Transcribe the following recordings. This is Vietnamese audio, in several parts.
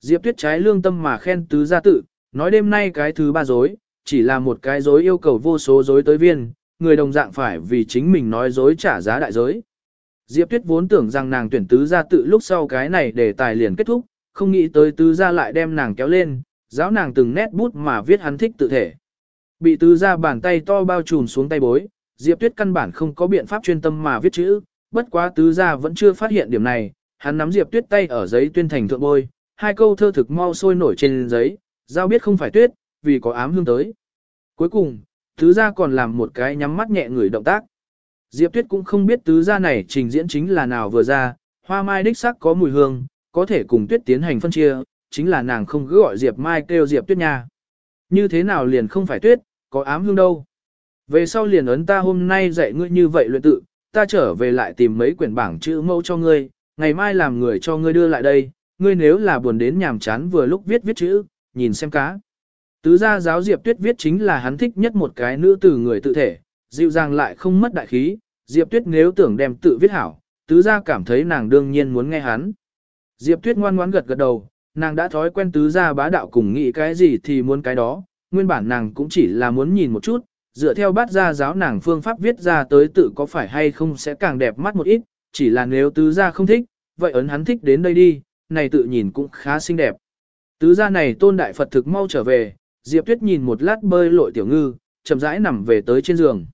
Diệp Tuyết trái lương tâm mà khen tứ gia tự, nói đêm nay cái thứ ba dối, chỉ là một cái dối yêu cầu vô số dối tới viên, người đồng dạng phải vì chính mình nói dối trả giá đại giới. Diệp Tuyết vốn tưởng rằng nàng tuyển tứ gia tự lúc sau cái này để tài liền kết thúc, không nghĩ tới tứ gia lại đem nàng kéo lên, giáo nàng từng nét bút mà viết hắn thích tự thể. Bị tứ gia bàn tay to bao trùm xuống tay bối, Diệp Tuyết căn bản không có biện pháp chuyên tâm mà viết chữ, bất quá tứ gia vẫn chưa phát hiện điểm này, hắn nắm Diệp Tuyết tay ở giấy tuyên thành thượng bôi, hai câu thơ thực mau sôi nổi trên giấy, giao biết không phải tuyết, vì có ám hương tới. Cuối cùng, tứ gia còn làm một cái nhắm mắt nhẹ người động tác. Diệp Tuyết cũng không biết tứ gia này trình diễn chính là nào vừa ra, hoa mai đích sắc có mùi hương, có thể cùng Tuyết tiến hành phân chia, chính là nàng không cứ gọi Diệp Mai kêu Diệp Tuyết nha. Như thế nào liền không phải Tuyết, có ám hương đâu. Về sau liền ấn ta hôm nay dạy ngươi như vậy luyện tự, ta trở về lại tìm mấy quyển bảng chữ mẫu cho ngươi, ngày mai làm người cho ngươi đưa lại đây, ngươi nếu là buồn đến nhàm chán vừa lúc viết viết chữ, nhìn xem cá. Tứ gia giáo Diệp Tuyết viết chính là hắn thích nhất một cái nữ từ người tự thể, dịu dàng lại không mất đại khí, Diệp Tuyết nếu tưởng đem tự viết hảo, tứ gia cảm thấy nàng đương nhiên muốn nghe hắn. Diệp Tuyết ngoan ngoãn gật gật đầu, nàng đã thói quen tứ gia bá đạo cùng nghĩ cái gì thì muốn cái đó, nguyên bản nàng cũng chỉ là muốn nhìn một chút, dựa theo bát gia giáo nàng phương pháp viết ra tới tự có phải hay không sẽ càng đẹp mắt một ít, chỉ là nếu tứ gia không thích, vậy ấn hắn thích đến đây đi, này tự nhìn cũng khá xinh đẹp. Tứ gia này tôn đại Phật thực mau trở về, Diệp Tuyết nhìn một lát bơi lội tiểu ngư, chậm rãi nằm về tới trên giường.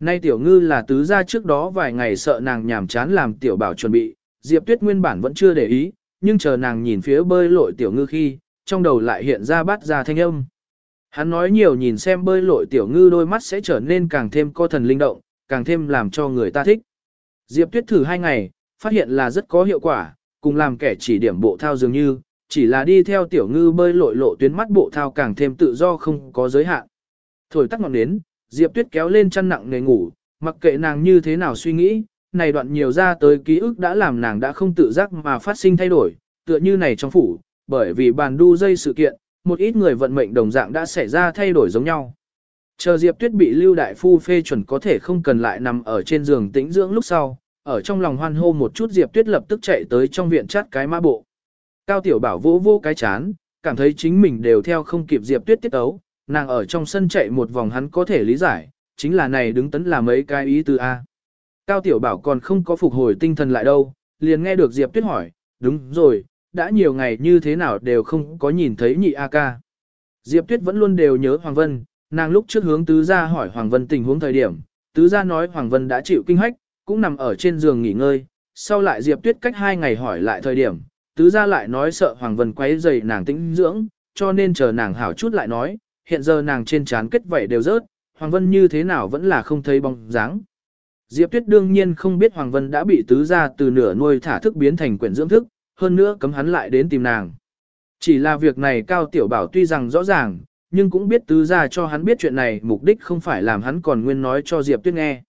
Nay tiểu ngư là tứ gia trước đó vài ngày sợ nàng nhàm chán làm tiểu bảo chuẩn bị, Diệp Tuyết nguyên bản vẫn chưa để ý, nhưng chờ nàng nhìn phía bơi lội tiểu ngư khi, trong đầu lại hiện ra bát ra thanh âm. Hắn nói nhiều nhìn xem bơi lội tiểu ngư đôi mắt sẽ trở nên càng thêm co thần linh động, càng thêm làm cho người ta thích. Diệp Tuyết thử hai ngày, phát hiện là rất có hiệu quả, cùng làm kẻ chỉ điểm bộ thao dường như, chỉ là đi theo tiểu ngư bơi lội lộ tuyến mắt bộ thao càng thêm tự do không có giới hạn. Thổi tắt ngọn nến, Diệp Tuyết kéo lên chăn nặng nề ngủ, mặc kệ nàng như thế nào suy nghĩ, này đoạn nhiều ra tới ký ức đã làm nàng đã không tự giác mà phát sinh thay đổi, tựa như này trong phủ, bởi vì bàn đu dây sự kiện, một ít người vận mệnh đồng dạng đã xảy ra thay đổi giống nhau. Chờ Diệp Tuyết bị Lưu Đại Phu phê chuẩn có thể không cần lại nằm ở trên giường tĩnh dưỡng lúc sau, ở trong lòng hoan hô một chút Diệp Tuyết lập tức chạy tới trong viện chát cái mã bộ. Cao Tiểu Bảo vỗ vỗ cái chán, cảm thấy chính mình đều theo không kịp Diệp Tuyết tiết ấu, nàng ở trong sân chạy một vòng hắn có thể lý giải, chính là này đứng tấn là mấy cái ý từ A. Cao Tiểu Bảo còn không có phục hồi tinh thần lại đâu, liền nghe được Diệp Tuyết hỏi, đúng rồi, đã nhiều ngày như thế nào đều không có nhìn thấy nhị A ca. Diệp Tuyết vẫn luôn đều nhớ Hoàng Vân, nàng lúc trước hướng tứ gia hỏi Hoàng Vân tình huống thời điểm, tứ gia nói Hoàng Vân đã chịu kinh hách, cũng nằm ở trên giường nghỉ ngơi, sau lại Diệp Tuyết cách hai ngày hỏi lại thời điểm, tứ gia lại nói sợ Hoàng Vân quấy rầy nàng tĩnh dưỡng, cho nên chờ nàng hảo chút lại nói, hiện giờ nàng trên trán kết vảy đều rớt, Hoàng Vân như thế nào vẫn là không thấy bóng dáng. Diệp Tuyết đương nhiên không biết Hoàng Vân đã bị tứ gia từ nửa nuôi thả thức biến thành quyển dưỡng thức, hơn nữa cấm hắn lại đến tìm nàng. Chỉ là việc này Cao Tiểu Bảo tuy rằng rõ ràng, nhưng cũng biết tứ gia cho hắn biết chuyện này mục đích không phải làm hắn còn nguyên nói cho Diệp Tuyết nghe.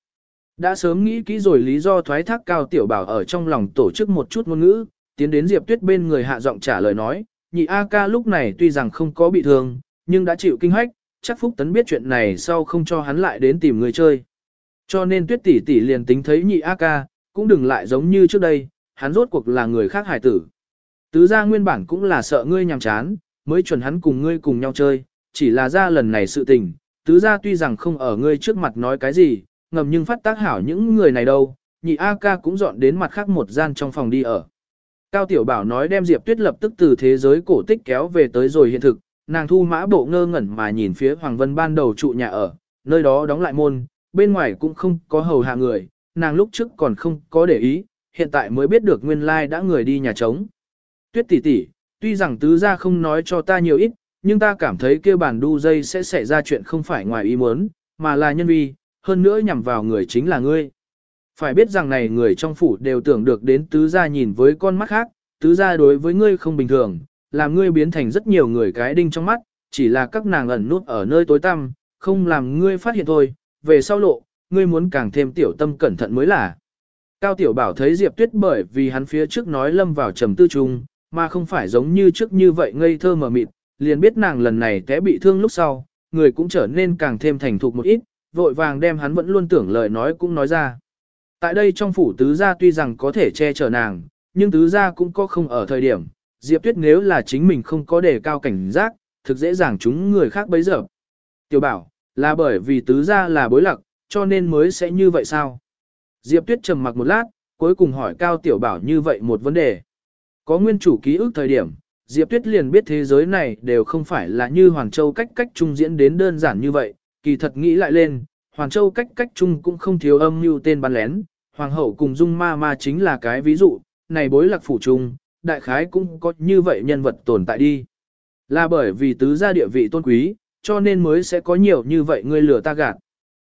Đã sớm nghĩ kỹ rồi lý do thoái thác Cao Tiểu Bảo ở trong lòng tổ chức một chút ngôn ngữ, tiến đến Diệp Tuyết bên người hạ giọng trả lời nói, nhị A ca lúc này tuy rằng không có bị thương, nhưng đã chịu kinh hách, chắc Phúc Tấn biết chuyện này sau không cho hắn lại đến tìm người chơi. Cho nên Tuyết tỷ tỷ liền tính thấy nhị A ca, cũng đừng lại giống như trước đây, hắn rốt cuộc là người khác hải tử. Tứ gia nguyên bản cũng là sợ ngươi nhàm chán, mới chuẩn hắn cùng ngươi cùng nhau chơi, chỉ là ra lần này sự tình, tứ gia tuy rằng không ở ngươi trước mặt nói cái gì, ngầm nhưng phát tác hảo những người này đâu, nhị A ca cũng dọn đến mặt khác một gian trong phòng đi ở. Cao Tiểu Bảo nói đem Diệp Tuyết lập tức từ thế giới cổ tích kéo về tới rồi hiện thực, nàng thu mã bộ ngơ ngẩn mà nhìn phía Hoàng Vân ban đầu trụ nhà ở, nơi đó đóng lại môn, bên ngoài cũng không có hầu hạ người, nàng lúc trước còn không có để ý, hiện tại mới biết được nguyên lai đã người đi nhà trống. Tuyết tỷ tỷ, tuy rằng tứ gia không nói cho ta nhiều ít, nhưng ta cảm thấy kia bản đu dây sẽ xảy ra chuyện không phải ngoài ý muốn, mà là nhân vi, hơn nữa nhằm vào người chính là ngươi. Phải biết rằng này người trong phủ đều tưởng được đến tứ gia nhìn với con mắt khác, tứ gia đối với ngươi không bình thường, làm ngươi biến thành rất nhiều người cái đinh trong mắt, chỉ là các nàng ẩn nút ở nơi tối tăm, không làm ngươi phát hiện thôi, về sau lộ, ngươi muốn càng thêm tiểu tâm cẩn thận mới là. Cao Tiểu Bảo thấy Diệp Tuyết bởi vì hắn phía trước nói lâm vào trầm tư trung, mà không phải giống như trước như vậy ngây thơ mờ mịt, liền biết nàng lần này té bị thương lúc sau, người cũng trở nên càng thêm thành thục một ít, vội vàng đem hắn vẫn luôn tưởng lời nói cũng nói ra. Tại đây trong phủ tứ gia tuy rằng có thể che chở nàng, nhưng tứ gia cũng có không ở thời điểm, Diệp Tuyết nếu là chính mình không có đề cao cảnh giác, thực dễ dàng chúng người khác bấy giờ. Tiểu bảo, là bởi vì tứ gia là bối lặc, cho nên mới sẽ như vậy sao? Diệp Tuyết trầm mặc một lát, cuối cùng hỏi Cao Tiểu Bảo như vậy một vấn đề. Có nguyên chủ ký ức thời điểm, Diệp Tuyết liền biết thế giới này đều không phải là như Hoàng Châu cách cách trung diễn đến đơn giản như vậy, kỳ thật nghĩ lại lên, Hoàng Châu cách cách trung cũng không thiếu âm mưu tên bắn lén, Hoàng hậu cùng Dung Ma Ma chính là cái ví dụ, này bối lạc phủ trung, đại khái cũng có như vậy nhân vật tồn tại đi. Là bởi vì tứ gia địa vị tôn quý, cho nên mới sẽ có nhiều như vậy người lừa ta gạt.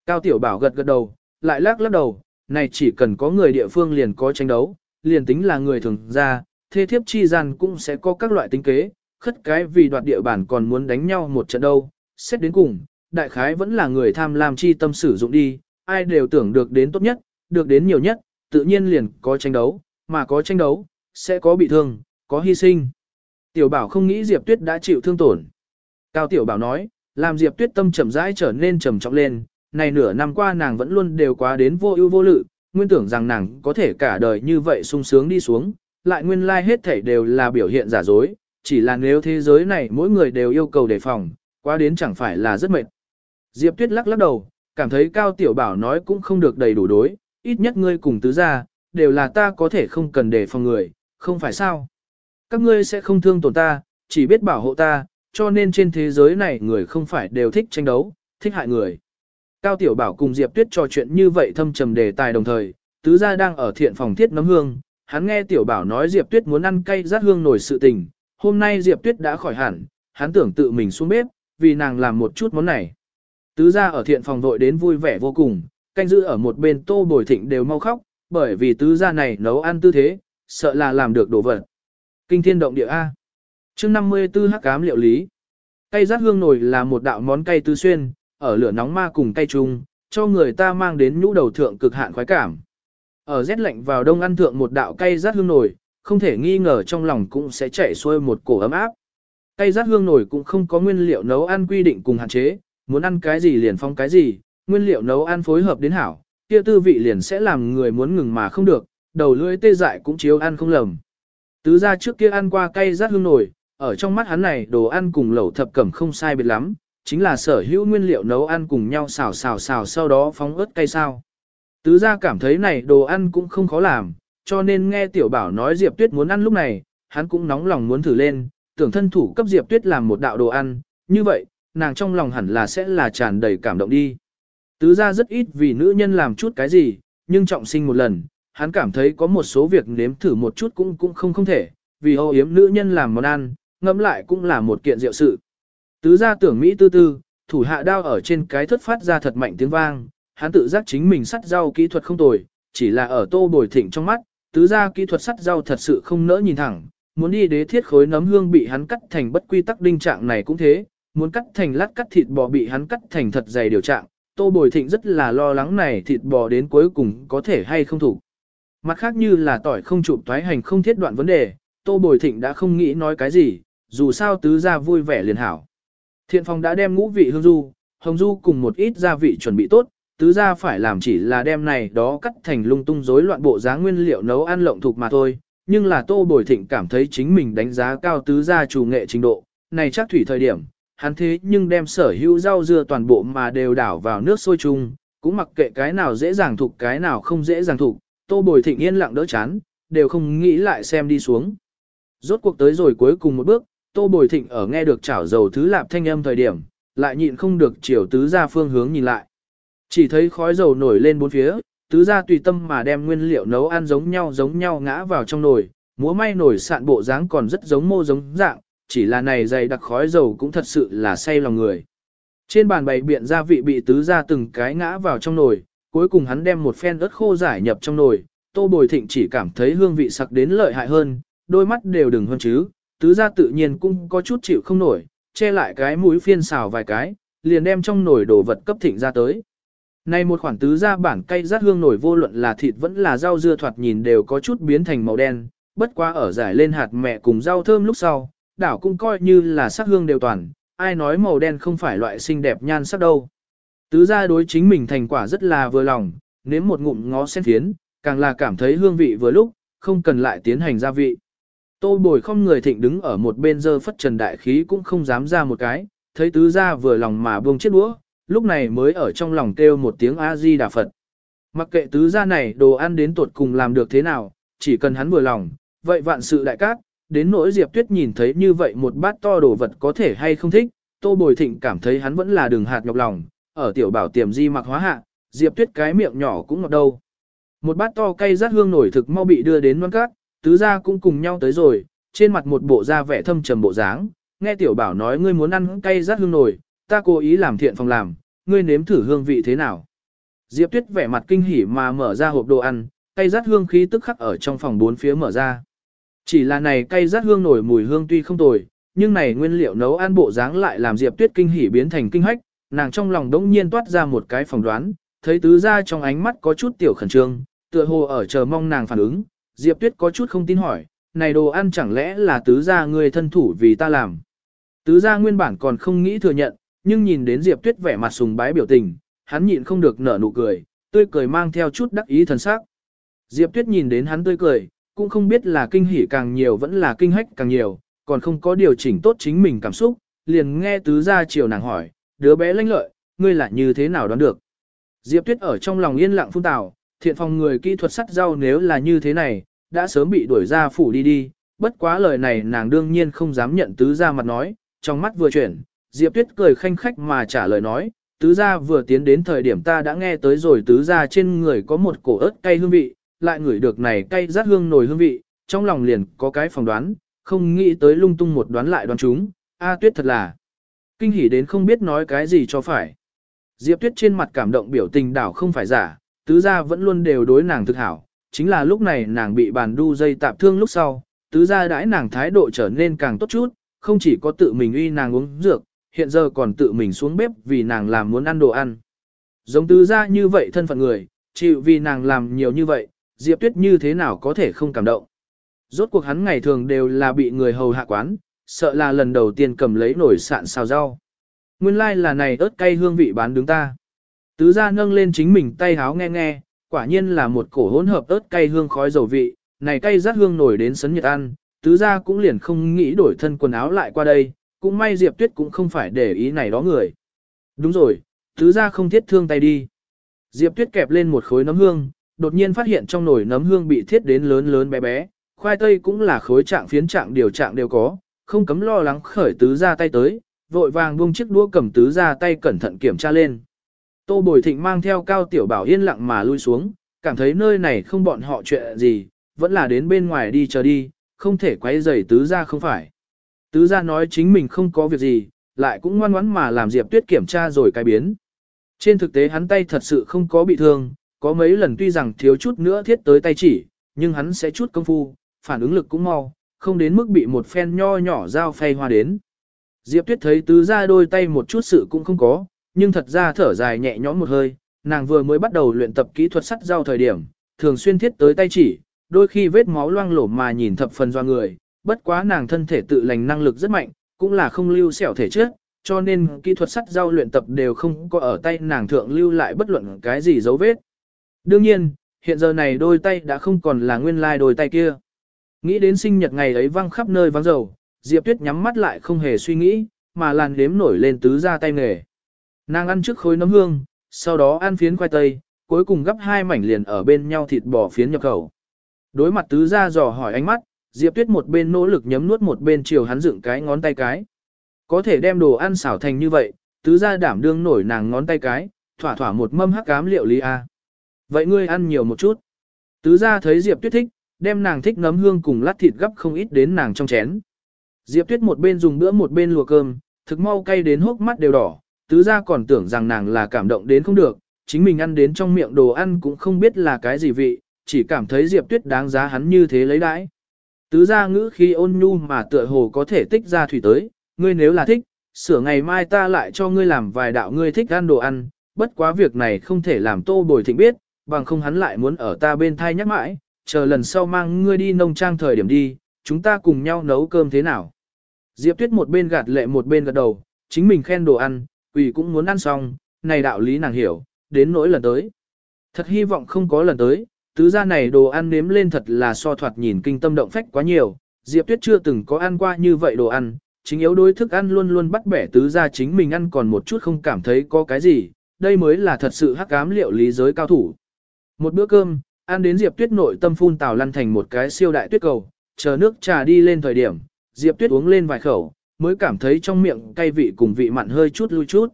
Cao Tiểu Bảo gật gật đầu, lại lắc lắc đầu, này chỉ cần có người địa phương liền có tranh đấu, liền tính là người thường ra, thế thiếp chi gian cũng sẽ có các loại tính kế, khất cái vì đoạt địa bản còn muốn đánh nhau một trận đâu, xét đến cùng, đại khái vẫn là người tham lam chi tâm sử dụng đi, ai đều tưởng được đến tốt nhất, được đến nhiều nhất, tự nhiên liền có tranh đấu, mà có tranh đấu, sẽ có bị thương, có hy sinh. Tiểu bảo không nghĩ Diệp Tuyết đã chịu thương tổn. Cao Tiểu bảo nói, làm Diệp Tuyết tâm trầm rãi trở nên trầm trọng lên, này nửa năm qua nàng vẫn luôn đều quá đến vô ưu vô lự, nguyên tưởng rằng nàng có thể cả đời như vậy sung sướng đi xuống, lại nguyên lai hết thảy đều là biểu hiện giả dối, chỉ là nếu thế giới này mỗi người đều yêu cầu đề phòng, quá đến chẳng phải là rất mệt. Diệp Tuyết lắc lắc đầu, cảm thấy Cao Tiểu Bảo nói cũng không được đầy đủ đối, ít nhất ngươi cùng tứ gia, đều là ta có thể không cần để phòng người, không phải sao. Các ngươi sẽ không thương tổn ta, chỉ biết bảo hộ ta, cho nên trên thế giới này người không phải đều thích tranh đấu, thích hại người. Cao Tiểu Bảo cùng Diệp Tuyết trò chuyện như vậy thâm trầm đề tài đồng thời, tứ gia đang ở thiện phòng thiết nấm hương, hắn nghe Tiểu Bảo nói Diệp Tuyết muốn ăn cay rát hương nổi sự tình, hôm nay Diệp Tuyết đã khỏi hẳn, hắn tưởng tự mình xuống bếp, vì nàng làm một chút món này. Tứ gia ở thiện phòng vội đến vui vẻ vô cùng, canh giữ ở một bên tô bồi thịnh đều mau khóc, bởi vì tứ gia này nấu ăn tư thế, sợ là làm được đồ vật. Kinh thiên động địa A. chương 54 hắc cám liệu lý. Cây rát hương nổi là một đạo món cay tứ xuyên, ở lửa nóng ma cùng cay chung, cho người ta mang đến nhũ đầu thượng cực hạn khoái cảm. Ở rét lạnh vào đông ăn thượng một đạo cay rát hương nổi, không thể nghi ngờ trong lòng cũng sẽ chảy xuôi một cổ ấm áp. Cay rát hương nổi cũng không có nguyên liệu nấu ăn quy định cùng hạn chế, muốn ăn cái gì liền phong cái gì, nguyên liệu nấu ăn phối hợp đến hảo, kia tư vị liền sẽ làm người muốn ngừng mà không được, đầu lưỡi tê dại cũng chiếu ăn không lầm. Tứ ra trước kia ăn qua cay rát hương nổi, ở trong mắt hắn này đồ ăn cùng lẩu thập cẩm không sai biệt lắm, chính là sở hữu nguyên liệu nấu ăn cùng nhau xào xào xào sau đó phóng ớt cay sao. Tứ ra cảm thấy này đồ ăn cũng không khó làm, cho nên nghe tiểu bảo nói Diệp Tuyết muốn ăn lúc này, hắn cũng nóng lòng muốn thử lên, tưởng thân thủ cấp Diệp Tuyết làm một đạo đồ ăn, như vậy, nàng trong lòng hẳn là sẽ là tràn đầy cảm động đi. Tứ ra rất ít vì nữ nhân làm chút cái gì, nhưng trọng sinh một lần, hắn cảm thấy có một số việc nếm thử một chút cũng cũng không không thể, vì ô yếm nữ nhân làm món ăn, ngẫm lại cũng là một kiện diệu sự. Tứ ra tưởng Mỹ tư tư, thủ hạ đao ở trên cái thất phát ra thật mạnh tiếng vang, hắn tự giác chính mình sắt rau kỹ thuật không tồi, chỉ là ở tô bồi thịnh trong mắt, tứ ra kỹ thuật sắt rau thật sự không nỡ nhìn thẳng, muốn đi đế thiết khối nấm hương bị hắn cắt thành bất quy tắc đinh trạng này cũng thế, muốn cắt thành lát cắt thịt bò bị hắn cắt thành thật dày điều trạng, tô bồi thịnh rất là lo lắng này thịt bò đến cuối cùng có thể hay không thủ. Mặt khác như là tỏi không chụp thoái hành không thiết đoạn vấn đề, tô bồi thịnh đã không nghĩ nói cái gì, dù sao tứ ra vui vẻ liền hảo. Thiện phòng đã đem ngũ vị hương du, hồng du cùng một ít gia vị chuẩn bị tốt, tứ gia phải làm chỉ là đem này đó cắt thành lung tung rối loạn bộ giá nguyên liệu nấu ăn lộng thuộc mà thôi. Nhưng là Tô Bồi Thịnh cảm thấy chính mình đánh giá cao tứ gia chủ nghệ trình độ, này chắc thủy thời điểm, hắn thế nhưng đem sở hữu rau dưa toàn bộ mà đều đảo vào nước sôi chung, cũng mặc kệ cái nào dễ dàng thuộc cái nào không dễ dàng thuộc, Tô Bồi Thịnh yên lặng đỡ chán, đều không nghĩ lại xem đi xuống. Rốt cuộc tới rồi cuối cùng một bước, Tô Bồi Thịnh ở nghe được chảo dầu thứ lạp thanh âm thời điểm, lại nhịn không được chiều tứ ra phương hướng nhìn lại. Chỉ thấy khói dầu nổi lên bốn phía, tứ ra tùy tâm mà đem nguyên liệu nấu ăn giống nhau giống nhau ngã vào trong nồi, múa may nổi sạn bộ dáng còn rất giống mô giống dạng, chỉ là này dày đặc khói dầu cũng thật sự là say lòng người. Trên bàn bày biện gia vị bị tứ ra từng cái ngã vào trong nồi, cuối cùng hắn đem một phen ớt khô giải nhập trong nồi, Tô Bồi Thịnh chỉ cảm thấy hương vị sặc đến lợi hại hơn, đôi mắt đều đừng hơn chứ, tứ gia tự nhiên cũng có chút chịu không nổi, che lại cái mũi phiên xào vài cái, liền đem trong nồi đồ vật cấp thịnh ra tới. Này một khoản tứ gia bản cay rát hương nổi vô luận là thịt vẫn là rau dưa thoạt nhìn đều có chút biến thành màu đen, bất quá ở giải lên hạt mẹ cùng rau thơm lúc sau, đảo cũng coi như là sắc hương đều toàn, ai nói màu đen không phải loại xinh đẹp nhan sắc đâu. Tứ gia đối chính mình thành quả rất là vừa lòng, nếm một ngụm ngó sen phiến, càng là cảm thấy hương vị vừa lúc, không cần lại tiến hành gia vị. Tô bồi không người thịnh đứng ở một bên dơ phất trần đại khí cũng không dám ra một cái, thấy tứ gia vừa lòng mà buông chiếc đũa, lúc này mới ở trong lòng kêu một tiếng A-di Đà Phật. Mặc kệ tứ gia này đồ ăn đến tuột cùng làm được thế nào, chỉ cần hắn vừa lòng, vậy vạn sự đại cát, đến nỗi Diệp Tuyết nhìn thấy như vậy một bát to đồ vật có thể hay không thích, Tô Bồi Thịnh cảm thấy hắn vẫn là đường hạt nhọc lòng, ở tiểu bảo tiềm di mặc hóa hạ, Diệp Tuyết cái miệng nhỏ cũng ngọt đâu. Một bát to cay rát hương nổi thực mau bị đưa đến loan cát, tứ gia cũng cùng nhau tới rồi, trên mặt một bộ da vẻ thâm trầm bộ dáng, nghe tiểu bảo nói ngươi muốn ăn cay rát hương nổi, ta cố ý làm thiện phòng làm, ngươi nếm thử hương vị thế nào. Diệp Tuyết vẻ mặt kinh hỉ mà mở ra hộp đồ ăn, cay rát hương khí tức khắc ở trong phòng bốn phía mở ra. Chỉ là này cay rát hương nổi mùi hương tuy không tồi, nhưng này nguyên liệu nấu ăn bộ dáng lại làm Diệp Tuyết kinh hỉ biến thành kinh hách, nàng trong lòng đống nhiên toát ra một cái phỏng đoán, thấy tứ gia trong ánh mắt có chút tiểu khẩn trương, tựa hồ ở chờ mong nàng phản ứng, Diệp Tuyết có chút không tin hỏi, này đồ ăn chẳng lẽ là tứ gia người thân thủ vì ta làm. Tứ gia nguyên bản còn không nghĩ thừa nhận, nhưng nhìn đến Diệp Tuyết vẻ mặt sùng bái biểu tình, hắn nhịn không được nở nụ cười, tươi cười mang theo chút đắc ý thần sắc. Diệp Tuyết nhìn đến hắn tươi cười, cũng không biết là kinh hỉ càng nhiều vẫn là kinh hách càng nhiều, còn không có điều chỉnh tốt chính mình cảm xúc, liền nghe tứ gia chiều nàng hỏi, đứa bé lanh lợi, ngươi là như thế nào đoán được. Diệp Tuyết ở trong lòng yên lặng phun tào, thiện phòng người kỹ thuật sắt rau nếu là như thế này, đã sớm bị đuổi ra phủ đi đi, bất quá lời này nàng đương nhiên không dám nhận tứ gia mặt nói, trong mắt vừa chuyển, Diệp Tuyết cười khanh khách mà trả lời nói, tứ gia vừa tiến đến thời điểm ta đã nghe tới rồi tứ gia trên người có một cổ ớt cay hương vị, lại ngửi được này cay rát hương nồi hương vị, trong lòng liền có cái phỏng đoán, không nghĩ tới lung tung một đoán lại đoán chúng, A Tuyết thật là kinh hỉ đến không biết nói cái gì cho phải. Diệp Tuyết trên mặt cảm động biểu tình đảo không phải giả, tứ gia vẫn luôn đều đối nàng thực hảo, chính là lúc này nàng bị bàn đu dây tạp thương lúc sau, tứ gia đãi nàng thái độ trở nên càng tốt chút, không chỉ có tự mình uy nàng uống dược, hiện giờ còn tự mình xuống bếp vì nàng làm muốn ăn đồ ăn. Giống tứ gia như vậy thân phận người, chịu vì nàng làm nhiều như vậy, Diệp Tuyết như thế nào có thể không cảm động. Rốt cuộc hắn ngày thường đều là bị người hầu hạ quán, sợ là lần đầu tiên cầm lấy nổi sạn xào rau. Nguyên lai like là này ớt cay hương vị bán đứng ta. Tứ gia nâng lên chính mình tay háo nghe nghe, quả nhiên là một cổ hỗn hợp ớt cay hương khói dầu vị, này cay rát hương nổi đến sấn nhiệt ăn, tứ gia cũng liền không nghĩ đổi thân quần áo lại qua đây, cũng may Diệp Tuyết cũng không phải để ý này đó người. Đúng rồi, tứ gia không thiết thương tay đi. Diệp Tuyết kẹp lên một khối nấm hương, đột nhiên phát hiện trong nồi nấm hương bị thiết đến lớn lớn bé bé, khoai tây cũng là khối trạng phiến trạng điều trạng đều có, không cấm lo lắng khởi tứ ra tay tới, vội vàng buông chiếc đũa cầm tứ ra tay cẩn thận kiểm tra lên. Tô Bồi Thịnh mang theo cao tiểu bảo yên lặng mà lui xuống, cảm thấy nơi này không bọn họ chuyện gì, vẫn là đến bên ngoài đi chờ đi, không thể quấy rầy tứ ra không phải. Tứ ra nói chính mình không có việc gì, lại cũng ngoan ngoãn mà làm Diệp Tuyết kiểm tra rồi cái biến. Trên thực tế hắn tay thật sự không có bị thương, có mấy lần tuy rằng thiếu chút nữa thiết tới tay chỉ, nhưng hắn sẽ chút công phu, phản ứng lực cũng mau, không đến mức bị một phen nho nhỏ dao phay hoa đến. Diệp Tuyết thấy tứ ra đôi tay một chút sự cũng không có, nhưng thật ra thở dài nhẹ nhõm một hơi, nàng vừa mới bắt đầu luyện tập kỹ thuật sắt dao thời điểm, thường xuyên thiết tới tay chỉ, đôi khi vết máu loang lổ mà nhìn thập phần do người, bất quá nàng thân thể tự lành năng lực rất mạnh, cũng là không lưu sẹo thể trước, cho nên kỹ thuật sắt dao luyện tập đều không có ở tay nàng thượng lưu lại bất luận cái gì dấu vết. Đương nhiên, hiện giờ này đôi tay đã không còn là nguyên lai đôi tay kia. Nghĩ đến sinh nhật ngày ấy văng khắp nơi vắng dầu, Diệp Tuyết nhắm mắt lại không hề suy nghĩ, mà làn đếm nổi lên tứ ra tay nghề. Nàng ăn trước khối nấm hương, sau đó ăn phiến khoai tây, cuối cùng gấp hai mảnh liền ở bên nhau thịt bò phiến nhập khẩu. Đối mặt tứ ra dò hỏi ánh mắt, Diệp Tuyết một bên nỗ lực nhấm nuốt một bên chiều hắn dựng cái ngón tay cái. Có thể đem đồ ăn xảo thành như vậy, tứ ra đảm đương nổi nàng ngón tay cái, thỏa thỏa một mâm hắc cám liệu lý a. Vậy ngươi ăn nhiều một chút. Tứ ra thấy Diệp Tuyết thích, đem nàng thích nấm hương cùng lát thịt gấp không ít đến nàng trong chén. Diệp Tuyết một bên dùng bữa một bên lùa cơm, thực mau cay đến hốc mắt đều đỏ, tứ ra còn tưởng rằng nàng là cảm động đến không được, chính mình ăn đến trong miệng đồ ăn cũng không biết là cái gì vị, chỉ cảm thấy Diệp Tuyết đáng giá hắn như thế lấy đãi. Tứ ra ngữ khi ôn nhu mà tựa hồ có thể tích ra thủy tới, ngươi nếu là thích, sửa ngày mai ta lại cho ngươi làm vài đạo ngươi thích ăn đồ ăn, bất quá việc này không thể làm tô bồi thịnh biết, bằng không hắn lại muốn ở ta bên thai nhắc mãi, chờ lần sau mang ngươi đi nông trang thời điểm đi, chúng ta cùng nhau nấu cơm thế nào. Diệp Tuyết một bên gạt lệ một bên gật đầu, chính mình khen đồ ăn, quỷ cũng muốn ăn xong, này đạo lý nàng hiểu, đến nỗi lần tới. Thật hy vọng không có lần tới, tứ gia này đồ ăn nếm lên thật là so thoạt nhìn kinh tâm động phách quá nhiều, Diệp Tuyết chưa từng có ăn qua như vậy đồ ăn, chính yếu đối thức ăn luôn luôn bắt bẻ tứ ra chính mình ăn còn một chút không cảm thấy có cái gì, đây mới là thật sự hắc ám liệu lý giới cao thủ. Một bữa cơm, ăn đến Diệp Tuyết nội tâm phun tào lăn thành một cái siêu đại tuyết cầu, chờ nước trà đi lên thời điểm, Diệp Tuyết uống lên vài khẩu, mới cảm thấy trong miệng cay vị cùng vị mặn hơi chút lui chút.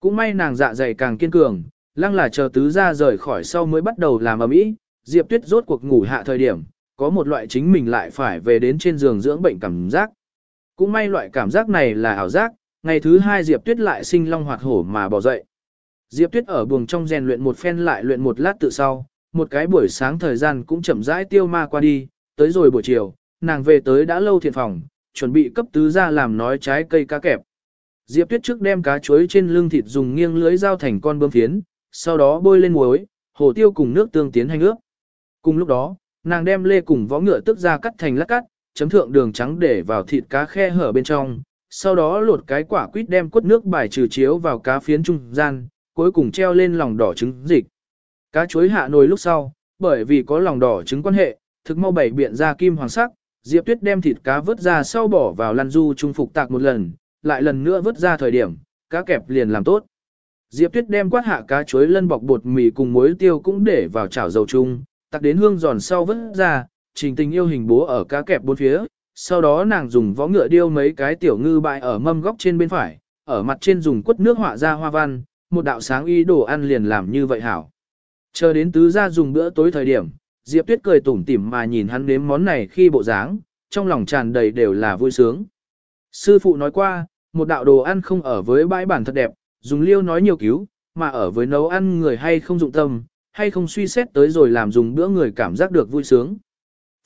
Cũng may nàng dạ dày càng kiên cường, lăng là chờ tứ ra rời khỏi sau mới bắt đầu làm ở mỹ, Diệp Tuyết rốt cuộc ngủ hạ thời điểm, có một loại chính mình lại phải về đến trên giường dưỡng bệnh cảm giác. Cũng may loại cảm giác này là ảo giác, ngày thứ hai Diệp Tuyết lại sinh long hoạt hổ mà bỏ dậy. Diệp Tuyết ở buồng trong rèn luyện một phen lại luyện một lát tự sau, một cái buổi sáng thời gian cũng chậm rãi tiêu ma qua đi, tới rồi buổi chiều, nàng về tới đã lâu thiện phòng, chuẩn bị cấp tứ ra làm nói trái cây cá kẹp. Diệp Tuyết trước đem cá chuối trên lưng thịt dùng nghiêng lưới dao thành con bơm phiến, sau đó bôi lên muối, hồ tiêu cùng nước tương tiến hành ướp. Cùng lúc đó, nàng đem lê cùng võ ngựa tức ra cắt thành lát cắt, chấm thượng đường trắng để vào thịt cá khe hở bên trong, sau đó lột cái quả quýt đem quất nước bài trừ chiếu vào cá phiến trung gian, cuối cùng treo lên lòng đỏ trứng dịch. Cá chuối hạ nồi lúc sau, bởi vì có lòng đỏ trứng quan hệ, thực mau bảy biện ra kim hoàng sắc, Diệp Tuyết đem thịt cá vớt ra sau bỏ vào lăn du trung phục tạc một lần, lại lần nữa vớt ra thời điểm, cá kẹp liền làm tốt. Diệp Tuyết đem quát hạ cá chuối lân bọc bột mì cùng muối tiêu cũng để vào chảo dầu chung, tạc đến hương giòn sau vớt ra, trình tình yêu hình bố ở cá kẹp bốn phía, sau đó nàng dùng võ ngựa điêu mấy cái tiểu ngư bại ở mâm góc trên bên phải, ở mặt trên dùng quất nước họa ra hoa văn, một đạo sáng ý đồ ăn liền làm như vậy hảo. Chờ đến tứ gia dùng bữa tối thời điểm, Diệp Tuyết cười tủm tỉm mà nhìn hắn nếm món này khi bộ dáng, trong lòng tràn đầy đều là vui sướng. Sư phụ nói qua, một đạo đồ ăn không ở với bãi bản thật đẹp, dùng liêu nói nhiều cứu, mà ở với nấu ăn người hay không dụng tâm, hay không suy xét tới rồi làm dùng bữa người cảm giác được vui sướng.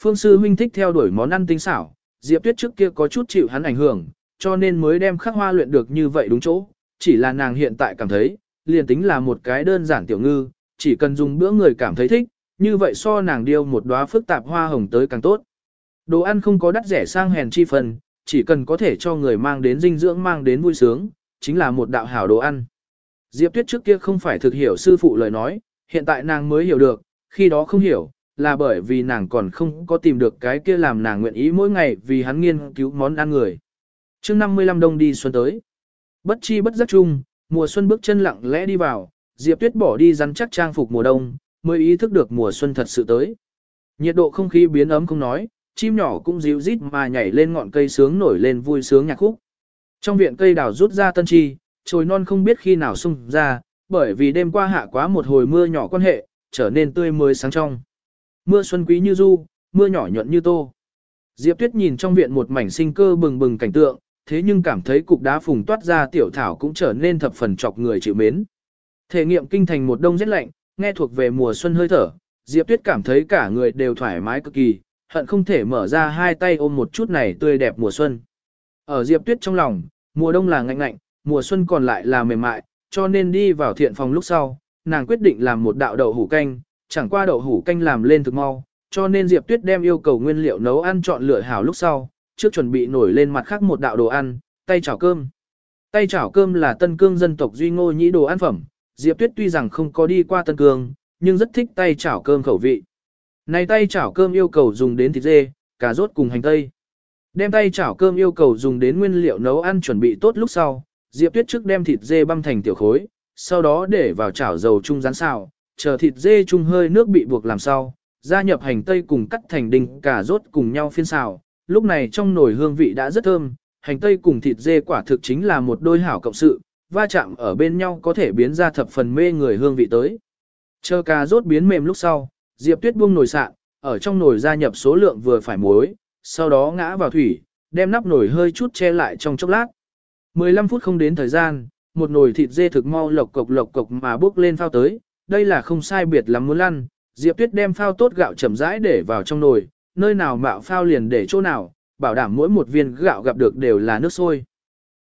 Phương sư huynh thích theo đuổi món ăn tinh xảo, Diệp Tuyết trước kia có chút chịu hắn ảnh hưởng, cho nên mới đem khắc hoa luyện được như vậy đúng chỗ, chỉ là nàng hiện tại cảm thấy, liền tính là một cái đơn giản tiểu ngư, chỉ cần dùng bữa người cảm thấy thích, như vậy so nàng điêu một đóa phức tạp hoa hồng tới càng tốt. Đồ ăn không có đắt rẻ sang hèn chi phần, chỉ cần có thể cho người mang đến dinh dưỡng mang đến vui sướng, chính là một đạo hảo đồ ăn. Diệp Tuyết trước kia không phải thực hiểu sư phụ lời nói, hiện tại nàng mới hiểu được, khi đó không hiểu, là bởi vì nàng còn không có tìm được cái kia làm nàng nguyện ý mỗi ngày vì hắn nghiên cứu món ăn người. chương 55 đông đi xuân tới. Bất chi bất giác chung, mùa xuân bước chân lặng lẽ đi vào, Diệp Tuyết bỏ đi rắn chắc trang phục mùa đông, mới ý thức được mùa xuân thật sự tới. Nhiệt độ không khí biến ấm không nói, chim nhỏ cũng dịu rít mà nhảy lên ngọn cây sướng nổi lên vui sướng nhạc khúc. Trong viện cây đào rút ra tân chi, trồi non không biết khi nào sung ra, bởi vì đêm qua hạ quá một hồi mưa nhỏ quan hệ, trở nên tươi mới sáng trong. Mưa xuân quý như du, mưa nhỏ nhuận như tô. Diệp Tuyết nhìn trong viện một mảnh sinh cơ bừng bừng cảnh tượng, thế nhưng cảm thấy cục đá phùng toát ra tiểu thảo cũng trở nên thập phần chọc người chịu mến. Thể nghiệm kinh thành một đông rét lạnh, nghe thuộc về mùa xuân hơi thở, Diệp Tuyết cảm thấy cả người đều thoải mái cực kỳ, hận không thể mở ra hai tay ôm một chút này tươi đẹp mùa xuân. Ở Diệp Tuyết trong lòng, mùa đông là ngạnh ngạnh, mùa xuân còn lại là mềm mại, cho nên đi vào thiện phòng lúc sau, nàng quyết định làm một đạo đậu hủ canh, chẳng qua đậu hủ canh làm lên thực mau, cho nên Diệp Tuyết đem yêu cầu nguyên liệu nấu ăn chọn lựa hảo lúc sau, trước chuẩn bị nổi lên mặt khác một đạo đồ ăn, tay chảo cơm. Tay chảo cơm là tân cương dân tộc duy ngô nhĩ đồ ăn phẩm, Diệp Tuyết tuy rằng không có đi qua tân cương, nhưng rất thích tay chảo cơm khẩu vị. Này tay chảo cơm yêu cầu dùng đến thịt dê, cà rốt cùng hành tây. Đem tay chảo cơm yêu cầu dùng đến nguyên liệu nấu ăn chuẩn bị tốt lúc sau, Diệp Tuyết trước đem thịt dê băm thành tiểu khối, sau đó để vào chảo dầu chung rán xào, chờ thịt dê chung hơi nước bị buộc làm sau, gia nhập hành tây cùng cắt thành đinh cà rốt cùng nhau phiên xào. Lúc này trong nồi hương vị đã rất thơm, hành tây cùng thịt dê quả thực chính là một đôi hảo cộng sự, va chạm ở bên nhau có thể biến ra thập phần mê người hương vị tới. Chờ cà rốt biến mềm lúc sau, Diệp Tuyết buông nồi sạn, ở trong nồi gia nhập số lượng vừa phải muối, sau đó ngã vào thủy, đem nắp nồi hơi chút che lại trong chốc lát. 15 phút không đến thời gian, một nồi thịt dê thực mau lộc cộc lộc cộc mà bước lên phao tới, đây là không sai biệt lắm muốn lăn. Diệp Tuyết đem phao tốt gạo chậm rãi để vào trong nồi, nơi nào mạo phao liền để chỗ nào, bảo đảm mỗi một viên gạo gặp được đều là nước sôi.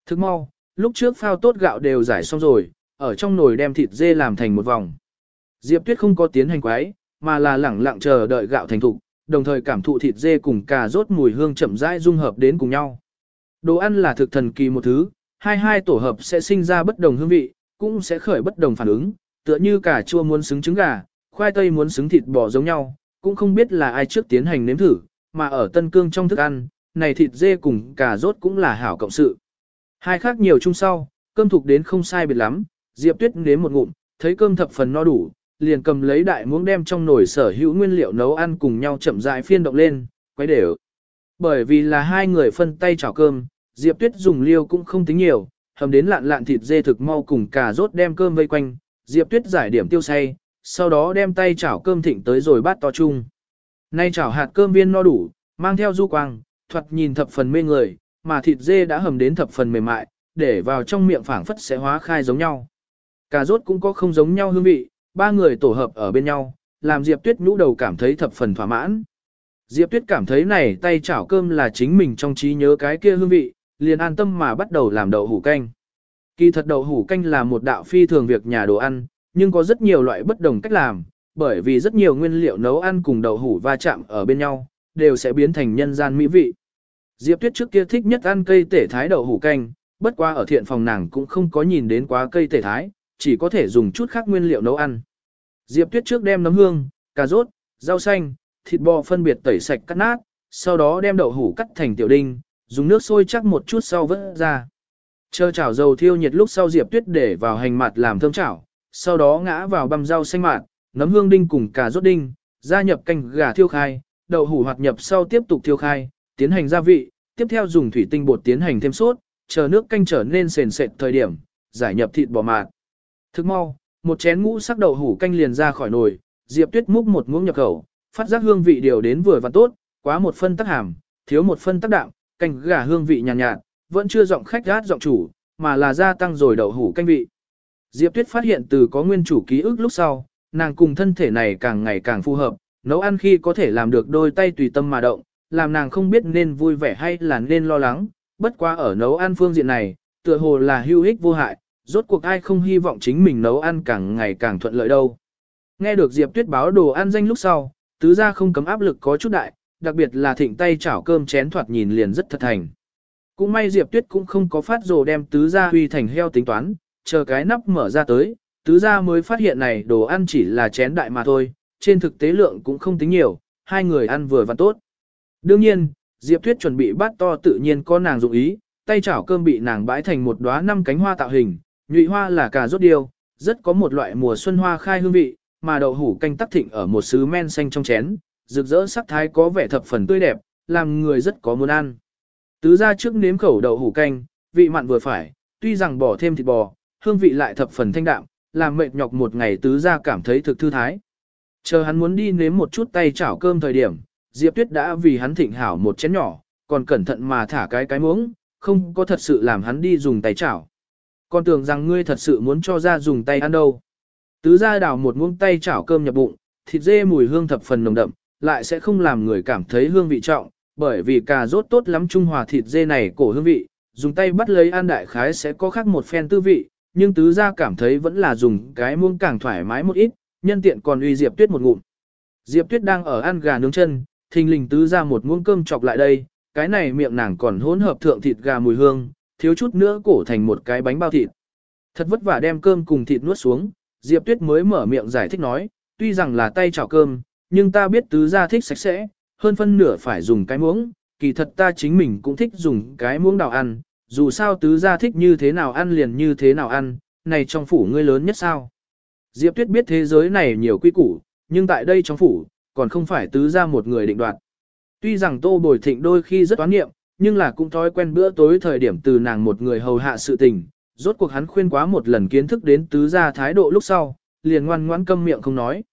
Thức mau, lúc trước phao tốt gạo đều giải xong rồi, ở trong nồi đem thịt dê làm thành một vòng. Diệp Tuyết không có tiến hành quái, mà là lẳng lặng chờ đợi gạo thành thục, đồng thời cảm thụ thịt dê cùng cà rốt mùi hương chậm rãi dung hợp đến cùng nhau. Đồ ăn là thực thần kỳ một thứ, hai hai tổ hợp sẽ sinh ra bất đồng hương vị, cũng sẽ khởi bất đồng phản ứng, tựa như cà chua muốn xứng trứng gà, khoai tây muốn xứng thịt bò giống nhau, cũng không biết là ai trước tiến hành nếm thử, mà ở Tân Cương trong thức ăn, này thịt dê cùng cà rốt cũng là hảo cộng sự. Hai khác nhiều chung sau, cơm thuộc đến không sai biệt lắm, Diệp Tuyết nếm một ngụm, thấy cơm thập phần no đủ, liền cầm lấy đại muỗng đem trong nồi sở hữu nguyên liệu nấu ăn cùng nhau chậm rãi phiên động lên, quấy đều. Bởi vì là hai người phân tay chảo cơm, Diệp Tuyết dùng liêu cũng không tính nhiều, hầm đến lạn lạn thịt dê thực mau cùng cà rốt đem cơm vây quanh, Diệp Tuyết giải điểm tiêu say, sau đó đem tay chảo cơm thịnh tới rồi bát to chung. Nay chảo hạt cơm viên no đủ, mang theo du quang, thoạt nhìn thập phần mê người, mà thịt dê đã hầm đến thập phần mềm mại, để vào trong miệng phảng phất sẽ hóa khai giống nhau. Cà rốt cũng có không giống nhau hương vị, ba người tổ hợp ở bên nhau, làm Diệp Tuyết nhũ đầu cảm thấy thập phần thỏa mãn. Diệp Tuyết cảm thấy này tay chảo cơm là chính mình trong trí nhớ cái kia hương vị, liền an tâm mà bắt đầu làm đậu hủ canh. Kỳ thật đậu hủ canh là một đạo phi thường việc nhà đồ ăn, nhưng có rất nhiều loại bất đồng cách làm, bởi vì rất nhiều nguyên liệu nấu ăn cùng đậu hủ va chạm ở bên nhau, đều sẽ biến thành nhân gian mỹ vị. Diệp Tuyết trước kia thích nhất ăn cây tể thái đậu hủ canh, bất qua ở thiện phòng nàng cũng không có nhìn đến quá cây tể thái, chỉ có thể dùng chút khác nguyên liệu nấu ăn. Diệp Tuyết trước đem nấm hương, cà rốt, rau xanh, thịt bò phân biệt tẩy sạch cắt nát, sau đó đem đậu hủ cắt thành tiểu đinh, dùng nước sôi chắc một chút sau vớt ra. Chờ chảo dầu thiêu nhiệt lúc sau Diệp Tuyết để vào hành mặt làm thơm chảo, sau đó ngã vào băm rau xanh mạt, nấm hương đinh cùng cà rốt đinh, gia nhập canh gà thiêu khai, đậu hủ hoạt nhập sau tiếp tục thiêu khai, tiến hành gia vị, tiếp theo dùng thủy tinh bột tiến hành thêm sốt, chờ nước canh trở nên sền sệt thời điểm, giải nhập thịt bò mạt. Thức mau, một chén ngũ sắc đậu hủ canh liền ra khỏi nồi, Diệp Tuyết múc một muỗng nhập khẩu, phát giác hương vị điều đến vừa và tốt, quá một phân tắc hàm, thiếu một phân tắc đạm, canh gà hương vị nhàn nhạt, nhạt, vẫn chưa giọng khách gát giọng chủ, mà là gia tăng rồi đậu hủ canh vị. Diệp Tuyết phát hiện từ có nguyên chủ ký ức lúc sau, nàng cùng thân thể này càng ngày càng phù hợp, nấu ăn khi có thể làm được đôi tay tùy tâm mà động, làm nàng không biết nên vui vẻ hay là nên lo lắng, bất quá ở nấu ăn phương diện này, tựa hồ là hữu ích vô hại, rốt cuộc ai không hy vọng chính mình nấu ăn càng ngày càng thuận lợi đâu. Nghe được Diệp Tuyết báo đồ ăn danh lúc sau, tứ gia không cấm áp lực có chút đại, đặc biệt là thịnh tay chảo cơm chén thoạt nhìn liền rất thật thành. Cũng may Diệp Tuyết cũng không có phát rồ đem tứ gia huy thành heo tính toán, chờ cái nắp mở ra tới, tứ gia mới phát hiện này đồ ăn chỉ là chén đại mà thôi, trên thực tế lượng cũng không tính nhiều, hai người ăn vừa và tốt. Đương nhiên, Diệp Tuyết chuẩn bị bát to tự nhiên có nàng dụng ý, tay chảo cơm bị nàng bãi thành một đóa năm cánh hoa tạo hình, nhụy hoa là cà rốt điêu, rất có một loại mùa xuân hoa khai hương vị, mà đậu hủ canh tắc thịnh ở một sứ men xanh trong chén, rực rỡ sắc thái có vẻ thập phần tươi đẹp, làm người rất có muốn ăn. Tứ ra trước nếm khẩu đậu hủ canh, vị mặn vừa phải, tuy rằng bỏ thêm thịt bò, hương vị lại thập phần thanh đạm, làm mệt nhọc một ngày tứ ra cảm thấy thực thư thái. Chờ hắn muốn đi nếm một chút tay chảo cơm thời điểm, Diệp Tuyết đã vì hắn thịnh hảo một chén nhỏ, còn cẩn thận mà thả cái cái muỗng, không có thật sự làm hắn đi dùng tay chảo. Con tưởng rằng ngươi thật sự muốn cho ra dùng tay ăn đâu. Tứ ra đào một muỗng tay chảo cơm nhập bụng, thịt dê mùi hương thập phần nồng đậm, lại sẽ không làm người cảm thấy hương vị trọng, bởi vì cà rốt tốt lắm trung hòa thịt dê này cổ hương vị, dùng tay bắt lấy ăn đại khái sẽ có khác một phen tư vị, nhưng tứ gia cảm thấy vẫn là dùng cái muông càng thoải mái một ít, nhân tiện còn uy Diệp Tuyết một ngụm. Diệp Tuyết đang ở ăn gà nướng chân, thình lình tứ gia một muỗng cơm chọc lại đây, cái này miệng nàng còn hỗn hợp thượng thịt gà mùi hương, thiếu chút nữa cổ thành một cái bánh bao thịt. Thật vất vả đem cơm cùng thịt nuốt xuống, Diệp Tuyết mới mở miệng giải thích nói, tuy rằng là tay chảo cơm, nhưng ta biết tứ gia thích sạch sẽ, hơn phân nửa phải dùng cái muỗng, kỳ thật ta chính mình cũng thích dùng cái muỗng đào ăn, dù sao tứ gia thích như thế nào ăn liền như thế nào ăn, này trong phủ ngươi lớn nhất sao. Diệp Tuyết biết thế giới này nhiều quy củ, nhưng tại đây trong phủ, còn không phải tứ gia một người định đoạt. Tuy rằng Tô Bồi Thịnh đôi khi rất toán nghiệm, nhưng là cũng thói quen bữa tối thời điểm từ nàng một người hầu hạ sự tình, rốt cuộc hắn khuyên quá một lần kiến thức đến tứ gia thái độ lúc sau, liền ngoan ngoãn câm miệng không nói.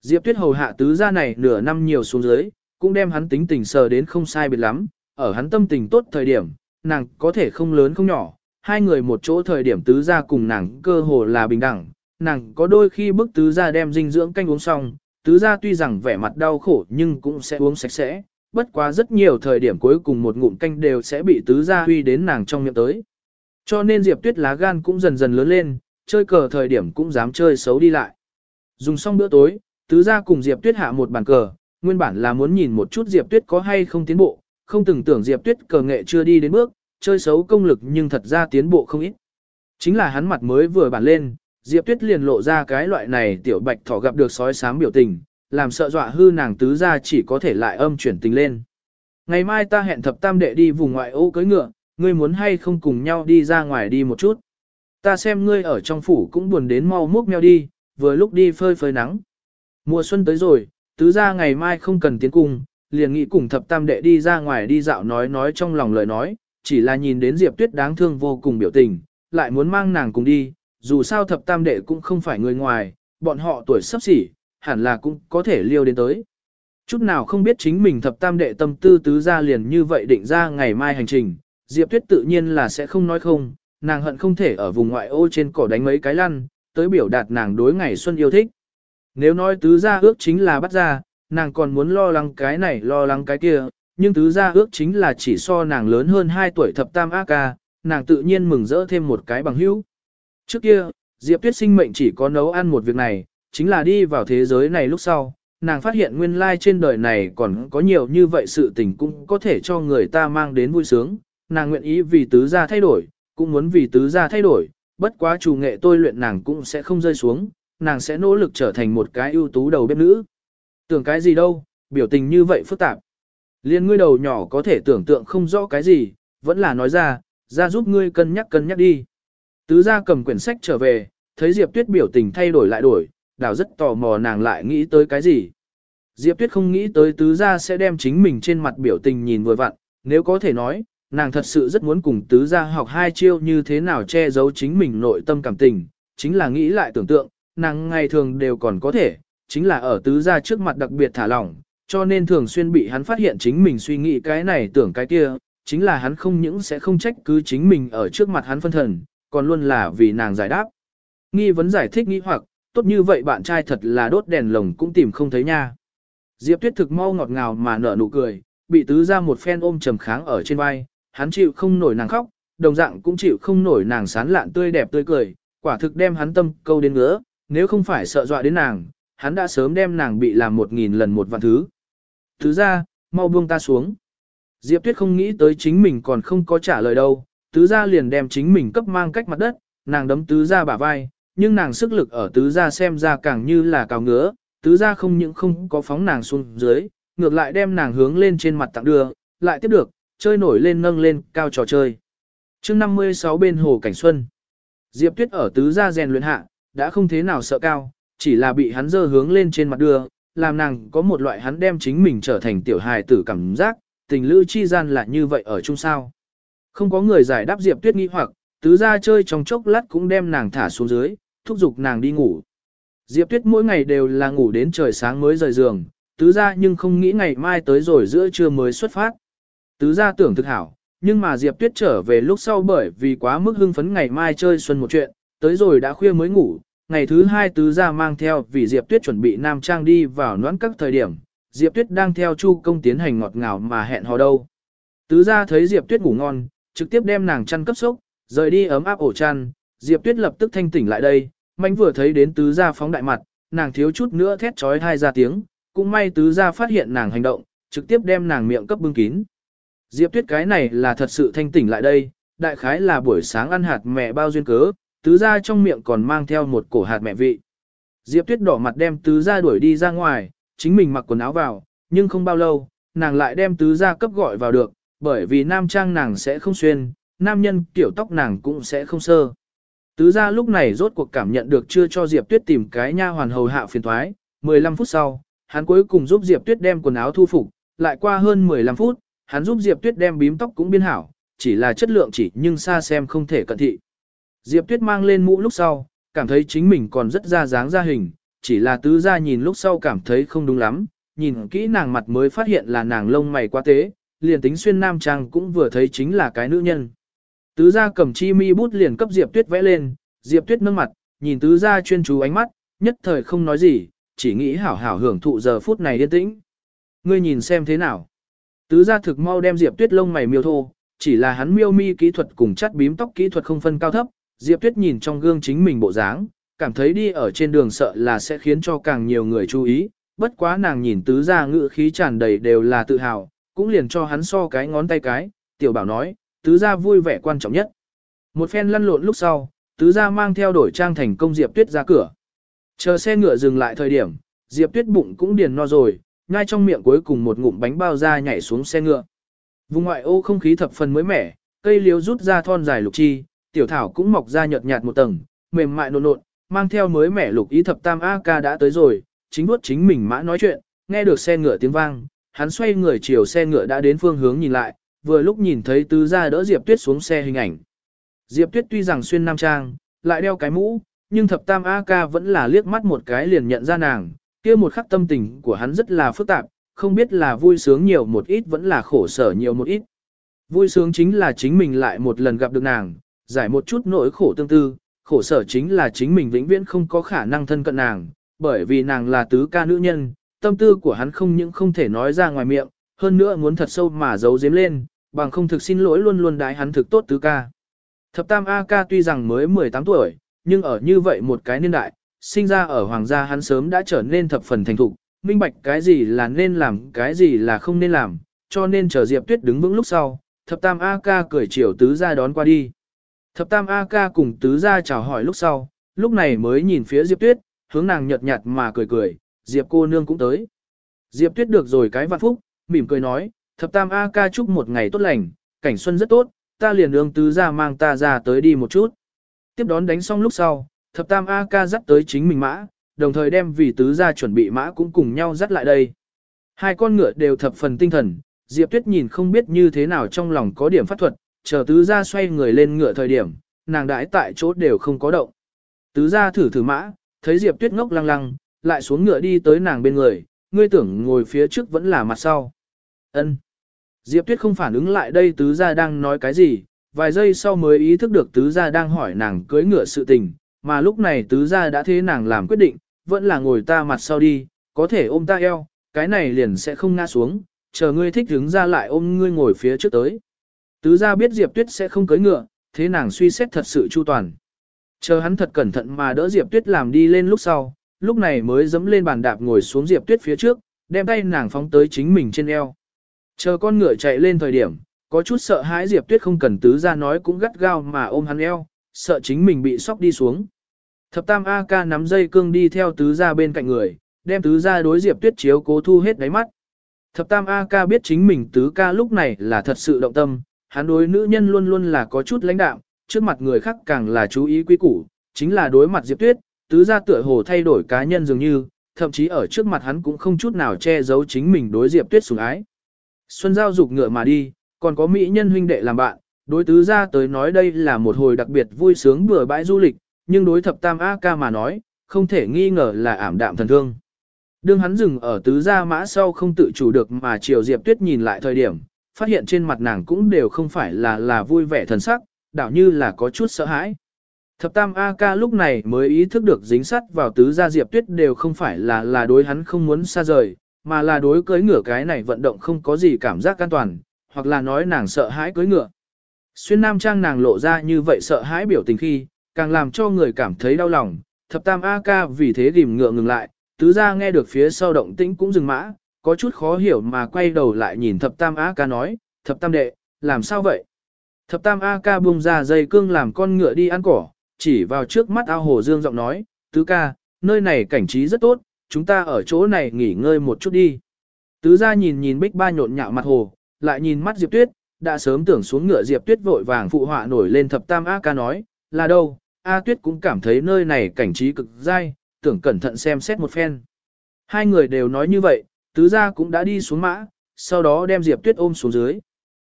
Diệp Tuyết hầu hạ tứ gia này nửa năm nhiều xuống dưới, cũng đem hắn tính tình sờ đến không sai biệt lắm, ở hắn tâm tình tốt thời điểm, nàng có thể không lớn không nhỏ, hai người một chỗ thời điểm tứ gia cùng nàng cơ hồ là bình đẳng, nàng có đôi khi bức tứ gia đem dinh dưỡng canh uống xong, tứ gia tuy rằng vẻ mặt đau khổ nhưng cũng sẽ uống sạch sẽ, bất quá rất nhiều thời điểm cuối cùng một ngụm canh đều sẽ bị tứ gia huy đến nàng trong miệng tới. Cho nên Diệp Tuyết lá gan cũng dần dần lớn lên, chơi cờ thời điểm cũng dám chơi xấu đi lại. Dùng xong bữa tối, tứ gia cùng Diệp Tuyết hạ một bàn cờ, nguyên bản là muốn nhìn một chút Diệp Tuyết có hay không tiến bộ, không từng tưởng Diệp Tuyết cờ nghệ chưa đi đến bước, chơi xấu công lực nhưng thật ra tiến bộ không ít. Chính là hắn mặt mới vừa bản lên, Diệp Tuyết liền lộ ra cái loại này tiểu bạch thỏ gặp được sói sám biểu tình, làm sợ dọa hư nàng tứ gia chỉ có thể lại âm chuyển tình lên. Ngày mai ta hẹn thập tam đệ đi vùng ngoại ô cưới ngựa, ngươi muốn hay không cùng nhau đi ra ngoài đi một chút. Ta xem ngươi ở trong phủ cũng buồn đến mau múc meo đi, vừa lúc đi phơi phơi nắng. Mùa xuân tới rồi, tứ ra ngày mai không cần tiến cung, liền nghĩ cùng thập tam đệ đi ra ngoài đi dạo nói nói trong lòng lời nói, chỉ là nhìn đến Diệp Tuyết đáng thương vô cùng biểu tình, lại muốn mang nàng cùng đi, dù sao thập tam đệ cũng không phải người ngoài, bọn họ tuổi sắp xỉ, hẳn là cũng có thể liêu đến tới. Chút nào không biết chính mình thập tam đệ tâm tư tứ ra liền như vậy định ra ngày mai hành trình, Diệp Tuyết tự nhiên là sẽ không nói không, nàng hận không thể ở vùng ngoại ô trên cỏ đánh mấy cái lăn, tới biểu đạt nàng đối ngày xuân yêu thích. Nếu nói tứ gia ước chính là bắt ra, nàng còn muốn lo lắng cái này lo lắng cái kia, nhưng tứ gia ước chính là chỉ so nàng lớn hơn 2 tuổi thập tam ác ca, nàng tự nhiên mừng rỡ thêm một cái bằng hữu. Trước kia, Diệp Tuyết sinh mệnh chỉ có nấu ăn một việc này, chính là đi vào thế giới này lúc sau, nàng phát hiện nguyên lai trên đời này còn có nhiều như vậy sự tình cũng có thể cho người ta mang đến vui sướng, nàng nguyện ý vì tứ gia thay đổi, cũng muốn vì tứ gia thay đổi, bất quá chủ nghệ tôi luyện nàng cũng sẽ không rơi xuống, nàng sẽ nỗ lực trở thành một cái ưu tú đầu bếp nữ. Tưởng cái gì đâu, biểu tình như vậy phức tạp. Liên ngươi đầu nhỏ có thể tưởng tượng không rõ cái gì, vẫn là nói ra, ra giúp ngươi cân nhắc cân nhắc đi. Tứ gia cầm quyển sách trở về, thấy Diệp Tuyết biểu tình thay đổi lại đổi, đảo rất tò mò nàng lại nghĩ tới cái gì. Diệp Tuyết không nghĩ tới tứ gia sẽ đem chính mình trên mặt biểu tình nhìn vừa vặn, nếu có thể nói, nàng thật sự rất muốn cùng tứ gia học hai chiêu như thế nào che giấu chính mình nội tâm cảm tình, chính là nghĩ lại tưởng tượng, nàng ngày thường đều còn có thể, chính là ở tứ gia trước mặt đặc biệt thả lỏng, cho nên thường xuyên bị hắn phát hiện chính mình suy nghĩ cái này tưởng cái kia, chính là hắn không những sẽ không trách cứ chính mình ở trước mặt hắn phân thần, còn luôn là vì nàng giải đáp. Nghi vấn giải thích nghi hoặc, tốt như vậy bạn trai thật là đốt đèn lồng cũng tìm không thấy nha. Diệp Tuyết thực mau ngọt ngào mà nở nụ cười, bị tứ ra một phen ôm trầm kháng ở trên vai, hắn chịu không nổi nàng khóc, đồng dạng cũng chịu không nổi nàng sán lạn tươi đẹp tươi cười, quả thực đem hắn tâm câu đến ngứa, nếu không phải sợ dọa đến nàng, hắn đã sớm đem nàng bị làm một nghìn lần một vạn thứ. Thứ ra, mau buông ta xuống. Diệp Tuyết không nghĩ tới chính mình còn không có trả lời đâu, tứ gia liền đem chính mình cấp mang cách mặt đất, nàng đấm tứ gia bả vai, nhưng nàng sức lực ở tứ gia xem ra càng như là cào ngứa, tứ gia không những không có phóng nàng xuống dưới, ngược lại đem nàng hướng lên trên mặt tặng đưa, lại tiếp được, chơi nổi lên nâng lên cao trò chơi. chương 56 bên hồ cảnh xuân, Diệp Tuyết ở tứ gia rèn luyện hạ, đã không thế nào sợ cao, chỉ là bị hắn dơ hướng lên trên mặt đưa, làm nàng có một loại hắn đem chính mình trở thành tiểu hài tử cảm giác, tình lữ chi gian là như vậy ở chung sao. Không có người giải đáp Diệp Tuyết nghi hoặc, tứ ra chơi trong chốc lát cũng đem nàng thả xuống dưới, thúc giục nàng đi ngủ. Diệp Tuyết mỗi ngày đều là ngủ đến trời sáng mới rời giường, tứ ra nhưng không nghĩ ngày mai tới rồi giữa trưa mới xuất phát. Tứ ra tưởng thực hảo, nhưng mà Diệp Tuyết trở về lúc sau bởi vì quá mức hưng phấn ngày mai chơi xuân một chuyện, tới rồi đã khuya mới ngủ, ngày thứ hai tứ gia mang theo vì Diệp Tuyết chuẩn bị nam trang đi vào noãn các thời điểm, Diệp Tuyết đang theo Chu công tiến hành ngọt ngào mà hẹn hò đâu. Tứ gia thấy Diệp Tuyết ngủ ngon, trực tiếp đem nàng chăn cấp sốc, rời đi ấm áp ổ chăn, Diệp Tuyết lập tức thanh tỉnh lại đây, mạnh vừa thấy đến tứ gia phóng đại mặt, nàng thiếu chút nữa thét trói hai ra tiếng, cũng may tứ gia phát hiện nàng hành động, trực tiếp đem nàng miệng cấp bưng kín. Diệp Tuyết cái này là thật sự thanh tỉnh lại đây, đại khái là buổi sáng ăn hạt mẹ bao duyên cớ, tứ gia trong miệng còn mang theo một cổ hạt mẹ vị. Diệp Tuyết đỏ mặt đem tứ gia đuổi đi ra ngoài, chính mình mặc quần áo vào, nhưng không bao lâu, nàng lại đem tứ gia cấp gọi vào được, bởi vì nam trang nàng sẽ không xuyên, nam nhân kiểu tóc nàng cũng sẽ không sơ. Tứ gia lúc này rốt cuộc cảm nhận được chưa cho Diệp Tuyết tìm cái nha hoàn hầu hạ phiền thoái, 15 phút sau, hắn cuối cùng giúp Diệp Tuyết đem quần áo thu phục, lại qua hơn 15 phút, hắn giúp Diệp Tuyết đem bím tóc cũng biên hảo, chỉ là chất lượng chỉ nhưng xa xem không thể cận thị. Diệp Tuyết mang lên mũ lúc sau, cảm thấy chính mình còn rất ra dáng ra hình, chỉ là tứ gia nhìn lúc sau cảm thấy không đúng lắm, nhìn kỹ nàng mặt mới phát hiện là nàng lông mày quá tế, liền tính xuyên nam trang cũng vừa thấy chính là cái nữ nhân. Tứ gia cầm chi mi bút liền cấp Diệp Tuyết vẽ lên, Diệp Tuyết nâng mặt, nhìn tứ gia chuyên chú ánh mắt, nhất thời không nói gì, chỉ nghĩ hảo hảo hưởng thụ giờ phút này yên tĩnh. Ngươi nhìn xem thế nào. Tứ gia thực mau đem Diệp Tuyết lông mày miêu thô, chỉ là hắn miêu mi kỹ thuật cùng chắt bím tóc kỹ thuật không phân cao thấp, Diệp Tuyết nhìn trong gương chính mình bộ dáng, cảm thấy đi ở trên đường sợ là sẽ khiến cho càng nhiều người chú ý, bất quá nàng nhìn tứ gia ngữ khí tràn đầy đều là tự hào, cũng liền cho hắn so cái ngón tay cái, tiểu bảo nói, tứ gia vui vẻ quan trọng nhất. Một phen lăn lộn lúc sau, tứ gia mang theo đổi trang thành công Diệp Tuyết ra cửa. Chờ xe ngựa dừng lại thời điểm, Diệp Tuyết bụng cũng điền no rồi, ngay trong miệng cuối cùng một ngụm bánh bao ra nhảy xuống xe ngựa. Vùng ngoại ô không khí thập phần mới mẻ, cây liễu rút ra thon dài lục chi, tiểu thảo cũng mọc ra nhợt nhạt một tầng, mềm mại nộn nộn, mang theo mới mẻ lục ý thập tam A ca đã tới rồi, chính vuốt chính mình mã nói chuyện, nghe được xe ngựa tiếng vang, hắn xoay người chiều xe ngựa đã đến phương hướng nhìn lại, vừa lúc nhìn thấy tứ gia đỡ Diệp Tuyết xuống xe hình ảnh. Diệp Tuyết tuy rằng xuyên nam trang, lại đeo cái mũ, nhưng thập tam A ca vẫn là liếc mắt một cái liền nhận ra nàng, kia một khắc tâm tình của hắn rất là phức tạp, không biết là vui sướng nhiều một ít vẫn là khổ sở nhiều một ít. Vui sướng chính là chính mình lại một lần gặp được nàng, giải một chút nỗi khổ tương tư, khổ sở chính là chính mình vĩnh viễn không có khả năng thân cận nàng, bởi vì nàng là tứ ca nữ nhân, tâm tư của hắn không những không thể nói ra ngoài miệng, hơn nữa muốn thật sâu mà giấu giếm lên, bằng không thực xin lỗi luôn luôn đái hắn thực tốt tứ ca. Thập tam A ca tuy rằng mới 18 tuổi, nhưng ở như vậy một cái niên đại, sinh ra ở hoàng gia hắn sớm đã trở nên thập phần thành thục, minh bạch cái gì là nên làm, cái gì là không nên làm, cho nên chờ Diệp Tuyết đứng vững lúc sau, thập tam A ca cười chiều tứ ra đón qua đi. Thập tam A ca cùng tứ gia chào hỏi lúc sau, lúc này mới nhìn phía Diệp Tuyết, hướng nàng nhợt nhạt mà cười cười, Diệp cô nương cũng tới. Diệp Tuyết được rồi cái vạn phúc, mỉm cười nói, thập tam A ca chúc một ngày tốt lành, cảnh xuân rất tốt, ta liền ương tứ gia mang ta ra tới đi một chút. Tiếp đón đánh xong lúc sau, thập tam A ca dắt tới chính mình mã, đồng thời đem vì tứ gia chuẩn bị mã cũng cùng nhau dắt lại đây. Hai con ngựa đều thập phần tinh thần, Diệp Tuyết nhìn không biết như thế nào trong lòng có điểm phát thuật, chờ tứ gia xoay người lên ngựa thời điểm, nàng đãi tại chỗ đều không có động. Tứ gia thử thử mã, thấy Diệp Tuyết ngốc lăng lăng, lại xuống ngựa đi tới nàng bên người, ngươi tưởng ngồi phía trước vẫn là mặt sau. Ân. Diệp Tuyết không phản ứng lại đây tứ gia đang nói cái gì, vài giây sau mới ý thức được tứ gia đang hỏi nàng cưới ngựa sự tình, mà lúc này tứ gia đã thế nàng làm quyết định, vẫn là ngồi ta mặt sau đi, có thể ôm ta eo, cái này liền sẽ không ngã xuống, chờ ngươi thích đứng ra lại ôm ngươi ngồi phía trước tới. Tứ gia biết Diệp Tuyết sẽ không cưới ngựa, thế nàng suy xét thật sự chu toàn. Chờ hắn thật cẩn thận mà đỡ Diệp Tuyết làm đi lên lúc sau, lúc này mới dẫm lên bàn đạp ngồi xuống Diệp Tuyết phía trước, đem tay nàng phóng tới chính mình trên eo. Chờ con ngựa chạy lên thời điểm, có chút sợ hãi Diệp Tuyết không cần tứ ra nói cũng gắt gao mà ôm hắn eo, sợ chính mình bị sóc đi xuống. Thập tam A ca nắm dây cương đi theo tứ ra bên cạnh người, đem tứ ra đối Diệp Tuyết chiếu cố thu hết đáy mắt. Thập tam A ca biết chính mình tứ ca lúc này là thật sự động tâm, hắn đối nữ nhân luôn luôn là có chút lãnh đạm, trước mặt người khác càng là chú ý quý củ, chính là đối mặt Diệp Tuyết, tứ gia tựa hồ thay đổi cá nhân dường như, thậm chí ở trước mặt hắn cũng không chút nào che giấu chính mình đối Diệp Tuyết sủng ái. Xuân Giao dục ngựa mà đi, còn có mỹ nhân huynh đệ làm bạn, đối tứ gia tới nói đây là một hồi đặc biệt vui sướng bừa bãi du lịch, nhưng đối thập tam A ca mà nói, không thể nghi ngờ là ảm đạm thần thương. Đương hắn dừng ở tứ gia mã sau không tự chủ được mà chiều Diệp Tuyết nhìn lại thời điểm, phát hiện trên mặt nàng cũng đều không phải là là vui vẻ thần sắc, đảo như là có chút sợ hãi. Thập tam A ca lúc này mới ý thức được dính sắt vào tứ gia Diệp Tuyết đều không phải là là đối hắn không muốn xa rời, mà là đối cưới ngựa cái này vận động không có gì cảm giác an toàn, hoặc là nói nàng sợ hãi cưới ngựa. Xuyên nam trang nàng lộ ra như vậy sợ hãi biểu tình khi, càng làm cho người cảm thấy đau lòng, thập tam A ca vì thế rìm ngựa ngừng lại, tứ gia nghe được phía sau động tĩnh cũng dừng mã, có chút khó hiểu mà quay đầu lại nhìn thập tam A ca nói, thập tam đệ, làm sao vậy? Thập tam A ca buông ra dây cương làm con ngựa đi ăn cỏ, chỉ vào trước mắt ao hồ dương giọng nói, tứ ca, nơi này cảnh trí rất tốt, chúng ta ở chỗ này nghỉ ngơi một chút đi. Tứ gia nhìn nhìn bích ba nhộn nhạo mặt hồ, lại nhìn mắt Diệp Tuyết, đã sớm tưởng xuống ngựa Diệp Tuyết vội vàng phụ họa nổi lên thập tam A ca nói, là đâu, A Tuyết cũng cảm thấy nơi này cảnh trí cực dai, tưởng cẩn thận xem xét một phen. Hai người đều nói như vậy, tứ gia cũng đã đi xuống mã, sau đó đem Diệp Tuyết ôm xuống dưới.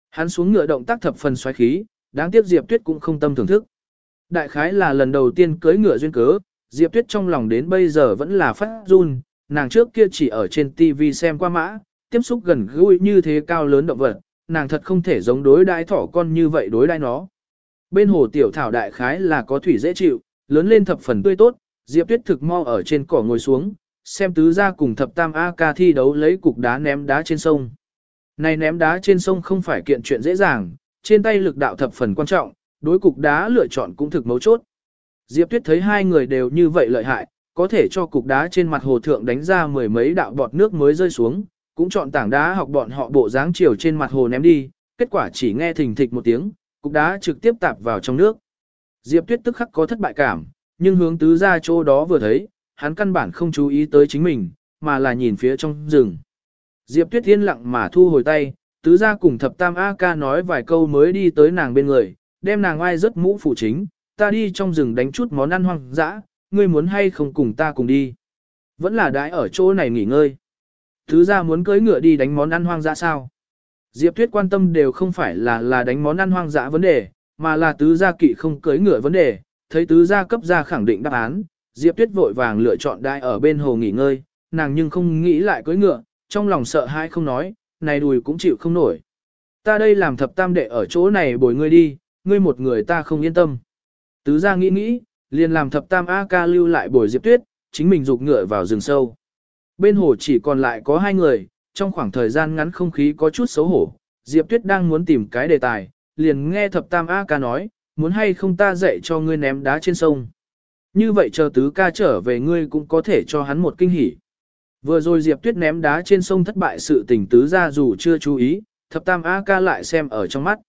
Hắn xuống ngựa động tác thập phần xoáy khí, đáng tiếc Diệp Tuyết cũng không tâm thưởng thức. Đại khái là lần đầu tiên cưới ngựa duyên cớ, Diệp Tuyết trong lòng đến bây giờ vẫn là phát run, nàng trước kia chỉ ở trên TV xem qua mã, tiếp xúc gần gũi như thế cao lớn động vật, nàng thật không thể giống đối đãi thỏ con như vậy đối đãi nó. Bên hồ tiểu thảo đại khái là có thủy dễ chịu, lớn lên thập phần tươi tốt, Diệp Tuyết thực mo ở trên cỏ ngồi xuống, xem tứ gia cùng thập tam A ca thi đấu lấy cục đá ném đá trên sông. Này ném đá trên sông không phải kiện chuyện dễ dàng, trên tay lực đạo thập phần quan trọng, đối cục đá lựa chọn cũng thực mấu chốt. Diệp Tuyết thấy hai người đều như vậy lợi hại, có thể cho cục đá trên mặt hồ thượng đánh ra mười mấy đạo bọt nước mới rơi xuống, cũng chọn tảng đá học bọn họ bộ dáng chiều trên mặt hồ ném đi, kết quả chỉ nghe thình thịch một tiếng, cục đá trực tiếp tạp vào trong nước. Diệp Tuyết tức khắc có thất bại cảm, nhưng hướng tứ ra chỗ đó vừa thấy, hắn căn bản không chú ý tới chính mình, mà là nhìn phía trong rừng. Diệp Tuyết yên lặng mà thu hồi tay, tứ gia cùng thập tam A ca nói vài câu mới đi tới nàng bên người, đem nàng ai rất mũ phủ chính, ta đi trong rừng đánh chút món ăn hoang dã, ngươi muốn hay không cùng ta cùng đi. Vẫn là đãi ở chỗ này nghỉ ngơi. Tứ gia muốn cưỡi ngựa đi đánh món ăn hoang dã sao? Diệp Tuyết quan tâm đều không phải là là đánh món ăn hoang dã vấn đề, mà là tứ gia kỵ không cưỡi ngựa vấn đề, thấy tứ gia cấp gia khẳng định đáp án, Diệp Tuyết vội vàng lựa chọn đai ở bên hồ nghỉ ngơi, nàng nhưng không nghĩ lại cưỡi ngựa, trong lòng sợ hãi không nói, này đùi cũng chịu không nổi. Ta đây làm thập tam đệ ở chỗ này bồi ngươi đi, ngươi một người ta không yên tâm. Tứ gia nghĩ nghĩ, liền làm thập tam A ca lưu lại bồi Diệp Tuyết, chính mình rục ngựa vào rừng sâu. Bên hồ chỉ còn lại có hai người, trong khoảng thời gian ngắn không khí có chút xấu hổ, Diệp Tuyết đang muốn tìm cái đề tài, liền nghe thập tam A ca nói, muốn hay không ta dạy cho ngươi ném đá trên sông. Như vậy chờ tứ ca trở về ngươi cũng có thể cho hắn một kinh hỉ. Vừa rồi Diệp Tuyết ném đá trên sông thất bại sự tình tứ ra dù chưa chú ý, thập tam A ca lại xem ở trong mắt.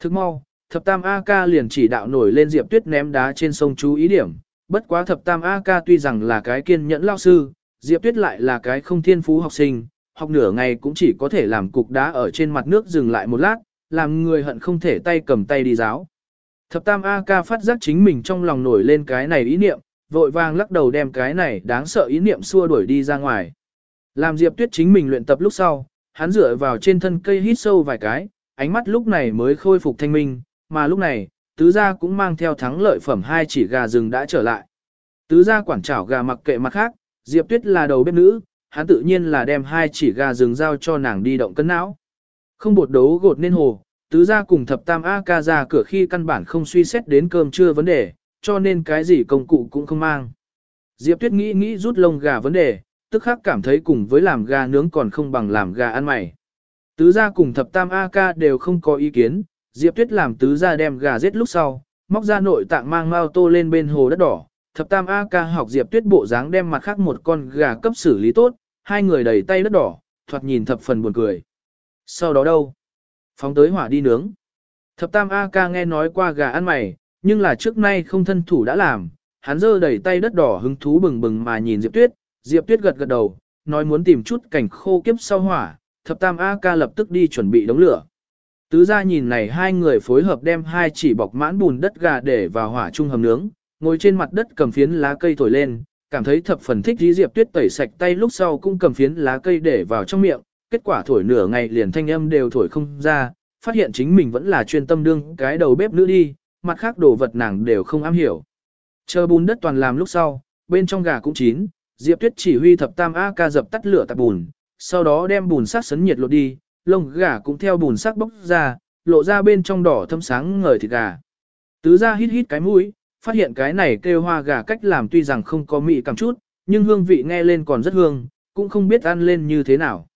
Thức mau, thập tam A ca liền chỉ đạo nổi lên Diệp Tuyết ném đá trên sông chú ý điểm. Bất quá thập tam A ca tuy rằng là cái kiên nhẫn lao sư, Diệp Tuyết lại là cái không thiên phú học sinh, học nửa ngày cũng chỉ có thể làm cục đá ở trên mặt nước dừng lại một lát, làm người hận không thể tay cầm tay đi giáo. Thập tam A ca phát giác chính mình trong lòng nổi lên cái này ý niệm, vội vàng lắc đầu đem cái này đáng sợ ý niệm xua đuổi đi ra ngoài. Làm Diệp Tuyết chính mình luyện tập lúc sau, hắn dựa vào trên thân cây hít sâu vài cái, ánh mắt lúc này mới khôi phục thanh minh, mà lúc này, tứ gia cũng mang theo thắng lợi phẩm hai chỉ gà rừng đã trở lại. Tứ gia quản trảo gà mặc kệ mặt khác, Diệp Tuyết là đầu bếp nữ, hắn tự nhiên là đem hai chỉ gà rừng giao cho nàng đi động cân não. Không bột đấu gột nên hồ, tứ gia cùng thập tam A ca ra cửa khi căn bản không suy xét đến cơm trưa vấn đề, cho nên cái gì công cụ cũng không mang. Diệp Tuyết nghĩ nghĩ rút lông gà vấn đề, tức khắc cảm thấy cùng với làm gà nướng còn không bằng làm gà ăn mày. Tứ gia cùng thập tam A ca đều không có ý kiến, Diệp Tuyết làm tứ gia đem gà giết lúc sau, móc ra nội tạng mang mao tô lên bên hồ đất đỏ. Thập tam A ca học Diệp Tuyết bộ dáng đem mặt khác một con gà cấp xử lý tốt, hai người đầy tay đất đỏ, thoạt nhìn thập phần buồn cười. Sau đó đâu? Phóng tới hỏa đi nướng. Thập tam A ca nghe nói qua gà ăn mày, nhưng là trước nay không thân thủ đã làm, hắn giơ đầy tay đất đỏ hứng thú bừng bừng mà nhìn Diệp Tuyết, Diệp Tuyết gật gật đầu, nói muốn tìm chút cảnh khô kiếp sau hỏa, thập tam A ca lập tức đi chuẩn bị đống lửa. Tứ ra nhìn này hai người phối hợp đem hai chỉ bọc mãn bùn đất gà để vào hỏa chung hầm nướng, ngồi trên mặt đất cầm phiến lá cây thổi lên, cảm thấy thập phần thích dí Diệp Tuyết tẩy sạch tay lúc sau cũng cầm phiến lá cây để vào trong miệng, kết quả thổi nửa ngày liền thanh âm đều thổi không ra, phát hiện chính mình vẫn là chuyên tâm đương cái đầu bếp nữ đi, mặt khác đồ vật nàng đều không am hiểu. Chờ bùn đất toàn làm lúc sau, bên trong gà cũng chín, Diệp Tuyết chỉ huy thập tam A ca dập tắt lửa tạp bùn, sau đó đem bùn sắc sấn nhiệt lột đi, lông gà cũng theo bùn sắc bốc ra, lộ ra bên trong đỏ thâm sáng ngời thịt gà. Tứ ra hít hít cái mũi, phát hiện cái này kêu hoa gà cách làm tuy rằng không có mị cảm chút, nhưng hương vị nghe lên còn rất hương, cũng không biết ăn lên như thế nào.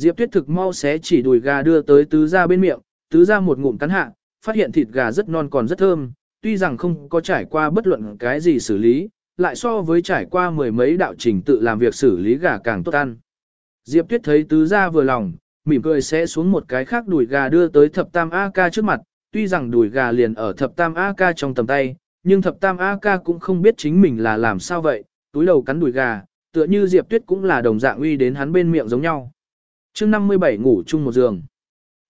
Diệp Tuyết thực mau xé chỉ đùi gà đưa tới tứ gia bên miệng, tứ gia một ngụm cắn hạ, phát hiện thịt gà rất non còn rất thơm, tuy rằng không có trải qua bất luận cái gì xử lý, lại so với trải qua mười mấy đạo trình tự làm việc xử lý gà càng tốt ăn. Diệp Tuyết thấy tứ gia vừa lòng, mỉm cười sẽ xuống một cái khác đùi gà đưa tới thập tam A-ca trước mặt, tuy rằng đùi gà liền ở thập tam A-ca trong tầm tay, nhưng thập tam A-ca cũng không biết chính mình là làm sao vậy, túi đầu cắn đùi gà, tựa như Diệp Tuyết cũng là đồng dạng uy đến hắn bên miệng giống nhau chương 57 ngủ chung một giường.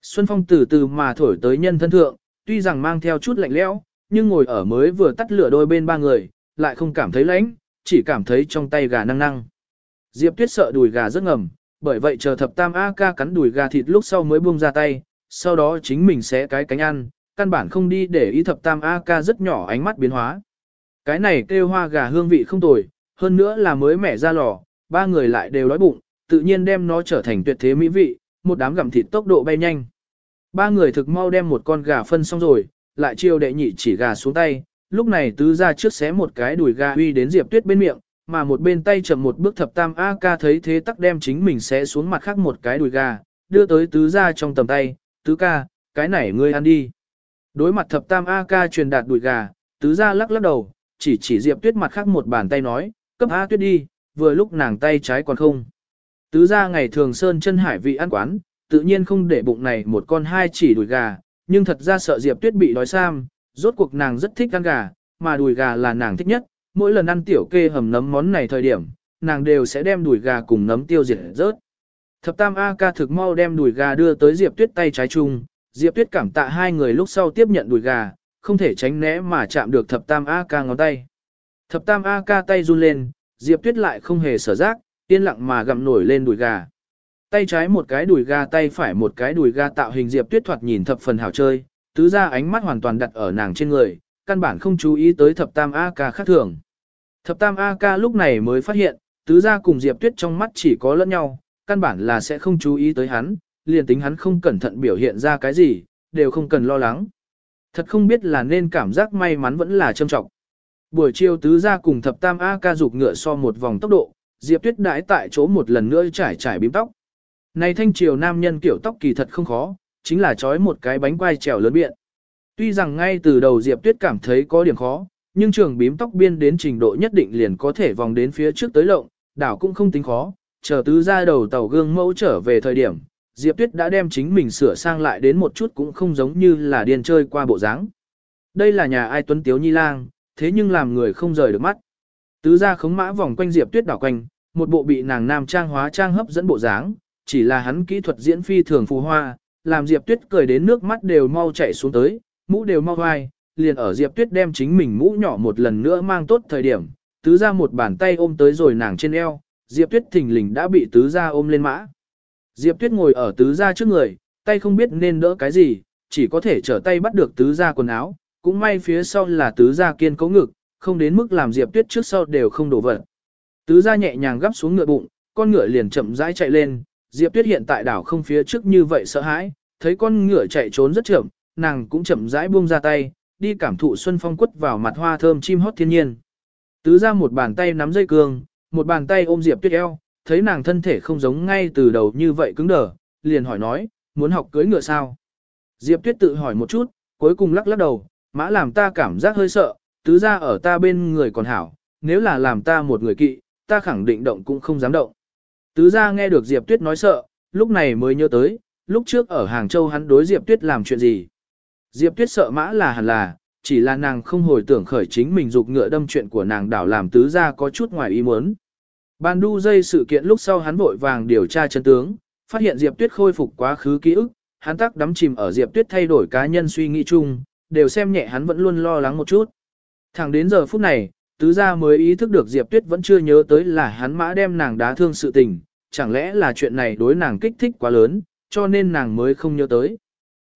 Xuân Phong từ từ mà thổi tới nhân thân thượng, tuy rằng mang theo chút lạnh lẽo, nhưng ngồi ở mới vừa tắt lửa đôi bên ba người, lại không cảm thấy lạnh, chỉ cảm thấy trong tay gà năng năng. Diệp Tuyết sợ đùi gà rất ngầm, bởi vậy chờ thập tam A ca cắn đùi gà thịt lúc sau mới buông ra tay, sau đó chính mình sẽ cái cánh ăn, căn bản không đi để ý thập tam A ca rất nhỏ ánh mắt biến hóa. Cái này kêu hoa gà hương vị không tồi, hơn nữa là mới mẻ ra lò, ba người lại đều đói bụng, tự nhiên đem nó trở thành tuyệt thế mỹ vị, một đám gặm thịt tốc độ bay nhanh. Ba người thực mau đem một con gà phân xong rồi, lại chiêu đệ nhị chỉ gà xuống tay, lúc này tứ ra trước xé một cái đùi gà uy đến Diệp Tuyết bên miệng, mà một bên tay chậm một bước thập tam A ca thấy thế tắc đem chính mình xé xuống mặt khác một cái đùi gà, đưa tới tứ ra trong tầm tay, tứ ca, cái này ngươi ăn đi. Đối mặt thập tam A ca truyền đạt đùi gà, tứ ra lắc lắc đầu, chỉ chỉ Diệp Tuyết mặt khác một bàn tay nói, cấp A Tuyết đi, vừa lúc nàng tay trái còn không. Tứ ra ngày thường sơn chân hải vị ăn quán, tự nhiên không để bụng này một con hai chỉ đùi gà, nhưng thật ra sợ Diệp Tuyết bị đói sam, rốt cuộc nàng rất thích ăn gà, mà đùi gà là nàng thích nhất, mỗi lần ăn tiểu kê hầm nấm món này thời điểm, nàng đều sẽ đem đùi gà cùng nấm tiêu diệt rớt. Thập tam A ca thực mau đem đùi gà đưa tới Diệp Tuyết tay trái chung, Diệp Tuyết cảm tạ hai người lúc sau tiếp nhận đùi gà, không thể tránh né mà chạm được thập tam A ca ngón tay. Thập tam A ca tay run lên, Diệp Tuyết lại không hề sở giác, yên lặng mà gặm nổi lên đùi gà. Tay trái một cái đùi gà tay phải một cái đùi gà tạo hình Diệp Tuyết thoạt nhìn thập phần hảo chơi, tứ ra ánh mắt hoàn toàn đặt ở nàng trên người, căn bản không chú ý tới thập tam A ca khác thường. Thập tam A ca lúc này mới phát hiện, tứ ra cùng Diệp Tuyết trong mắt chỉ có lẫn nhau, căn bản là sẽ không chú ý tới hắn, liền tính hắn không cẩn thận biểu hiện ra cái gì, đều không cần lo lắng. Thật không biết là nên cảm giác may mắn vẫn là trâm trọng. Buổi chiều tứ ra cùng thập tam A ca rụt ngựa so một vòng tốc độ, Diệp Tuyết đãi tại chỗ một lần nữa trải trải bím tóc. Này thanh triều nam nhân kiểu tóc kỳ thật không khó, chính là trói một cái bánh quai trèo lớn biện. Tuy rằng ngay từ đầu Diệp Tuyết cảm thấy có điểm khó, nhưng trường bím tóc biên đến trình độ nhất định liền có thể vòng đến phía trước tới lộng, đảo cũng không tính khó, chờ tứ ra đầu tàu gương mẫu trở về thời điểm, Diệp Tuyết đã đem chính mình sửa sang lại đến một chút cũng không giống như là điên chơi qua bộ dáng. Đây là nhà ai tuấn tiếu nhi lang, thế nhưng làm người không rời được mắt. Tứ gia khống mã vòng quanh Diệp Tuyết đảo quanh, một bộ bị nàng nam trang hóa trang hấp dẫn bộ dáng, chỉ là hắn kỹ thuật diễn phi thường phù hoa, làm Diệp Tuyết cười đến nước mắt đều mau chảy xuống tới, mũ đều mau hoai, liền ở Diệp Tuyết đem chính mình mũ nhỏ một lần nữa mang tốt thời điểm, tứ gia một bàn tay ôm tới rồi nàng trên eo, Diệp Tuyết thình lình đã bị tứ gia ôm lên mã. Diệp Tuyết ngồi ở tứ gia trước người, tay không biết nên đỡ cái gì, chỉ có thể trở tay bắt được tứ gia quần áo, cũng may phía sau là tứ gia kiên cố ngực, không đến mức làm Diệp Tuyết trước sau đều không đổ vật. Tứ Gia nhẹ nhàng gắp xuống ngựa bụng, con ngựa liền chậm rãi chạy lên, Diệp Tuyết hiện tại đảo không phía trước như vậy sợ hãi, thấy con ngựa chạy trốn rất chậm, nàng cũng chậm rãi buông ra tay, đi cảm thụ xuân phong quất vào mặt hoa thơm chim hót thiên nhiên. Tứ ra một bàn tay nắm dây cương, một bàn tay ôm Diệp Tuyết eo, thấy nàng thân thể không giống ngay từ đầu như vậy cứng đờ, liền hỏi nói, muốn học cưới ngựa sao? Diệp Tuyết tự hỏi một chút, cuối cùng lắc lắc đầu, mã làm ta cảm giác hơi sợ, tứ ra ở ta bên người còn hảo, nếu là làm ta một người kỵ, ta khẳng định động cũng không dám động. Tứ ra nghe được Diệp Tuyết nói sợ, lúc này mới nhớ tới, lúc trước ở Hàng Châu hắn đối Diệp Tuyết làm chuyện gì. Diệp Tuyết sợ mã là hẳn là, chỉ là nàng không hồi tưởng khởi chính mình dục ngựa đâm chuyện của nàng đảo làm tứ ra có chút ngoài ý muốn. Ban đu dây sự kiện lúc sau hắn vội vàng điều tra chân tướng, phát hiện Diệp Tuyết khôi phục quá khứ ký ức, hắn tắc đắm chìm ở Diệp Tuyết thay đổi cá nhân suy nghĩ chung, đều xem nhẹ hắn vẫn luôn lo lắng một chút. Thẳng đến giờ phút này, tứ gia mới ý thức được Diệp Tuyết vẫn chưa nhớ tới là hắn mã đem nàng đá thương sự tình, chẳng lẽ là chuyện này đối nàng kích thích quá lớn, cho nên nàng mới không nhớ tới.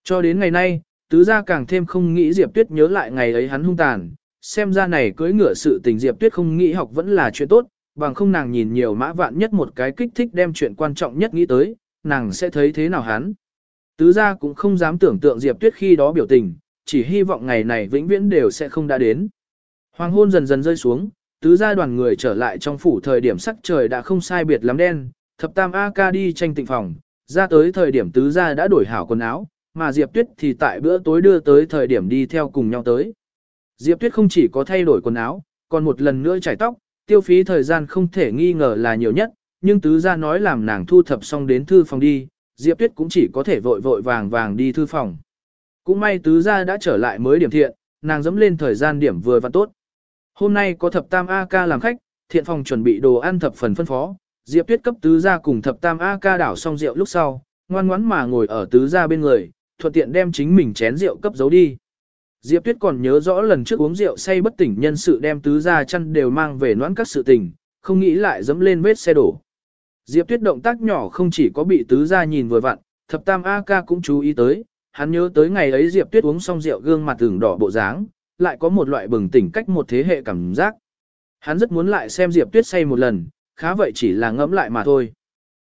Cho đến ngày nay, tứ gia càng thêm không nghĩ Diệp Tuyết nhớ lại ngày ấy hắn hung tàn, xem ra này cưới ngựa sự tình Diệp Tuyết không nghĩ học vẫn là chuyện tốt, bằng không nàng nhìn nhiều mã vạn nhất một cái kích thích đem chuyện quan trọng nhất nghĩ tới, nàng sẽ thấy thế nào hắn. Tứ gia cũng không dám tưởng tượng Diệp Tuyết khi đó biểu tình, chỉ hy vọng ngày này vĩnh viễn đều sẽ không đã đến. Hoàng hôn dần dần rơi xuống, tứ gia đoàn người trở lại trong phủ thời điểm sắc trời đã không sai biệt lắm đen, thập tam A ca đi tranh tịnh phòng, ra tới thời điểm tứ gia đã đổi hảo quần áo, mà Diệp Tuyết thì tại bữa tối đưa tới thời điểm đi theo cùng nhau tới. Diệp Tuyết không chỉ có thay đổi quần áo, còn một lần nữa chải tóc, tiêu phí thời gian không thể nghi ngờ là nhiều nhất, nhưng tứ gia nói làm nàng thu thập xong đến thư phòng đi, Diệp Tuyết cũng chỉ có thể vội vội vàng vàng đi thư phòng. Cũng may tứ gia đã trở lại mới điểm thiện, nàng dẫm lên thời gian điểm vừa và tốt. Hôm nay có thập tam A ca làm khách, thiện phòng chuẩn bị đồ ăn thập phần phân phó, Diệp Tuyết cấp tứ gia cùng thập tam A ca đảo xong rượu lúc sau, ngoan ngoãn mà ngồi ở tứ gia bên người, thuận tiện đem chính mình chén rượu cấp giấu đi. Diệp Tuyết còn nhớ rõ lần trước uống rượu say bất tỉnh nhân sự đem tứ gia chăn đều mang về noãn các sự tình, không nghĩ lại dẫm lên vết xe đổ. Diệp Tuyết động tác nhỏ không chỉ có bị tứ gia nhìn vừa vặn, thập tam A ca cũng chú ý tới, hắn nhớ tới ngày ấy Diệp Tuyết uống xong rượu gương mặt tưởng đỏ bộ dáng, lại có một loại bừng tỉnh cách một thế hệ cảm giác. Hắn rất muốn lại xem Diệp Tuyết say một lần, khá vậy chỉ là ngẫm lại mà thôi.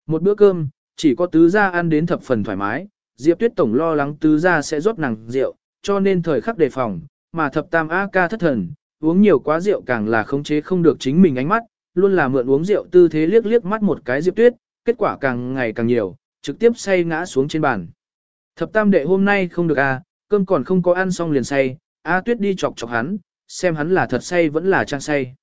Một bữa cơm, chỉ có tứ gia ăn đến thập phần thoải mái, Diệp Tuyết tổng lo lắng tứ gia sẽ rót nàng rượu, cho nên thời khắc đề phòng, mà thập tam A ca thất thần, uống nhiều quá rượu càng là khống chế không được chính mình ánh mắt, luôn là mượn uống rượu tư thế liếc liếc mắt một cái Diệp Tuyết, kết quả càng ngày càng nhiều, trực tiếp say ngã xuống trên bàn. Thập tam đệ hôm nay không được à, cơm còn không có ăn xong liền say, A Tuyết đi chọc chọc hắn, xem hắn là thật say vẫn là trang say.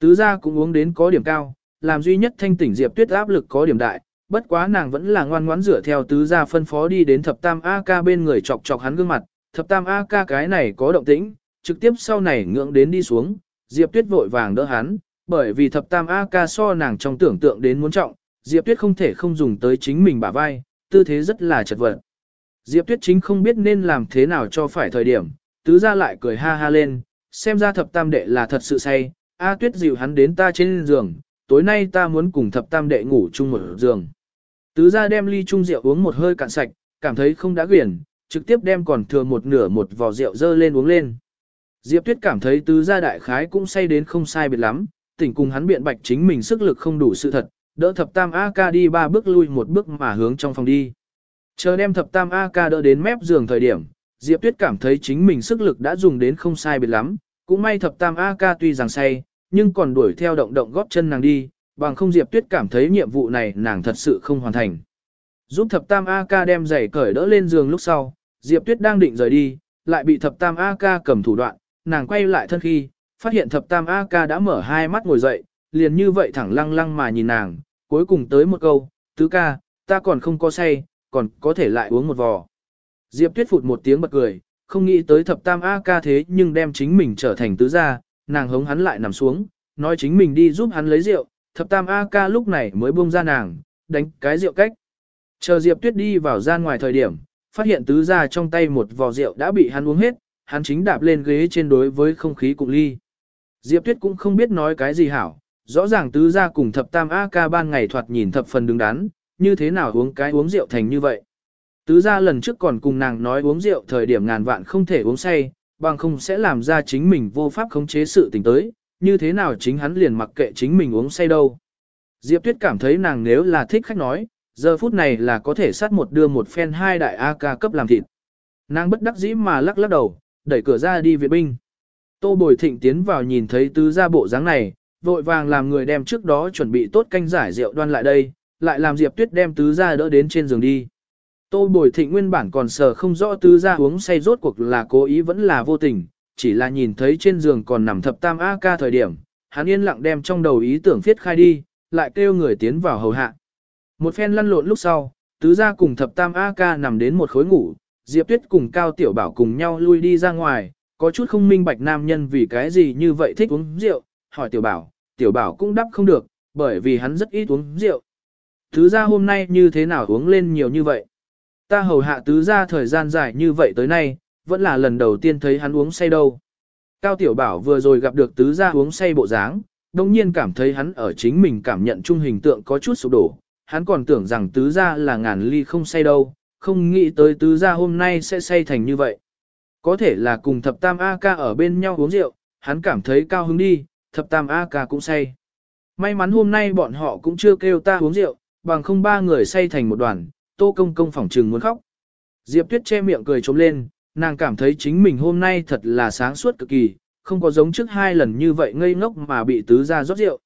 Tứ gia cũng uống đến có điểm cao, làm duy nhất thanh tỉnh Diệp Tuyết áp lực có điểm đại, bất quá nàng vẫn là ngoan ngoãn rửa theo tứ gia phân phó đi đến thập tam A ca bên người chọc chọc hắn gương mặt, thập tam A ca cái này có động tĩnh, trực tiếp sau này ngưỡng đến đi xuống, Diệp Tuyết vội vàng đỡ hắn, bởi vì thập tam A ca so nàng trong tưởng tượng đến muốn trọng, Diệp Tuyết không thể không dùng tới chính mình bả vai, tư thế rất là chật vật. Diệp Tuyết chính không biết nên làm thế nào cho phải thời điểm, tứ ra lại cười ha ha lên, xem ra thập tam đệ là thật sự say, A Tuyết dịu hắn đến ta trên giường, tối nay ta muốn cùng thập tam đệ ngủ chung một giường. Tứ ra đem ly chung rượu uống một hơi cạn sạch, cảm thấy không đã quyển, trực tiếp đem còn thừa một nửa một vò rượu dơ lên uống lên. Diệp Tuyết cảm thấy tứ gia đại khái cũng say đến không sai biệt lắm, tỉnh cùng hắn biện bạch chính mình sức lực không đủ sự thật, đỡ thập tam A-ca đi ba bước lui một bước mà hướng trong phòng đi. Chờ đem thập tam A-ca đỡ đến mép giường thời điểm, Diệp Tuyết cảm thấy chính mình sức lực đã dùng đến không sai biệt lắm, cũng may thập tam A-ca tuy rằng say, nhưng còn đuổi theo động động góp chân nàng đi, bằng không Diệp Tuyết cảm thấy nhiệm vụ này nàng thật sự không hoàn thành. Giúp thập tam A-ca đem giày cởi đỡ lên giường lúc sau, Diệp Tuyết đang định rời đi, lại bị thập tam A-ca cầm thủ đoạn, nàng quay lại thân khi, phát hiện thập tam A-ca đã mở hai mắt ngồi dậy, liền như vậy thẳng lăng lăng mà nhìn nàng, cuối cùng tới một câu, tứ ca, ta còn không có say, còn có thể lại uống một vò. Diệp Tuyết phụt một tiếng bật cười, không nghĩ tới thập tam A-ca thế nhưng đem chính mình trở thành tứ gia, nàng hống hắn lại nằm xuống, nói chính mình đi giúp hắn lấy rượu, thập tam A-ca lúc này mới buông ra nàng, đánh cái rượu cách. Chờ Diệp Tuyết đi vào gian ngoài thời điểm, phát hiện tứ gia trong tay một vò rượu đã bị hắn uống hết, hắn chính đạp lên ghế trên đối với không khí cùng ly. Diệp Tuyết cũng không biết nói cái gì hảo, rõ ràng tứ gia cùng thập tam A ca ban ngày thoạt nhìn thập phần đứng đắn, như thế nào uống cái uống rượu thành như vậy. Tứ gia lần trước còn cùng nàng nói uống rượu thời điểm ngàn vạn không thể uống say, bằng không sẽ làm ra chính mình vô pháp khống chế sự tình tới, như thế nào chính hắn liền mặc kệ chính mình uống say đâu. Diệp Tuyết cảm thấy nàng nếu là thích khách nói, giờ phút này là có thể sát một đưa một phen hai đại A ca cấp làm thịt. Nàng bất đắc dĩ mà lắc lắc đầu, đẩy cửa ra đi viện binh. Tô Bồi Thịnh tiến vào nhìn thấy tứ gia bộ dáng này, vội vàng làm người đem trước đó chuẩn bị tốt canh giải rượu đoan lại đây, lại làm Diệp Tuyết đem tứ gia đỡ đến trên giường đi. Tô Bồi Thịnh nguyên bản còn sờ không rõ tứ gia uống say rốt cuộc là cố ý vẫn là vô tình, chỉ là nhìn thấy trên giường còn nằm thập tam A ca thời điểm, hắn yên lặng đem trong đầu ý tưởng viết khai đi, lại kêu người tiến vào hầu hạ. Một phen lăn lộn lúc sau, tứ gia cùng thập tam A ca nằm đến một khối ngủ, Diệp Tuyết cùng Cao Tiểu Bảo cùng nhau lui đi ra ngoài, có chút không minh bạch nam nhân vì cái gì như vậy thích uống rượu, hỏi Tiểu Bảo, Tiểu Bảo cũng đáp không được, bởi vì hắn rất ít uống rượu. Tứ gia hôm nay như thế nào uống lên nhiều như vậy? Ta hầu hạ tứ gia thời gian dài như vậy tới nay, vẫn là lần đầu tiên thấy hắn uống say đâu. Cao Tiểu Bảo vừa rồi gặp được tứ gia uống say bộ dáng, đồng nhiên cảm thấy hắn ở chính mình cảm nhận chung hình tượng có chút sụp đổ, hắn còn tưởng rằng tứ gia là ngàn ly không say đâu, không nghĩ tới tứ gia hôm nay sẽ say thành như vậy. Có thể là cùng thập tam A ca ở bên nhau uống rượu, hắn cảm thấy cao hứng đi, thập tam A ca cũng say. May mắn hôm nay bọn họ cũng chưa kêu ta uống rượu, bằng không ba người say thành một đoàn, tô công công phỏng trừng muốn khóc. Diệp tuyết che miệng cười trống lên, nàng cảm thấy chính mình hôm nay thật là sáng suốt cực kỳ, không có giống trước hai lần như vậy ngây ngốc mà bị tứ gia rót rượu.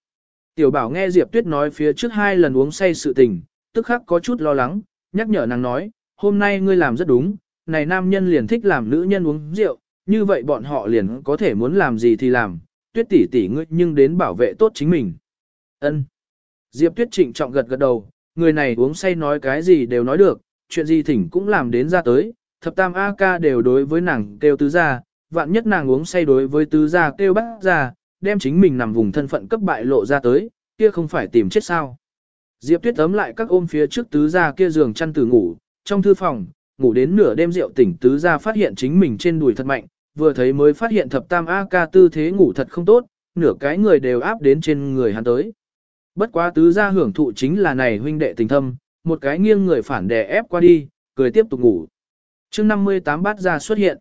Tiểu bảo nghe Diệp tuyết nói phía trước hai lần uống say sự tình, tức khắc có chút lo lắng, nhắc nhở nàng nói, hôm nay ngươi làm rất đúng, này nam nhân liền thích làm nữ nhân uống rượu, như vậy bọn họ liền có thể muốn làm gì thì làm, tuyết tỷ tỷ ngươi nhưng đến bảo vệ tốt chính mình. Ân. Diệp tuyết trịnh trọng gật gật đầu, người này uống say nói cái gì đều nói được, chuyện gì thỉnh cũng làm đến ra tới, thập tam A ca đều đối với nàng kêu tứ gia, vạn nhất nàng uống say đối với tứ gia kêu bác gia, đem chính mình nằm vùng thân phận cấp bại lộ ra tới, kia không phải tìm chết sao. Diệp tuyết ấm lại các ôm phía trước tứ gia kia giường chăn tử ngủ, trong thư phòng, ngủ đến nửa đêm rượu tỉnh tứ gia phát hiện chính mình trên đùi thật mạnh, vừa thấy mới phát hiện thập tam A ca tư thế ngủ thật không tốt, nửa cái người đều áp đến trên người hắn tới. Bất quá tứ gia hưởng thụ chính là này huynh đệ tình thâm, một cái nghiêng người phản đè ép qua đi, cười tiếp tục ngủ. chương 58 bát gia xuất hiện.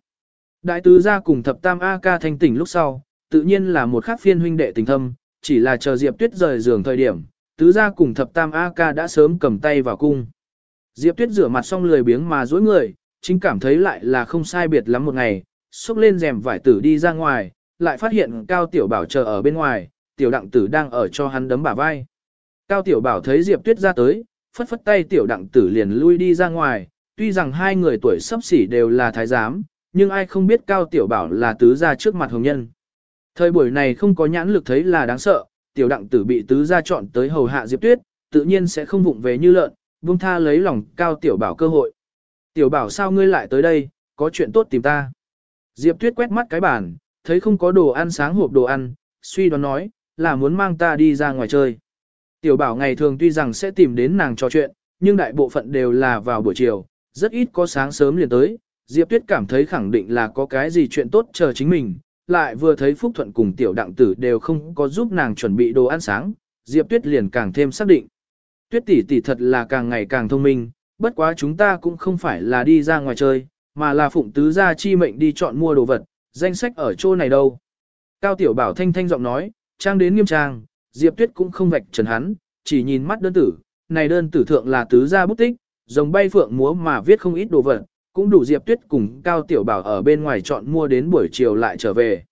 Đại tứ gia cùng thập tam A ca thanh tỉnh lúc sau, tự nhiên là một khác phiên huynh đệ tình thâm, chỉ là chờ Diệp Tuyết rời giường thời điểm, tứ gia cùng thập tam A ca đã sớm cầm tay vào cung. Diệp Tuyết rửa mặt xong lười biếng mà duỗi người, chính cảm thấy lại là không sai biệt lắm một ngày, xúc lên rèm vải tử đi ra ngoài, lại phát hiện Cao Tiểu Bảo chờ ở bên ngoài, Tiểu Đặng Tử đang ở cho hắn đấm bả vai. Cao Tiểu Bảo thấy Diệp Tuyết ra tới, phất phất tay Tiểu Đặng Tử liền lui đi ra ngoài, tuy rằng hai người tuổi sắp xỉ đều là thái giám, nhưng ai không biết Cao Tiểu Bảo là tứ gia trước mặt hồng nhân. Thời buổi này không có nhãn lực thấy là đáng sợ, Tiểu Đặng Tử bị tứ gia chọn tới hầu hạ Diệp Tuyết, tự nhiên sẽ không vụng về như lợn, buông tha lấy lòng cao tiểu bảo cơ hội. Tiểu bảo sao ngươi lại tới đây, có chuyện tốt tìm ta. Diệp Tuyết quét mắt cái bàn, thấy không có đồ ăn sáng hộp đồ ăn, suy đoán nói, là muốn mang ta đi ra ngoài chơi. Tiểu bảo ngày thường tuy rằng sẽ tìm đến nàng trò chuyện, nhưng đại bộ phận đều là vào buổi chiều, rất ít có sáng sớm liền tới. Diệp Tuyết cảm thấy khẳng định là có cái gì chuyện tốt chờ chính mình, lại vừa thấy Phúc Thuận cùng tiểu đặng tử đều không có giúp nàng chuẩn bị đồ ăn sáng, Diệp Tuyết liền càng thêm xác định. Tuyết tỷ tỷ thật là càng ngày càng thông minh, bất quá chúng ta cũng không phải là đi ra ngoài chơi, mà là phụng tứ gia chi mệnh đi chọn mua đồ vật, danh sách ở chỗ này đâu. Cao Tiểu Bảo thanh thanh giọng nói, trang đến nghiêm trang, Diệp Tuyết cũng không vạch trần hắn, chỉ nhìn mắt đơn tử, này đơn tử thượng là tứ gia bút tích, rồng bay phượng múa mà viết không ít đồ vật, cũng đủ Diệp Tuyết cùng Cao Tiểu Bảo ở bên ngoài chọn mua đến buổi chiều lại trở về.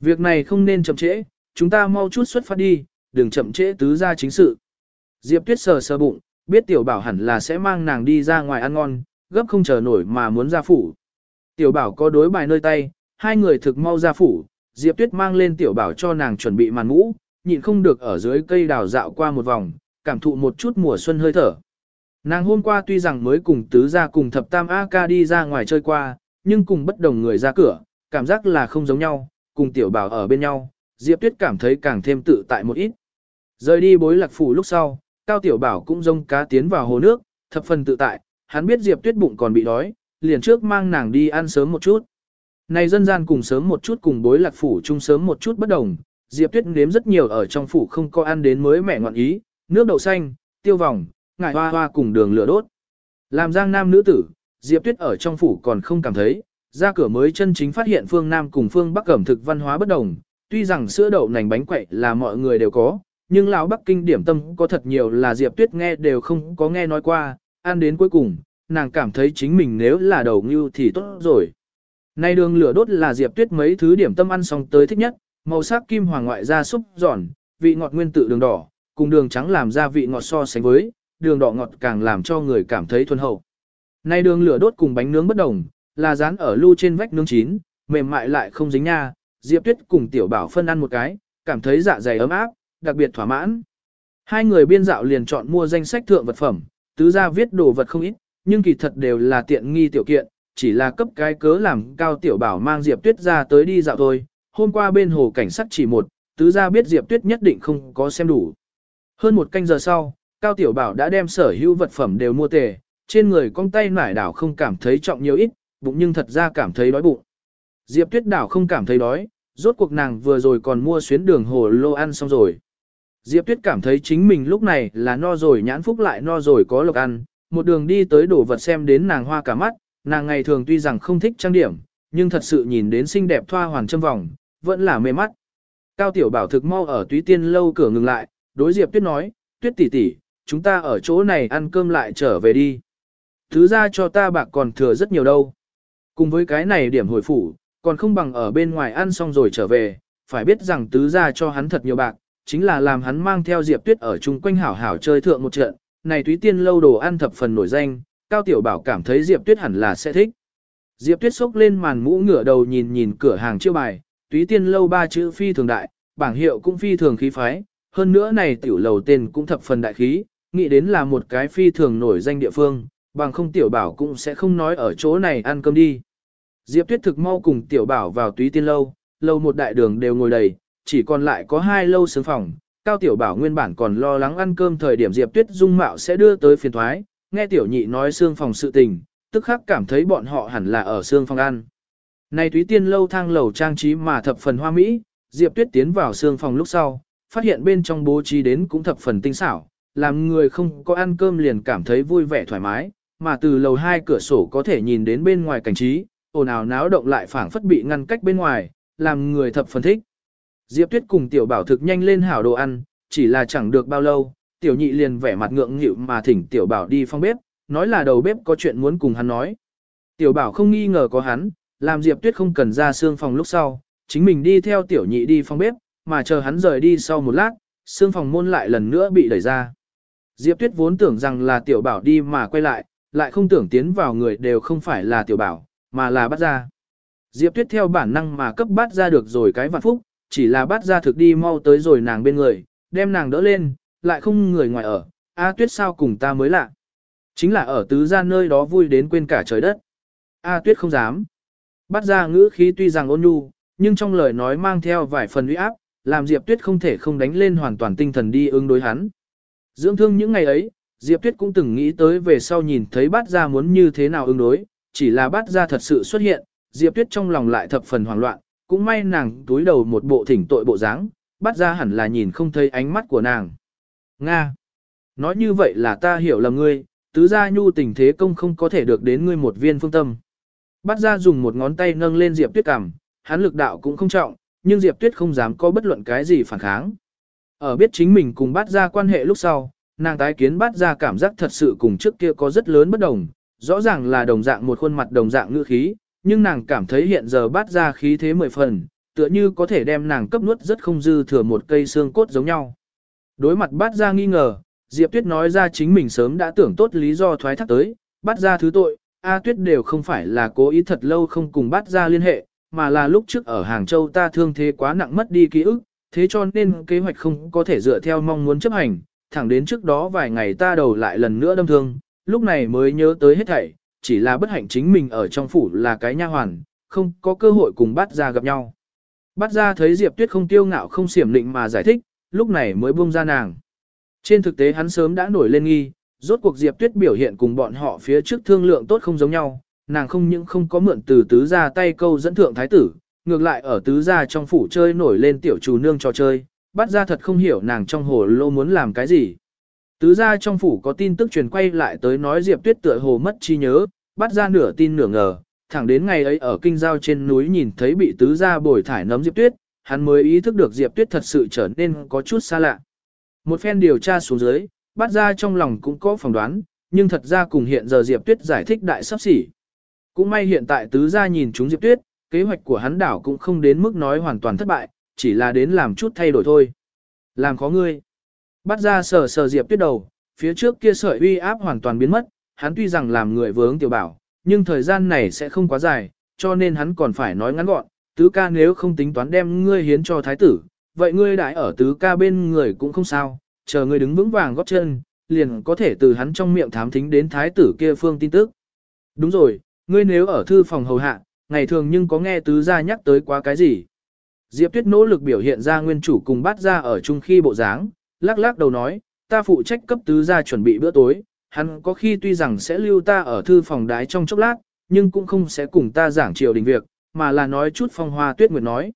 Việc này không nên chậm trễ, chúng ta mau chút xuất phát đi, đừng chậm trễ tứ gia chính sự. Diệp Tuyết sờ sờ bụng, biết Tiểu Bảo hẳn là sẽ mang nàng đi ra ngoài ăn ngon, gấp không chờ nổi mà muốn ra phủ. Tiểu Bảo có đối bài nơi tay, hai người thực mau ra phủ, Diệp Tuyết mang lên Tiểu Bảo cho nàng chuẩn bị màn mũ, nhịn không được ở dưới cây đào dạo qua một vòng, cảm thụ một chút mùa xuân hơi thở. Nàng hôm qua tuy rằng mới cùng tứ gia cùng thập tam A ca đi ra ngoài chơi qua, nhưng cùng bất đồng người ra cửa, cảm giác là không giống nhau, cùng tiểu bảo ở bên nhau, Diệp Tuyết cảm thấy càng thêm tự tại một ít. Rời đi bối lạc phủ lúc sau, Cao Tiểu Bảo cũng rông cá tiến vào hồ nước, thập phần tự tại, hắn biết Diệp Tuyết bụng còn bị đói, liền trước mang nàng đi ăn sớm một chút. Này dân gian cùng sớm một chút cùng bối lạc phủ chung sớm một chút bất đồng, Diệp Tuyết nếm rất nhiều ở trong phủ không có ăn đến mới mẹ ngoạn ý, nước đậu xanh, tiêu vòng, ngải hoa hoa cùng đường lửa đốt. Làm giang nam nữ tử, Diệp Tuyết ở trong phủ còn không cảm thấy, ra cửa mới chân chính phát hiện phương Nam cùng phương Bắc cẩm thực văn hóa bất đồng, tuy rằng sữa đậu nành bánh quậy là mọi người đều có, nhưng lão Bắc Kinh điểm tâm có thật nhiều là Diệp Tuyết nghe đều không có nghe nói qua, ăn đến cuối cùng, nàng cảm thấy chính mình nếu là đầu ngưu thì tốt rồi. Nay đường lửa đốt là Diệp Tuyết mấy thứ điểm tâm ăn xong tới thích nhất, màu sắc kim hoàng ngoại ra súp giòn, vị ngọt nguyên tự đường đỏ, cùng đường trắng làm ra vị ngọt so sánh với, đường đỏ ngọt càng làm cho người cảm thấy thuần hậu. Nay đường lửa đốt cùng bánh nướng bất đồng, là dán ở lưu trên vách nướng chín, mềm mại lại không dính nha, Diệp Tuyết cùng Tiểu Bảo phân ăn một cái, cảm thấy dạ dày ấm áp, đặc biệt thỏa mãn. Hai người biên dạo liền chọn mua danh sách thượng vật phẩm, tứ ra viết đồ vật không ít, nhưng kỳ thật đều là tiện nghi tiểu kiện, chỉ là cấp cái cớ làm cao Tiểu Bảo mang Diệp Tuyết ra tới đi dạo thôi. Hôm qua bên hồ cảnh sát chỉ một, tứ ra biết Diệp Tuyết nhất định không có xem đủ. Hơn một canh giờ sau, Cao Tiểu Bảo đã đem sở hữu vật phẩm đều mua tề, trên người con tay nải đảo không cảm thấy trọng nhiều ít, bụng nhưng thật ra cảm thấy đói bụng. Diệp Tuyết đảo không cảm thấy đói, rốt cuộc nàng vừa rồi còn mua xuyến đường hồ lô ăn xong rồi. Diệp Tuyết cảm thấy chính mình lúc này là no rồi nhãn phúc lại no rồi có lộc ăn, một đường đi tới đổ vật xem đến nàng hoa cả mắt, nàng ngày thường tuy rằng không thích trang điểm, nhưng thật sự nhìn đến xinh đẹp thoa hoàn châm vòng, vẫn là mê mắt. Cao Tiểu Bảo thực mau ở túy tiên lâu cửa ngừng lại, đối Diệp Tuyết nói, Tuyết tỷ tỷ, chúng ta ở chỗ này ăn cơm lại trở về đi. Thứ ra cho ta bạc còn thừa rất nhiều đâu. Cùng với cái này điểm hồi phủ, còn không bằng ở bên ngoài ăn xong rồi trở về, phải biết rằng tứ ra cho hắn thật nhiều bạc, chính là làm hắn mang theo Diệp Tuyết ở chung quanh hảo hảo chơi thượng một trận, này túy tiên lâu đồ ăn thập phần nổi danh, Cao Tiểu Bảo cảm thấy Diệp Tuyết hẳn là sẽ thích. Diệp Tuyết xốc lên màn mũ ngửa đầu nhìn nhìn cửa hàng chiêu bài, túy tiên lâu ba chữ phi thường đại, bảng hiệu cũng phi thường khí phái, hơn nữa này tiểu lầu tên cũng thập phần đại khí, nghĩ đến là một cái phi thường nổi danh địa phương, bằng không tiểu bảo cũng sẽ không nói ở chỗ này ăn cơm đi. Diệp Tuyết thực mau cùng tiểu bảo vào túy tiên lâu, lâu một đại đường đều ngồi đầy, chỉ còn lại có hai lâu sướng phòng. Cao tiểu bảo nguyên bản còn lo lắng ăn cơm thời điểm Diệp Tuyết dung mạo sẽ đưa tới phiền thoái, nghe tiểu nhị nói xương phòng sự tình, tức khắc cảm thấy bọn họ hẳn là ở xương phòng ăn. Này túy tiên lâu thang lầu trang trí mà thập phần hoa mỹ, Diệp Tuyết tiến vào xương phòng lúc sau, phát hiện bên trong bố trí đến cũng thập phần tinh xảo, làm người không có ăn cơm liền cảm thấy vui vẻ thoải mái, mà từ lầu hai cửa sổ có thể nhìn đến bên ngoài cảnh trí, ồn ào náo động lại phảng phất bị ngăn cách bên ngoài, làm người thập phần thích. Diệp Tuyết cùng tiểu bảo thực nhanh lên hảo đồ ăn, chỉ là chẳng được bao lâu, tiểu nhị liền vẻ mặt ngượng nghịu mà thỉnh tiểu bảo đi phong bếp, nói là đầu bếp có chuyện muốn cùng hắn nói. Tiểu bảo không nghi ngờ có hắn, làm Diệp Tuyết không cần ra xương phòng lúc sau, chính mình đi theo tiểu nhị đi phong bếp, mà chờ hắn rời đi sau một lát, xương phòng môn lại lần nữa bị đẩy ra. Diệp Tuyết vốn tưởng rằng là tiểu bảo đi mà quay lại, lại không tưởng tiến vào người đều không phải là tiểu bảo, mà là bắt ra. Diệp Tuyết theo bản năng mà cấp bắt ra được rồi cái vạn phúc, chỉ là bắt ra thực đi mau tới rồi nàng bên người, đem nàng đỡ lên, lại không người ngoài ở, A Tuyết sao cùng ta mới lạ. Chính là ở tứ gia nơi đó vui đến quên cả trời đất. A Tuyết không dám. Bắt ra ngữ khí tuy rằng ôn nhu, nhưng trong lời nói mang theo vài phần uy áp, làm Diệp Tuyết không thể không đánh lên hoàn toàn tinh thần đi ứng đối hắn. Dưỡng thương những ngày ấy, Diệp Tuyết cũng từng nghĩ tới về sau nhìn thấy bát gia muốn như thế nào ứng đối, chỉ là bát gia thật sự xuất hiện, Diệp Tuyết trong lòng lại thập phần hoảng loạn, cũng may nàng túi đầu một bộ thỉnh tội bộ dáng, bát gia hẳn là nhìn không thấy ánh mắt của nàng. Nga! Nói như vậy là ta hiểu lầm ngươi, tứ gia nhu tình thế công không có thể được đến ngươi một viên phương tâm. Bát gia dùng một ngón tay nâng lên Diệp Tuyết cằm, hắn lực đạo cũng không trọng, nhưng Diệp Tuyết không dám có bất luận cái gì phản kháng. Ở biết chính mình cùng bát gia quan hệ lúc sau, nàng tái kiến bát gia cảm giác thật sự cùng trước kia có rất lớn bất đồng, rõ ràng là đồng dạng một khuôn mặt đồng dạng ngữ khí, nhưng nàng cảm thấy hiện giờ bát gia khí thế mười phần, tựa như có thể đem nàng cấp nuốt rất không dư thừa một cây xương cốt giống nhau. Đối mặt bát gia nghi ngờ, Diệp Tuyết nói ra chính mình sớm đã tưởng tốt lý do thoái thác tới, bát gia thứ tội, A Tuyết đều không phải là cố ý thật lâu không cùng bát gia liên hệ, mà là lúc trước ở Hàng Châu ta thương thế quá nặng mất đi ký ức, thế cho nên kế hoạch không có thể dựa theo mong muốn chấp hành, thẳng đến trước đó vài ngày ta đầu lại lần nữa đâm thương, lúc này mới nhớ tới hết thảy, chỉ là bất hạnh chính mình ở trong phủ là cái nha hoàn, không có cơ hội cùng bát gia gặp nhau. Bát gia thấy Diệp Tuyết không tiêu ngạo không xiểm định mà giải thích, lúc này mới buông ra nàng. Trên thực tế hắn sớm đã nổi lên nghi, rốt cuộc Diệp Tuyết biểu hiện cùng bọn họ phía trước thương lượng tốt không giống nhau, nàng không những không có mượn từ tứ gia tay câu dẫn thượng thái tử, ngược lại ở tứ gia trong phủ chơi nổi lên tiểu chủ nương trò chơi, bắt ra thật không hiểu nàng trong hồ lô muốn làm cái gì. Tứ gia trong phủ có tin tức truyền quay lại tới nói Diệp Tuyết tựa hồ mất trí nhớ, bắt ra nửa tin nửa ngờ, thẳng đến ngày ấy ở kinh giao trên núi nhìn thấy bị tứ gia bồi thải nấm Diệp Tuyết, hắn mới ý thức được Diệp Tuyết thật sự trở nên có chút xa lạ. Một phen điều tra xuống dưới, bắt ra trong lòng cũng có phỏng đoán, nhưng thật ra cùng hiện giờ Diệp Tuyết giải thích đại sắp xỉ. Cũng may hiện tại tứ gia nhìn chúng Diệp Tuyết, kế hoạch của hắn đảo cũng không đến mức nói hoàn toàn thất bại, chỉ là đến làm chút thay đổi thôi. Làm khó ngươi. Bắt ra sờ sờ Diệp Tuyết đầu, phía trước kia sợi uy áp hoàn toàn biến mất, hắn tuy rằng làm người vướng tiểu bảo, nhưng thời gian này sẽ không quá dài, cho nên hắn còn phải nói ngắn gọn, tứ ca nếu không tính toán đem ngươi hiến cho thái tử, vậy ngươi đại ở tứ ca bên người cũng không sao, chờ ngươi đứng vững vàng góp chân, liền có thể từ hắn trong miệng thám thính đến thái tử kia phương tin tức. Đúng rồi, ngươi nếu ở thư phòng hầu hạ, ngày thường nhưng có nghe tứ gia nhắc tới quá cái gì. Diệp Tuyết nỗ lực biểu hiện ra nguyên chủ cùng bắt ra ở chung khi bộ dáng, lắc lắc đầu nói, ta phụ trách cấp tứ gia chuẩn bị bữa tối, hắn có khi tuy rằng sẽ lưu ta ở thư phòng đái trong chốc lát, nhưng cũng không sẽ cùng ta giảng triều đình việc, mà là nói chút phong hoa tuyết nguyệt nói.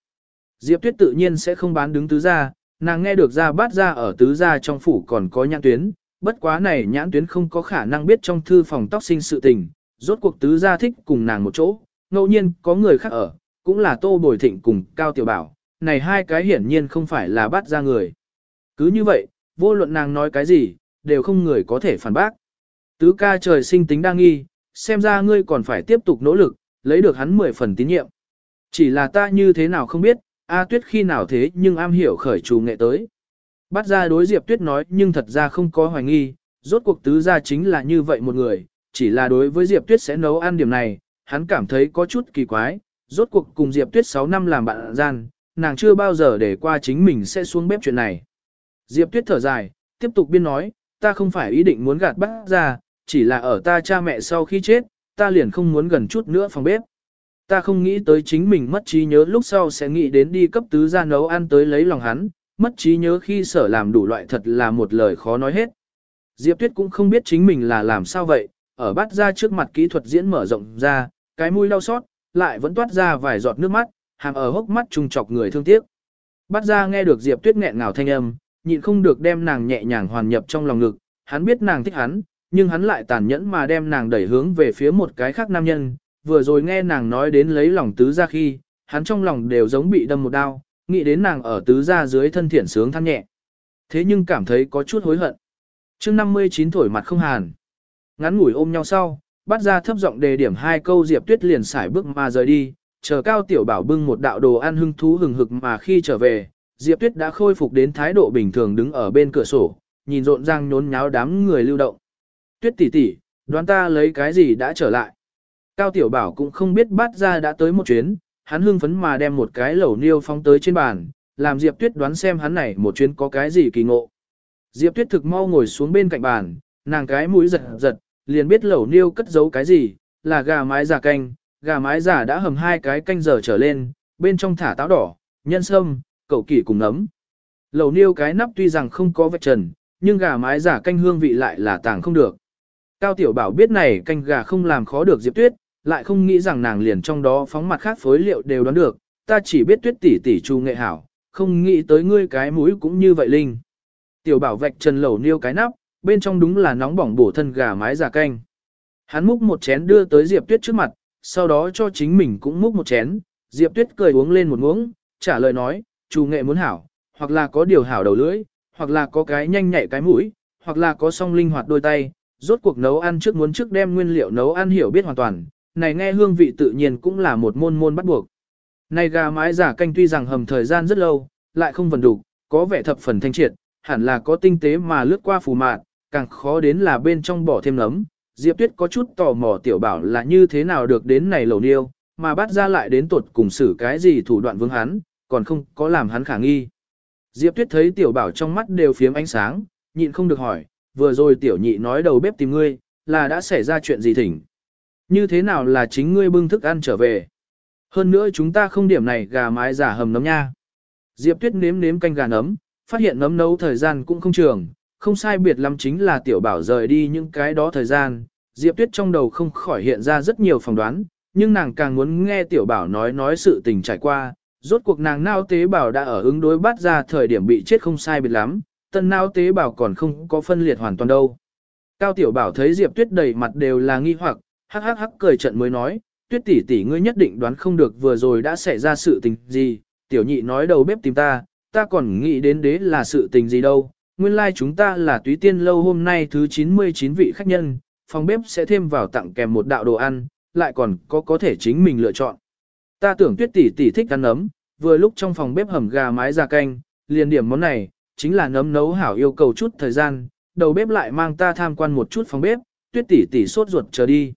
Diệp Tuyết tự nhiên sẽ không bán đứng tứ gia, nàng nghe được ra bát ra ở tứ gia trong phủ còn có nhãn tuyến, bất quá này nhãn tuyến không có khả năng biết trong thư phòng tóc sinh sự tình, rốt cuộc tứ gia thích cùng nàng một chỗ, ngẫu nhiên có người khác ở, cũng là Tô Bồi Thịnh cùng Cao Tiểu Bảo, này hai cái hiển nhiên không phải là bát ra người. Cứ như vậy, vô luận nàng nói cái gì, đều không người có thể phản bác. Tứ ca trời sinh tính đa nghi, xem ra ngươi còn phải tiếp tục nỗ lực, lấy được hắn 10 phần tín nhiệm. Chỉ là ta như thế nào không biết, A Tuyết khi nào thế nhưng am hiểu khởi chủ nghệ tới. Bắt ra đối Diệp Tuyết nói nhưng thật ra không có hoài nghi, rốt cuộc tứ gia chính là như vậy một người, chỉ là đối với Diệp Tuyết sẽ nấu ăn điểm này, hắn cảm thấy có chút kỳ quái, rốt cuộc cùng Diệp Tuyết 6 năm làm bạn gian, nàng chưa bao giờ để qua chính mình sẽ xuống bếp chuyện này. Diệp Tuyết thở dài, tiếp tục biên nói, ta không phải ý định muốn gạt bác ra, chỉ là ở ta cha mẹ sau khi chết, ta liền không muốn gần chút nữa phòng bếp. Ta không nghĩ tới chính mình mất trí nhớ lúc sau sẽ nghĩ đến đi cấp tứ ra nấu ăn tới lấy lòng hắn, mất trí nhớ khi sở làm đủ loại thật là một lời khó nói hết. Diệp Tuyết cũng không biết chính mình là làm sao vậy, ở bắt ra trước mặt kỹ thuật diễn mở rộng ra, cái mũi đau xót, lại vẫn toát ra vài giọt nước mắt, hàm ở hốc mắt trùng chọc người thương tiếc. Bắt ra nghe được Diệp Tuyết nghẹn ngào thanh âm, nhịn không được đem nàng nhẹ nhàng hoàn nhập trong lòng ngực, hắn biết nàng thích hắn, nhưng hắn lại tàn nhẫn mà đem nàng đẩy hướng về phía một cái khác nam nhân, vừa rồi nghe nàng nói đến lấy lòng tứ ra khi, hắn trong lòng đều giống bị đâm một đao, nghĩ đến nàng ở tứ ra dưới thân thiện sướng than nhẹ. Thế nhưng cảm thấy có chút hối hận. chương 59 thổi mặt không hàn. Ngắn ngủi ôm nhau sau, bắt ra thấp giọng đề điểm hai câu Diệp Tuyết liền xài bước mà rời đi, chờ Cao Tiểu Bảo bưng một đạo đồ ăn hưng thú hừng hực mà khi trở về, Diệp Tuyết đã khôi phục đến thái độ bình thường đứng ở bên cửa sổ, nhìn rộn ràng nhốn nháo đám người lưu động. Tuyết tỷ tỷ, đoán ta lấy cái gì đã trở lại. Cao Tiểu Bảo cũng không biết bát ra đã tới một chuyến, hắn hưng phấn mà đem một cái lẩu niêu phong tới trên bàn, làm Diệp Tuyết đoán xem hắn này một chuyến có cái gì kỳ ngộ. Diệp Tuyết thực mau ngồi xuống bên cạnh bàn, nàng cái mũi giật giật, liền biết lẩu niêu cất giấu cái gì, là gà mái giả canh, gà mái giả đã hầm hai cái canh giờ trở lên, bên trong thả táo đỏ, nhân sâm, cậu kỷ cùng nấm. Lẩu niêu cái nắp tuy rằng không có vạch trần, nhưng gà mái giả canh hương vị lại là tàng không được. Cao Tiểu Bảo biết này canh gà không làm khó được Diệp Tuyết, lại không nghĩ rằng nàng liền trong đó phóng mặt khác phối liệu đều đoán được, ta chỉ biết Tuyết tỷ tỷ chu nghệ hảo, không nghĩ tới ngươi cái mũi cũng như vậy linh. Tiểu Bảo vạch trần lẩu niêu cái nắp, bên trong đúng là nóng bỏng bổ thân gà mái giả canh. Hắn múc một chén đưa tới Diệp Tuyết trước mặt, sau đó cho chính mình cũng múc một chén, Diệp Tuyết cười uống lên một muỗng, trả lời nói, chu nghệ muốn hảo, hoặc là có điều hảo đầu lưỡi, hoặc là có cái nhanh nhạy cái mũi, hoặc là có song linh hoạt đôi tay, rốt cuộc nấu ăn trước muốn trước đem nguyên liệu nấu ăn hiểu biết hoàn toàn, này nghe hương vị tự nhiên cũng là một môn môn bắt buộc. Này gà mái giả canh tuy rằng hầm thời gian rất lâu, lại không vần đủ, có vẻ thập phần thanh triệt, hẳn là có tinh tế mà lướt qua phù mạn, càng khó đến là bên trong bỏ thêm nấm. Diệp Tuyết có chút tò mò tiểu bảo là như thế nào được đến này lầu niêu, mà bắt ra lại đến tuột cùng xử cái gì thủ đoạn vương hắn, còn không có làm hắn khả nghi. Diệp Tuyết thấy tiểu bảo trong mắt đều phiếm ánh sáng, nhịn không được hỏi, vừa rồi tiểu nhị nói đầu bếp tìm ngươi, là đã xảy ra chuyện gì thỉnh. Như thế nào là chính ngươi bưng thức ăn trở về. Hơn nữa chúng ta không điểm này gà mái giả hầm nấm nha. Diệp Tuyết nếm nếm canh gà nấm, phát hiện nấm nấu thời gian cũng không trường, không sai biệt lắm chính là tiểu bảo rời đi những cái đó thời gian. Diệp Tuyết trong đầu không khỏi hiện ra rất nhiều phỏng đoán, nhưng nàng càng muốn nghe tiểu bảo nói nói sự tình trải qua, rốt cuộc nàng nao tế bảo đã ở ứng đối bắt ra thời điểm bị chết không sai biệt lắm, tân não tế bảo còn không có phân liệt hoàn toàn đâu. Cao tiểu bảo thấy Diệp Tuyết đầy mặt đều là nghi hoặc, hắc hắc hắc cười trận mới nói, Tuyết tỷ tỷ ngươi nhất định đoán không được vừa rồi đã xảy ra sự tình gì, tiểu nhị nói đầu bếp tìm ta, ta còn nghĩ đến đế là sự tình gì đâu, nguyên lai like chúng ta là túy tiên lâu hôm nay thứ 99 vị khách nhân, phòng bếp sẽ thêm vào tặng kèm một đạo đồ ăn, lại còn có có thể chính mình lựa chọn. Ta tưởng tuyết tỷ tỷ thích ăn nấm, vừa lúc trong phòng bếp hầm gà mái ra canh, liền điểm món này, chính là nấm nấu hảo yêu cầu chút thời gian, đầu bếp lại mang ta tham quan một chút phòng bếp, tuyết tỷ tỷ sốt ruột chờ đi.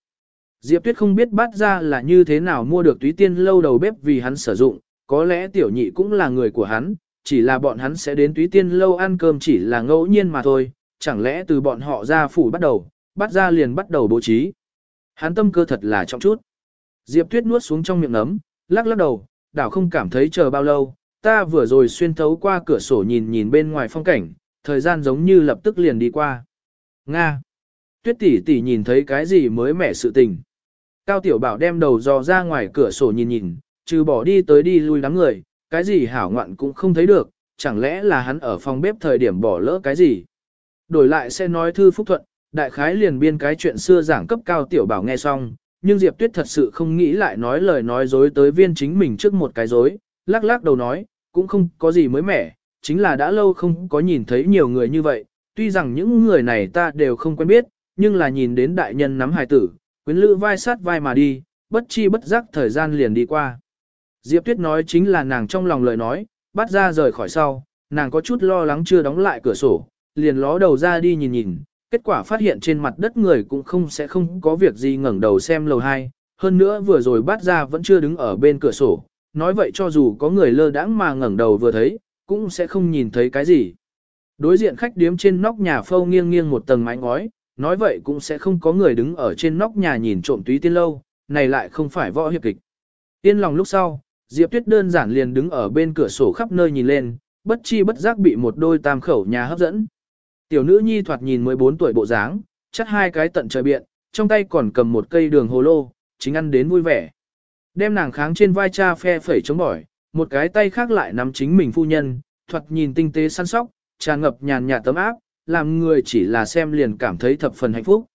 Diệp tuyết không biết bắt ra là như thế nào mua được túy tiên lâu đầu bếp vì hắn sử dụng, có lẽ tiểu nhị cũng là người của hắn, chỉ là bọn hắn sẽ đến túy tiên lâu ăn cơm chỉ là ngẫu nhiên mà thôi, chẳng lẽ từ bọn họ ra phủ bắt đầu, bắt ra liền bắt đầu bố trí. Hắn tâm cơ thật là trọng chút. Diệp Tuyết nuốt xuống trong miệng nấm, lắc lắc đầu, đảo không cảm thấy chờ bao lâu, ta vừa rồi xuyên thấu qua cửa sổ nhìn nhìn bên ngoài phong cảnh, thời gian giống như lập tức liền đi qua. Nga. Tuyết tỷ tỷ nhìn thấy cái gì mới mẻ sự tình. Cao Tiểu Bảo đem đầu dò ra ngoài cửa sổ nhìn nhìn, trừ bỏ đi tới đi lui đám người, cái gì hảo ngoạn cũng không thấy được, chẳng lẽ là hắn ở phòng bếp thời điểm bỏ lỡ cái gì. Đổi lại sẽ nói thư phúc thuận, đại khái liền biên cái chuyện xưa giảng cấp cao tiểu bảo nghe xong, nhưng Diệp Tuyết thật sự không nghĩ lại nói lời nói dối tới viên chính mình trước một cái dối, lắc lắc đầu nói, cũng không có gì mới mẻ, chính là đã lâu không có nhìn thấy nhiều người như vậy, tuy rằng những người này ta đều không quen biết, nhưng là nhìn đến đại nhân nắm hài tử, quyến lữ vai sát vai mà đi, bất chi bất giác thời gian liền đi qua. Diệp Tuyết nói chính là nàng trong lòng lời nói, bắt ra rời khỏi sau, nàng có chút lo lắng chưa đóng lại cửa sổ, liền ló đầu ra đi nhìn nhìn, kết quả phát hiện trên mặt đất người cũng không sẽ không có việc gì ngẩng đầu xem lầu 2, hơn nữa vừa rồi bắt ra vẫn chưa đứng ở bên cửa sổ, nói vậy cho dù có người lơ đãng mà ngẩng đầu vừa thấy, cũng sẽ không nhìn thấy cái gì. Đối diện khách điếm trên nóc nhà phâu nghiêng nghiêng một tầng mái ngói, nói vậy cũng sẽ không có người đứng ở trên nóc nhà nhìn trộm túy tiên lâu, này lại không phải võ hiệp kịch. Tiên lòng lúc sau, Diệp Tuyết đơn giản liền đứng ở bên cửa sổ khắp nơi nhìn lên, bất chi bất giác bị một đôi tam khẩu nhà hấp dẫn. Tiểu nữ nhi thoạt nhìn 14 tuổi bộ dáng, chắc hai cái tận trời biện, trong tay còn cầm một cây đường hồ lô, chính ăn đến vui vẻ. Đem nàng kháng trên vai cha phe phẩy chống bỏi, một cái tay khác lại nắm chính mình phu nhân, thuật nhìn tinh tế săn sóc, tràn ngập nhàn nhạt tấm áp, làm người chỉ là xem liền cảm thấy thập phần hạnh phúc.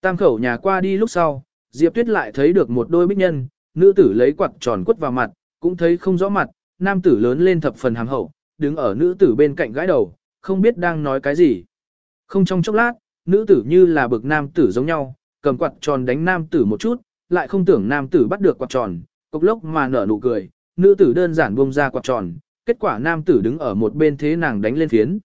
Tam khẩu nhà qua đi lúc sau, Diệp Tuyết lại thấy được một đôi bích nhân, nữ tử lấy quạt tròn quất vào mặt, cũng thấy không rõ mặt, nam tử lớn lên thập phần hàm hậu, đứng ở nữ tử bên cạnh gãi đầu, không biết đang nói cái gì. Không trong chốc lát, nữ tử như là bực nam tử giống nhau, cầm quạt tròn đánh nam tử một chút, lại không tưởng nam tử bắt được quạt tròn, cục lốc mà nở nụ cười, nữ tử đơn giản buông ra quạt tròn, kết quả nam tử đứng ở một bên thế nàng đánh lên phiến.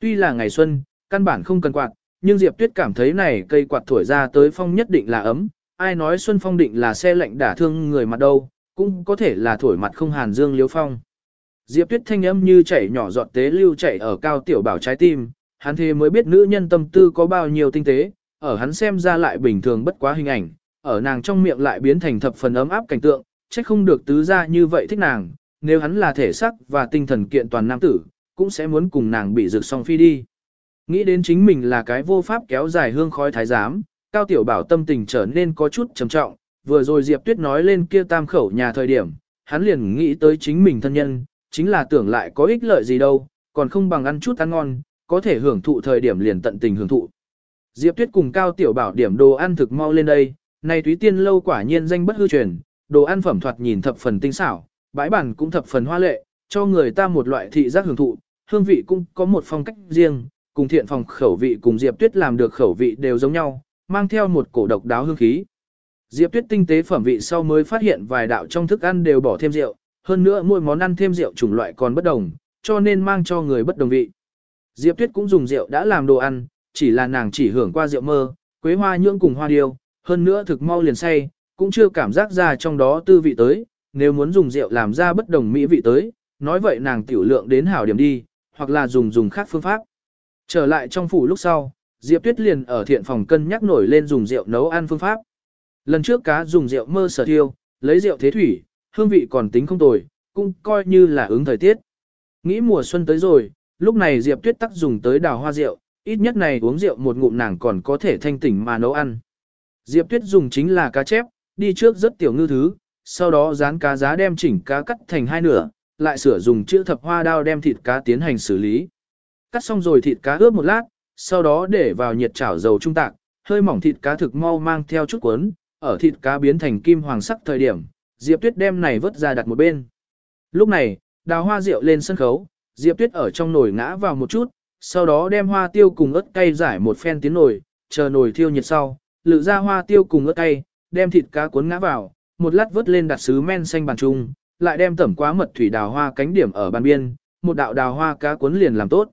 Tuy là ngày xuân, căn bản không cần quạt, nhưng Diệp Tuyết cảm thấy này cây quạt thổi ra tới phong nhất định là ấm, ai nói xuân phong định là xe lạnh đả thương người mặt đâu, cũng có thể là thổi mặt không hàn dương liếu phong. Diệp Tuyết thanh âm như chảy nhỏ giọt tế lưu chảy ở cao tiểu bảo trái tim, hắn thế mới biết nữ nhân tâm tư có bao nhiêu tinh tế, ở hắn xem ra lại bình thường bất quá hình ảnh, ở nàng trong miệng lại biến thành thập phần ấm áp cảnh tượng, chắc không được tứ ra như vậy thích nàng, nếu hắn là thể sắc và tinh thần kiện toàn nam tử, cũng sẽ muốn cùng nàng bị rực song phi đi. Nghĩ đến chính mình là cái vô pháp kéo dài hương khói thái giám, Cao Tiểu Bảo tâm tình trở nên có chút trầm trọng, vừa rồi Diệp Tuyết nói lên kia tam khẩu nhà thời điểm, hắn liền nghĩ tới chính mình thân nhân, chính là tưởng lại có ích lợi gì đâu, còn không bằng ăn chút ăn ngon, có thể hưởng thụ thời điểm liền tận tình hưởng thụ. Diệp Tuyết cùng Cao Tiểu Bảo điểm đồ ăn thực mau lên đây, này túy tiên lâu quả nhiên danh bất hư truyền, đồ ăn phẩm thoạt nhìn thập phần tinh xảo, bãi bàn cũng thập phần hoa lệ, cho người ta một loại thị giác hưởng thụ, hương vị cũng có một phong cách riêng, cùng thiện phòng khẩu vị cùng Diệp Tuyết làm được khẩu vị đều giống nhau, mang theo một cổ độc đáo hương khí. Diệp Tuyết tinh tế phẩm vị sau mới phát hiện vài đạo trong thức ăn đều bỏ thêm rượu, hơn nữa mỗi món ăn thêm rượu chủng loại còn bất đồng, cho nên mang cho người bất đồng vị. Diệp Tuyết cũng dùng rượu đã làm đồ ăn, chỉ là nàng chỉ hưởng qua rượu mơ, quế hoa nhưỡng cùng hoa điêu, hơn nữa thực mau liền say, cũng chưa cảm giác ra trong đó tư vị tới, nếu muốn dùng rượu làm ra bất đồng mỹ vị tới, nói vậy nàng tiểu lượng đến hảo điểm đi, hoặc là dùng dùng khác phương pháp. Trở lại trong phủ lúc sau, Diệp Tuyết liền ở thiện phòng cân nhắc nổi lên dùng rượu nấu ăn phương pháp. Lần trước cá dùng rượu mơ sở thiêu, lấy rượu thế thủy, hương vị còn tính không tồi, cũng coi như là ứng thời tiết. Nghĩ mùa xuân tới rồi, lúc này Diệp Tuyết tắc dùng tới đào hoa rượu, ít nhất này uống rượu một ngụm nàng còn có thể thanh tỉnh mà nấu ăn. Diệp Tuyết dùng chính là cá chép, đi trước rất tiểu ngư thứ, sau đó dán cá giá đem chỉnh cá cắt thành hai nửa, lại sửa dùng chữ thập hoa đao đem thịt cá tiến hành xử lý. Cắt xong rồi thịt cá ướp một lát, sau đó để vào nhiệt chảo dầu trung tạc, hơi mỏng thịt cá thực mau mang theo chút cuốn, ở thịt cá biến thành kim hoàng sắc thời điểm, Diệp Tuyết đem này vớt ra đặt một bên. Lúc này, đào hoa rượu lên sân khấu, Diệp Tuyết ở trong nồi ngã vào một chút, sau đó đem hoa tiêu cùng ớt cay giải một phen tiến nồi, chờ nồi thiêu nhiệt sau, lự ra hoa tiêu cùng ớt cay, đem thịt cá cuốn ngã vào, một lát vớt lên đặt sứ men xanh bàn trung, lại đem tẩm quá mật thủy đào hoa cánh điểm ở bàn biên, một đạo đào hoa cá cuốn liền làm tốt.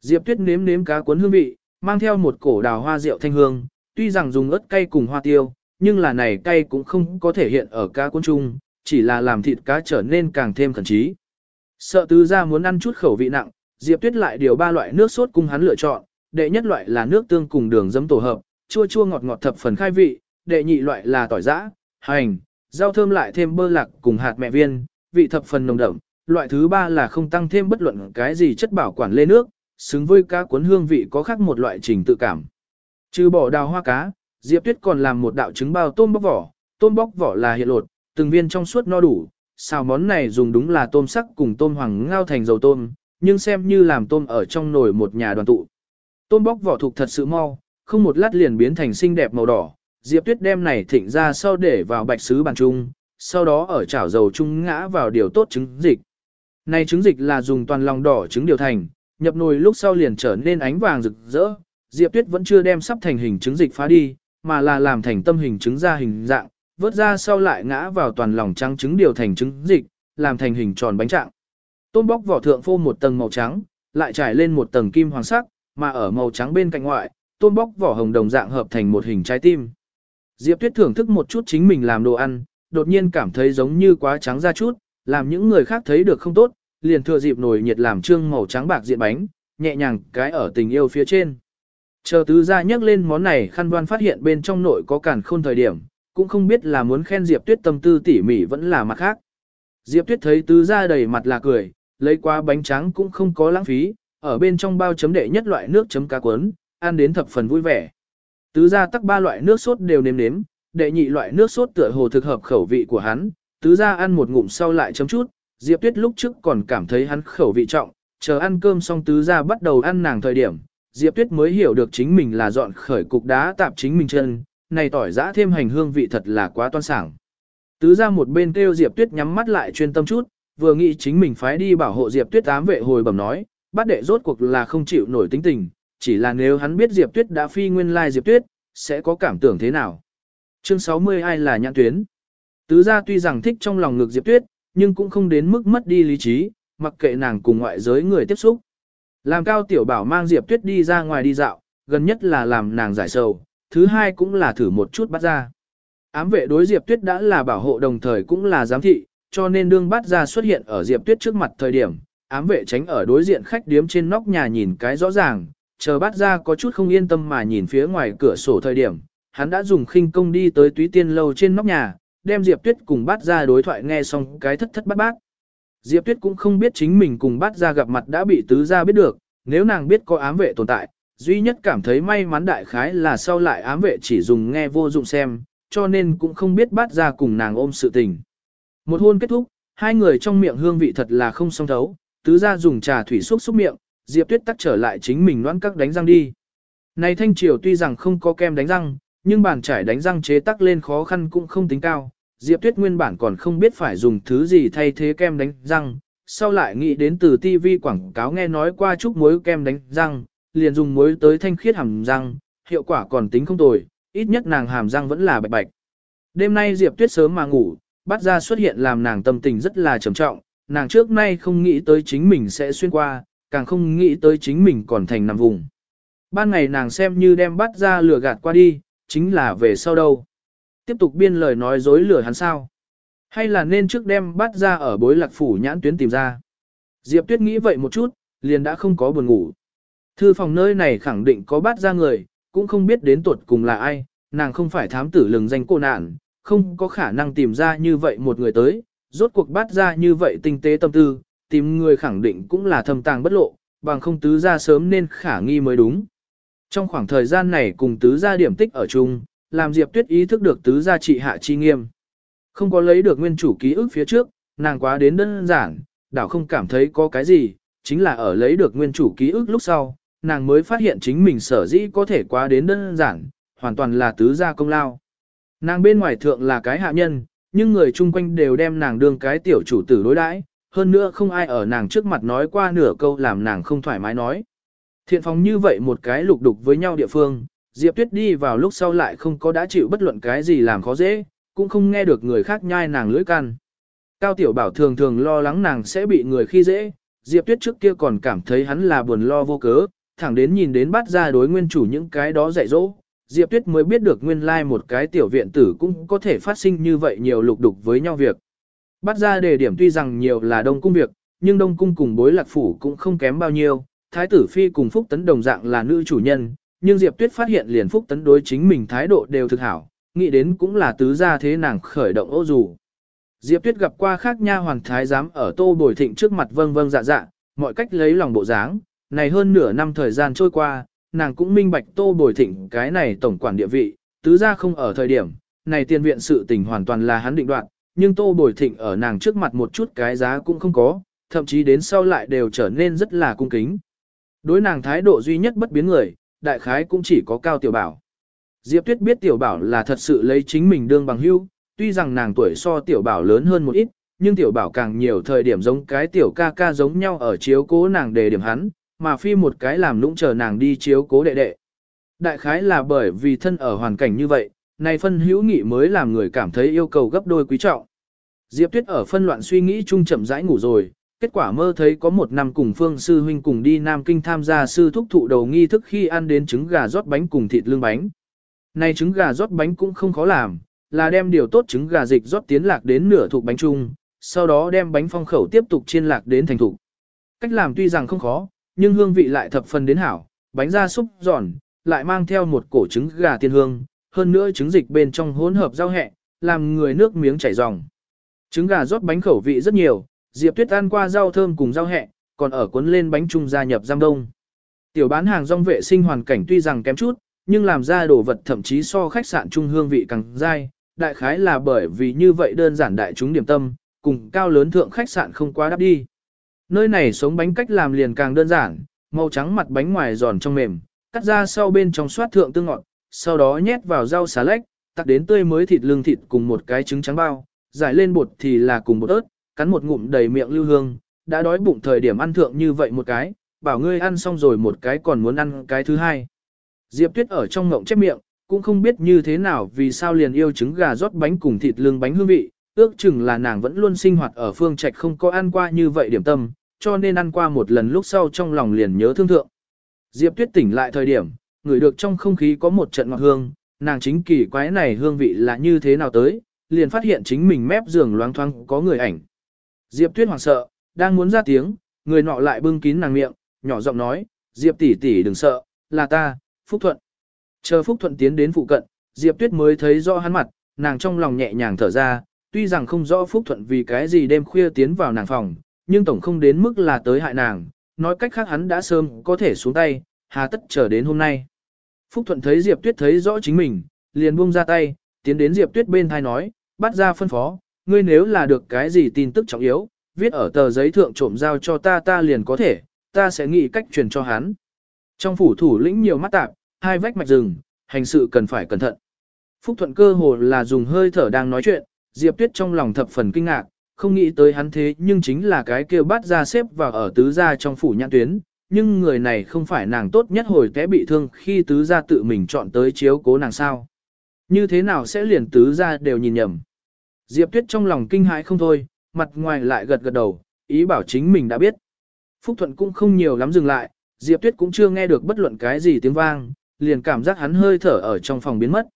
Diệp Tuyết nếm nếm cá cuốn hương vị, mang theo một cổ đào hoa rượu thanh hương, tuy rằng dùng ớt cay cùng hoa tiêu, nhưng là này cay cũng không có thể hiện ở cá cuốn chung, chỉ là làm thịt cá trở nên càng thêm khẩn trí. Sợ tứ gia muốn ăn chút khẩu vị nặng, Diệp Tuyết lại điều ba loại nước sốt cùng hắn lựa chọn, đệ nhất loại là nước tương cùng đường dấm tổ hợp, chua chua ngọt ngọt thập phần khai vị, đệ nhị loại là tỏi giã, hành, rau thơm lại thêm bơ lạc cùng hạt mẹ viên, vị thập phần nồng đậm. Loại thứ ba là không tăng thêm bất luận cái gì chất bảo quản lên nước, xứng với cá cuốn hương vị có khác một loại trình tự cảm. Trừ bỏ đào hoa cá, Diệp Tuyết còn làm một đạo trứng bao tôm bóc vỏ, tôm bóc vỏ là hiện lột, từng viên trong suốt no đủ, xào món này dùng đúng là tôm sắc cùng tôm hoàng ngao thành dầu tôm, nhưng xem như làm tôm ở trong nồi một nhà đoàn tụ. Tôm bóc vỏ thuộc thật sự mau, không một lát liền biến thành xinh đẹp màu đỏ, Diệp Tuyết đem này thịnh ra sau để vào bạch sứ bàn chung, sau đó ở chảo dầu chung ngã vào điều tốt trứng dịch. Này trứng dịch là dùng toàn lòng đỏ trứng điều thành, nhập nồi lúc sau liền trở nên ánh vàng rực rỡ. Diệp Tuyết vẫn chưa đem sắp thành hình trứng dịch phá đi, mà là làm thành tâm hình trứng ra hình dạng, vớt ra sau lại ngã vào toàn lòng trắng trứng điều thành trứng dịch, làm thành hình tròn bánh trạng. Tôm bóc vỏ thượng phô một tầng màu trắng, lại trải lên một tầng kim hoàng sắc, mà ở màu trắng bên cạnh ngoại, tôm bóc vỏ hồng đồng dạng hợp thành một hình trái tim. Diệp Tuyết thưởng thức một chút chính mình làm đồ ăn, đột nhiên cảm thấy giống như quá trắng ra chút, làm những người khác thấy được không tốt, liền thừa dịp nồi nhiệt làm trương màu trắng bạc diện bánh, nhẹ nhàng cái ở tình yêu phía trên. Chờ tứ gia nhắc lên món này khăn đoan phát hiện bên trong nội có cản khôn thời điểm, cũng không biết là muốn khen Diệp Tuyết tâm tư tỉ mỉ vẫn là mặt khác. Diệp Tuyết thấy tứ gia đầy mặt là cười, lấy qua bánh trắng cũng không có lãng phí, ở bên trong bao chấm đệ nhất loại nước chấm cá cuốn, ăn đến thập phần vui vẻ. Tứ gia tắc ba loại nước sốt đều nếm nếm, đệ nhị loại nước sốt tựa hồ thực hợp khẩu vị của hắn, tứ gia ăn một ngụm sau lại chấm chút, Diệp Tuyết lúc trước còn cảm thấy hắn khẩu vị trọng, chờ ăn cơm xong tứ gia bắt đầu ăn nàng thời điểm, Diệp Tuyết mới hiểu được chính mình là dọn khởi cục đá tạp chính mình chân, này tỏi giã thêm hành hương vị thật là quá toan sảng. Tứ gia một bên kêu Diệp Tuyết nhắm mắt lại chuyên tâm chút, vừa nghĩ chính mình phái đi bảo hộ Diệp Tuyết ám vệ hồi bẩm nói, bắt đệ rốt cuộc là không chịu nổi tính tình, chỉ là nếu hắn biết Diệp Tuyết đã phi nguyên lai Diệp Tuyết, sẽ có cảm tưởng thế nào. Chương 60 ai là nhãn tuyến. Tứ gia tuy rằng thích trong lòng ngực Diệp Tuyết, nhưng cũng không đến mức mất đi lý trí, mặc kệ nàng cùng ngoại giới người tiếp xúc. Làm cao tiểu bảo mang Diệp Tuyết đi ra ngoài đi dạo, gần nhất là làm nàng giải sầu, thứ hai cũng là thử một chút bắt ra. Ám vệ đối Diệp Tuyết đã là bảo hộ đồng thời cũng là giám thị, cho nên đương bắt ra xuất hiện ở Diệp Tuyết trước mặt thời điểm, ám vệ tránh ở đối diện khách điếm trên nóc nhà nhìn cái rõ ràng, chờ Bát ra có chút không yên tâm mà nhìn phía ngoài cửa sổ thời điểm, hắn đã dùng khinh công đi tới túy tiên lâu trên nóc nhà, đem Diệp Tuyết cùng Bát ra đối thoại nghe xong cái thất thất bát bát. Diệp Tuyết cũng không biết chính mình cùng Bát ra gặp mặt đã bị tứ gia biết được, nếu nàng biết có ám vệ tồn tại, duy nhất cảm thấy may mắn đại khái là sau lại ám vệ chỉ dùng nghe vô dụng xem, cho nên cũng không biết Bát ra cùng nàng ôm sự tình. Một hôn kết thúc, hai người trong miệng hương vị thật là không song thấu, tứ ra dùng trà thủy xúc xúc miệng, Diệp Tuyết tắt trở lại chính mình noan các đánh răng đi. Này thanh triều tuy rằng không có kem đánh răng, nhưng bàn trải đánh răng chế tắc lên khó khăn cũng không tính cao. Diệp Tuyết nguyên bản còn không biết phải dùng thứ gì thay thế kem đánh răng, sau lại nghĩ đến từ TV quảng cáo nghe nói qua chút muối kem đánh răng, liền dùng muối tới thanh khiết hàm răng, hiệu quả còn tính không tồi, ít nhất nàng hàm răng vẫn là bạch bạch. Đêm nay Diệp Tuyết sớm mà ngủ, bắt ra xuất hiện làm nàng tâm tình rất là trầm trọng, nàng trước nay không nghĩ tới chính mình sẽ xuyên qua, càng không nghĩ tới chính mình còn thành nằm vùng. Ban ngày nàng xem như đem bắt ra lừa gạt qua đi, chính là về sau đâu. Tiếp tục biên lời nói dối lừa hắn sao. Hay là nên trước đem bắt ra ở bối lạc phủ nhãn tuyến tìm ra. Diệp Tuyết nghĩ vậy một chút, liền đã không có buồn ngủ. Thư phòng nơi này khẳng định có bắt ra người, cũng không biết đến tuột cùng là ai, nàng không phải thám tử lừng danh cô nạn, không có khả năng tìm ra như vậy một người tới, rốt cuộc bắt ra như vậy tinh tế tâm tư, tìm người khẳng định cũng là thâm tàng bất lộ, bằng không tứ gia sớm nên khả nghi mới đúng. Trong khoảng thời gian này cùng tứ gia điểm tích ở chung, làm Diệp Tuyết ý thức được tứ gia trị hạ chi nghiêm. Không có lấy được nguyên chủ ký ức phía trước, nàng quá đến đơn giản, đảo không cảm thấy có cái gì, chính là ở lấy được nguyên chủ ký ức lúc sau, nàng mới phát hiện chính mình sở dĩ có thể quá đến đơn giản, hoàn toàn là tứ gia công lao. Nàng bên ngoài thượng là cái hạ nhân, nhưng người chung quanh đều đem nàng đương cái tiểu chủ tử đối đãi, hơn nữa không ai ở nàng trước mặt nói qua nửa câu làm nàng không thoải mái nói. Thiện phòng như vậy một cái lục đục với nhau địa phương, Diệp Tuyết đi vào lúc sau lại không có đã chịu bất luận cái gì làm khó dễ, cũng không nghe được người khác nhai nàng lưỡi can. Cao Tiểu Bảo thường thường lo lắng nàng sẽ bị người khi dễ, Diệp Tuyết trước kia còn cảm thấy hắn là buồn lo vô cớ, thẳng đến nhìn đến bắt ra đối nguyên chủ những cái đó dạy dỗ. Diệp Tuyết mới biết được nguyên lai like một cái tiểu viện tử cũng có thể phát sinh như vậy nhiều lục đục với nhau việc. Bắt ra đề điểm tuy rằng nhiều là đông cung việc, nhưng đông cung cùng bối lạc phủ cũng không kém bao nhiêu, thái tử phi cùng Phúc Tấn đồng dạng là nữ chủ nhân, nhưng Diệp Tuyết phát hiện liền Phúc Tấn đối chính mình thái độ đều thực hảo, nghĩ đến cũng là tứ gia thế nàng khởi động ô dù. Diệp Tuyết gặp qua khác nha hoàng thái giám ở Tô Bồi Thịnh trước mặt vâng vâng dạ dạ, mọi cách lấy lòng bộ dáng, này hơn nửa năm thời gian trôi qua, nàng cũng minh bạch Tô Bồi Thịnh cái này tổng quản địa vị, tứ gia không ở thời điểm, này tiên viện sự tình hoàn toàn là hắn định đoạt, nhưng Tô Bồi Thịnh ở nàng trước mặt một chút cái giá cũng không có, thậm chí đến sau lại đều trở nên rất là cung kính. Đối nàng thái độ duy nhất bất biến người, đại khái cũng chỉ có Cao Tiểu Bảo. Diệp Tuyết biết Tiểu Bảo là thật sự lấy chính mình đương bằng hữu, tuy rằng nàng tuổi so Tiểu Bảo lớn hơn một ít, nhưng Tiểu Bảo càng nhiều thời điểm giống cái Tiểu ca ca giống nhau ở chiếu cố nàng đề điểm hắn, mà phi một cái làm lũng chờ nàng đi chiếu cố đệ đệ. Đại khái là bởi vì thân ở hoàn cảnh như vậy, này phân hữu nghị mới làm người cảm thấy yêu cầu gấp đôi quý trọng. Diệp Tuyết ở phân loạn suy nghĩ chung chậm rãi ngủ rồi, kết quả mơ thấy có một năm cùng Phương Sư Huynh cùng đi Nam Kinh tham gia sư thúc thụ đầu nghi thức khi ăn đến trứng gà rót bánh cùng thịt lương bánh. Này trứng gà rót bánh cũng không khó làm, là đem điều tốt trứng gà dịch rót tiến lạc đến nửa thuộc bánh chung, sau đó đem bánh phong khẩu tiếp tục chiên lạc đến thành thục. Cách làm tuy rằng không khó, nhưng hương vị lại thập phần đến hảo, bánh ra súp giòn, lại mang theo một cổ trứng gà tiên hương, hơn nữa trứng dịch bên trong hỗn hợp rau hẹ, làm người nước miếng chảy ròng. Trứng gà rót bánh khẩu vị rất nhiều, Diệp Tuyết ăn qua rau thơm cùng rau hẹ, còn ở cuốn lên bánh trung gia nhập giam đông. Tiểu bán hàng rong vệ sinh hoàn cảnh tuy rằng kém chút, nhưng làm ra đồ vật thậm chí so khách sạn trung hương vị càng dai, đại khái là bởi vì như vậy đơn giản đại chúng điểm tâm, cùng cao lớn thượng khách sạn không quá đắt đi. Nơi này sống bánh cách làm liền càng đơn giản, màu trắng mặt bánh ngoài giòn trong mềm, cắt ra sau bên trong xoát thượng tương ngọt, sau đó nhét vào rau xà lách, tắc đến tươi mới thịt lương thịt cùng một cái trứng trắng bao, giải lên bột thì là cùng bột ớt, cắn một ngụm đầy miệng lưu hương, đã đói bụng thời điểm ăn thượng như vậy một cái, bảo ngươi ăn xong rồi một cái còn muốn ăn cái thứ hai. Diệp Tuyết ở trong ngộng chép miệng, cũng không biết như thế nào vì sao liền yêu trứng gà rót bánh cùng thịt lương bánh hương vị, ước chừng là nàng vẫn luôn sinh hoạt ở phương trạch không có ăn qua như vậy điểm tâm, cho nên ăn qua một lần lúc sau trong lòng liền nhớ thương thượng. Diệp Tuyết tỉnh lại thời điểm, ngửi được trong không khí có một trận ngọt hương, nàng chính kỳ quái này hương vị là như thế nào tới, liền phát hiện chính mình mép giường loáng thoáng có người ảnh. Diệp Tuyết hoảng sợ, đang muốn ra tiếng, người nọ lại bưng kín nàng miệng, nhỏ giọng nói, Diệp tỷ tỷ đừng sợ, là ta, Phúc Thuận. Chờ Phúc Thuận tiến đến phụ cận, Diệp Tuyết mới thấy rõ hắn mặt, nàng trong lòng nhẹ nhàng thở ra, tuy rằng không rõ Phúc Thuận vì cái gì đêm khuya tiến vào nàng phòng, nhưng tổng không đến mức là tới hại nàng, nói cách khác hắn đã sớm có thể xuống tay, hà tất chờ đến hôm nay. Phúc Thuận thấy Diệp Tuyết thấy rõ chính mình, liền buông ra tay, tiến đến Diệp Tuyết bên thai nói, bắt ra phân phó, ngươi nếu là được cái gì tin tức trọng yếu, viết ở tờ giấy thượng trộm giao cho ta ta liền có thể, ta sẽ nghĩ cách truyền cho hắn. Trong phủ thủ lĩnh nhiều mắt tạp, hai vách mạch rừng, hành sự cần phải cẩn thận. Phúc Thuận cơ hồ là dùng hơi thở đang nói chuyện, Diệp Tuyết trong lòng thập phần kinh ngạc, không nghĩ tới hắn thế nhưng chính là cái kêu bắt ra xếp vào ở tứ gia trong phủ nhãn tuyến, nhưng người này không phải nàng tốt nhất hồi té bị thương khi tứ gia tự mình chọn tới chiếu cố nàng sao. Như thế nào sẽ liền tứ gia đều nhìn nhầm. Diệp Tuyết trong lòng kinh hãi không thôi, mặt ngoài lại gật gật đầu, ý bảo chính mình đã biết. Phúc Thuận cũng không nhiều lắm dừng lại, Diệp Tuyết cũng chưa nghe được bất luận cái gì tiếng vang, liền cảm giác hắn hơi thở ở trong phòng biến mất.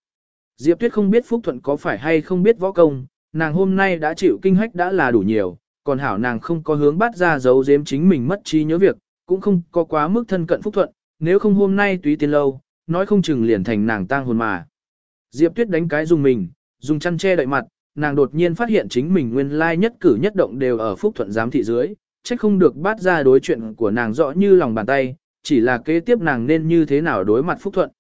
Diệp Tuyết không biết Phúc Thuận có phải hay không biết võ công, nàng hôm nay đã chịu kinh hách đã là đủ nhiều, còn hảo nàng không có hướng bắt ra giấu giếm chính mình mất trí nhớ việc, cũng không có quá mức thân cận Phúc Thuận, nếu không hôm nay túy tiên lâu, nói không chừng liền thành nàng tang hồn mà. Diệp Tuyết đánh cái dùng mình, dùng chăn che đậy mặt, nàng đột nhiên phát hiện chính mình nguyên lai nhất cử nhất động đều ở Phúc Thuận giám thị dưới, trách không được bắt ra đối chuyện của nàng rõ như lòng bàn tay, chỉ là kế tiếp nàng nên như thế nào đối mặt Phúc Thuận.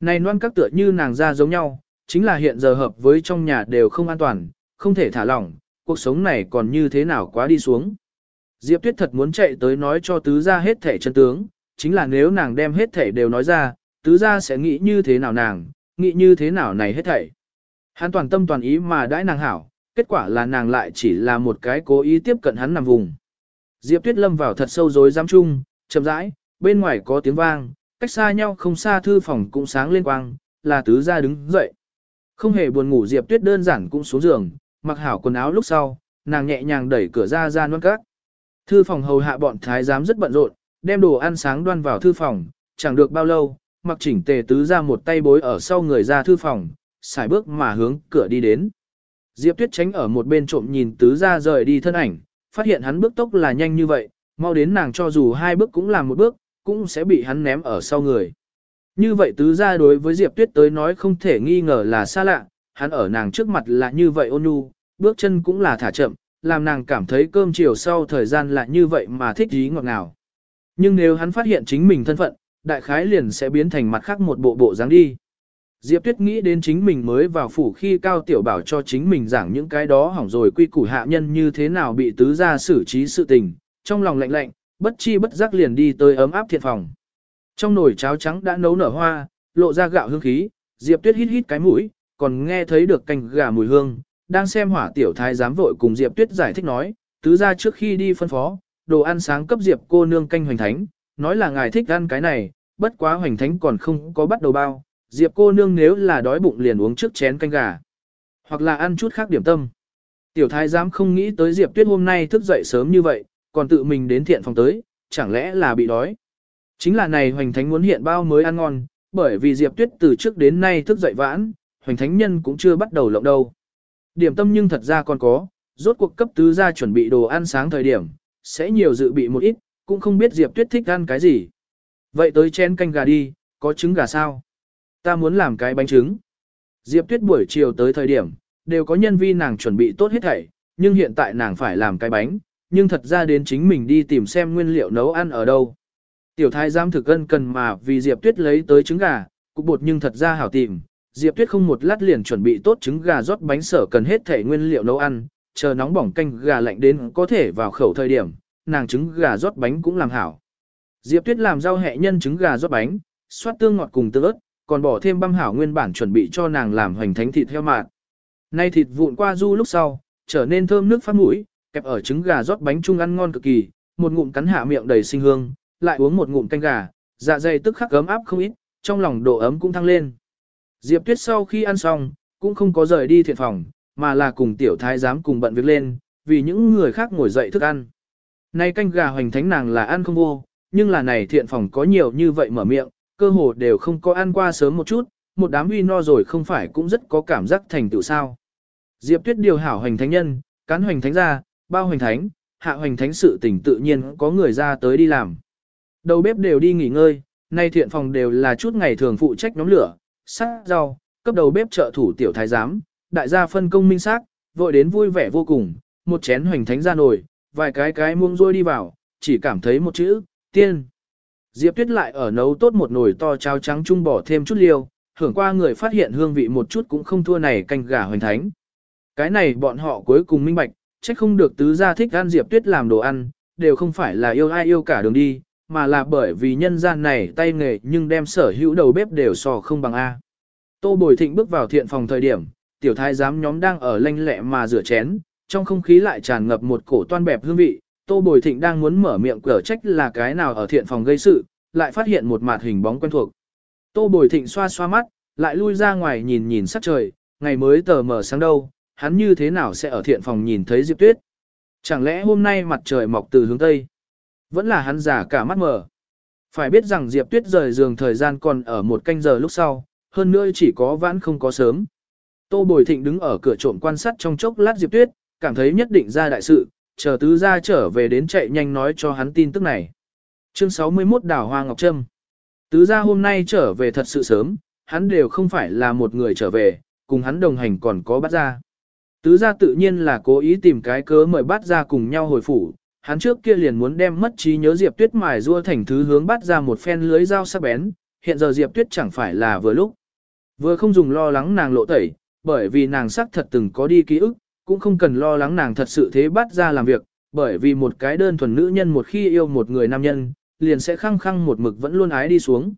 Này noan các tựa như nàng ra giống nhau, chính là hiện giờ hợp với trong nhà đều không an toàn, không thể thả lỏng, cuộc sống này còn như thế nào quá đi xuống. Diệp Tuyết thật muốn chạy tới nói cho tứ gia hết thể chân tướng, chính là nếu nàng đem hết thể đều nói ra, tứ gia sẽ nghĩ như thế nào nàng, nghĩ như thế nào này hết thảy. Hắn toàn tâm toàn ý mà đãi nàng hảo, kết quả là nàng lại chỉ là một cái cố ý tiếp cận hắn nằm vùng. Diệp Tuyết lâm vào thật sâu rồi giam chung, chậm rãi, bên ngoài có tiếng vang, cách xa nhau không xa thư phòng cũng sáng lên quang, là tứ gia đứng dậy. Không hề buồn ngủ Diệp Tuyết đơn giản cũng xuống giường, mặc hảo quần áo lúc sau, nàng nhẹ nhàng đẩy cửa ra ra non cát. Thư phòng hầu hạ bọn thái giám rất bận rộn, đem đồ ăn sáng đoan vào thư phòng, chẳng được bao lâu, mặc chỉnh tề tứ ra một tay bối ở sau người ra thư phòng, xài bước mà hướng cửa đi đến. Diệp Tuyết tránh ở một bên trộm nhìn tứ ra rời đi thân ảnh, phát hiện hắn bước tốc là nhanh như vậy, mau đến nàng cho dù hai bước cũng làm một bước, cũng sẽ bị hắn ném ở sau người. Như vậy tứ ra đối với Diệp Tuyết tới nói không thể nghi ngờ là xa lạ, hắn ở nàng trước mặt là như vậy ôn nhu, bước chân cũng là thả chậm, làm nàng cảm thấy cơm chiều sau thời gian là như vậy mà thích ý ngọt ngào. Nhưng nếu hắn phát hiện chính mình thân phận, đại khái liền sẽ biến thành mặt khác một bộ bộ dáng đi. Diệp Tuyết nghĩ đến chính mình mới vào phủ khi Cao Tiểu Bảo cho chính mình giảng những cái đó hỏng rồi quy củ hạ nhân như thế nào bị tứ gia xử trí sự tình, trong lòng lạnh lạnh, bất chi bất giác liền đi tới ấm áp thiện phòng. Trong nồi cháo trắng đã nấu nở hoa, lộ ra gạo hương khí, Diệp Tuyết hít hít cái mũi, còn nghe thấy được canh gà mùi hương, đang xem hỏa tiểu thái giám vội cùng Diệp Tuyết giải thích nói, tứ gia trước khi đi phân phó, đồ ăn sáng cấp Diệp cô nương canh hoành thánh, nói là ngài thích ăn cái này, bất quá hoành thánh còn không có bắt đầu bao, Diệp cô nương nếu là đói bụng liền uống trước chén canh gà, hoặc là ăn chút khác điểm tâm. Tiểu thái giám không nghĩ tới Diệp Tuyết hôm nay thức dậy sớm như vậy, còn tự mình đến thiện phòng tới, chẳng lẽ là bị đói. Chính là này hoành thánh muốn hiện bao mới ăn ngon, bởi vì Diệp Tuyết từ trước đến nay thức dậy vãn, hoành thánh nhân cũng chưa bắt đầu lộng đâu. Điểm tâm nhưng thật ra còn có, rốt cuộc cấp tứ gia chuẩn bị đồ ăn sáng thời điểm, sẽ nhiều dự bị một ít, cũng không biết Diệp Tuyết thích ăn cái gì. Vậy tới chén canh gà đi, có trứng gà sao? Ta muốn làm cái bánh trứng. Diệp Tuyết buổi chiều tới thời điểm, đều có nhân vi nàng chuẩn bị tốt hết thảy, nhưng hiện tại nàng phải làm cái bánh, nhưng thật ra đến chính mình đi tìm xem nguyên liệu nấu ăn ở đâu. Tiểu thái giám thực cân cần mà vì Diệp Tuyết lấy tới trứng gà, cục bột nhưng thật ra hảo tìm. Diệp Tuyết không một lát liền chuẩn bị tốt trứng gà rót bánh sở cần hết thể nguyên liệu nấu ăn, chờ nóng bỏng canh gà lạnh đến có thể vào khẩu thời điểm, nàng trứng gà rót bánh cũng làm hảo. Diệp Tuyết làm rau hẹ nhân trứng gà rót bánh, xoát tương ngọt cùng tương ớt, còn bỏ thêm băm hảo nguyên bản chuẩn bị cho nàng làm hoành thánh thịt heo mạt. Nay thịt vụn qua du lúc sau, trở nên thơm nước phát mũi, kẹp ở trứng gà rót bánh chung ăn ngon cực kỳ, một ngụm cắn hạ miệng đầy sinh hương, lại uống một ngụm canh gà, dạ dày tức khắc ấm áp không ít, trong lòng độ ấm cũng thăng lên. Diệp Tuyết sau khi ăn xong, cũng không có rời đi thiện phòng, mà là cùng tiểu thái giám cùng bận việc lên, vì những người khác ngồi dậy thức ăn. Nay canh gà hoành thánh nàng là ăn không vô, nhưng là này thiện phòng có nhiều như vậy mở miệng, cơ hồ đều không có ăn qua sớm một chút, một đám uy no rồi không phải cũng rất có cảm giác thành tựu sao. Diệp Tuyết điều hảo hoành thánh nhân, cán hoành thánh ra, bao hoành thánh, hạ hoành thánh sự tình tự nhiên có người ra tới đi làm. Đầu bếp đều đi nghỉ ngơi, nay thiện phòng đều là chút ngày thường phụ trách nhóm lửa, Sắc rau, cấp đầu bếp trợ thủ tiểu thái giám, đại gia phân công minh xác, vội đến vui vẻ vô cùng, một chén hoành thánh ra nồi, vài cái cái muông rôi đi vào, chỉ cảm thấy một chữ, tiên. Diệp Tuyết lại ở nấu tốt một nồi to cháo trắng chung bỏ thêm chút liêu, hưởng qua người phát hiện hương vị một chút cũng không thua này canh gà hoành thánh. Cái này bọn họ cuối cùng minh bạch, trách không được tứ gia thích ăn Diệp Tuyết làm đồ ăn, đều không phải là yêu ai yêu cả đường đi, mà là bởi vì nhân gian này tay nghề nhưng đem sở hữu đầu bếp đều sò không bằng A. Tô Bồi Thịnh bước vào thiện phòng thời điểm, tiểu thái giám nhóm đang ở lanh lẹ mà rửa chén, trong không khí lại tràn ngập một cổ toan bẹp hương vị, Tô Bồi Thịnh đang muốn mở miệng cửa trách là cái nào ở thiện phòng gây sự, lại phát hiện một mặt hình bóng quen thuộc. Tô Bồi Thịnh xoa xoa mắt, lại lui ra ngoài nhìn nhìn sắc trời, ngày mới tờ mờ sáng đâu, hắn như thế nào sẽ ở thiện phòng nhìn thấy Diệp Tuyết. Chẳng lẽ hôm nay mặt trời mọc từ hướng Tây? Vẫn là hắn giả cả mắt mờ. Phải biết rằng Diệp Tuyết rời giường thời gian còn ở một canh giờ lúc sau, hơn nữa chỉ có vãn không có sớm. Tô Bồi Thịnh đứng ở cửa trộm quan sát trong chốc lát Diệp Tuyết, cảm thấy nhất định ra đại sự, chờ tứ ra trở về đến chạy nhanh nói cho hắn tin tức này. Chương 61 Đào Hoa Ngọc Trâm Tứ ra hôm nay trở về thật sự sớm, hắn đều không phải là một người trở về, cùng hắn đồng hành còn có bắt ra. Tứ ra tự nhiên là cố ý tìm cái cớ mời bắt ra cùng nhau hồi phủ, hắn trước kia liền muốn đem mất trí nhớ Diệp Tuyết mài rua thành thứ hướng bắt ra một phen lưới dao sắc bén, hiện giờ Diệp Tuyết chẳng phải là vừa lúc. Vừa không dùng lo lắng nàng lộ tẩy, bởi vì nàng sắc thật từng có đi ký ức, cũng không cần lo lắng nàng thật sự thế bắt ra làm việc, bởi vì một cái đơn thuần nữ nhân một khi yêu một người nam nhân, liền sẽ khăng khăng một mực vẫn luôn ái đi xuống.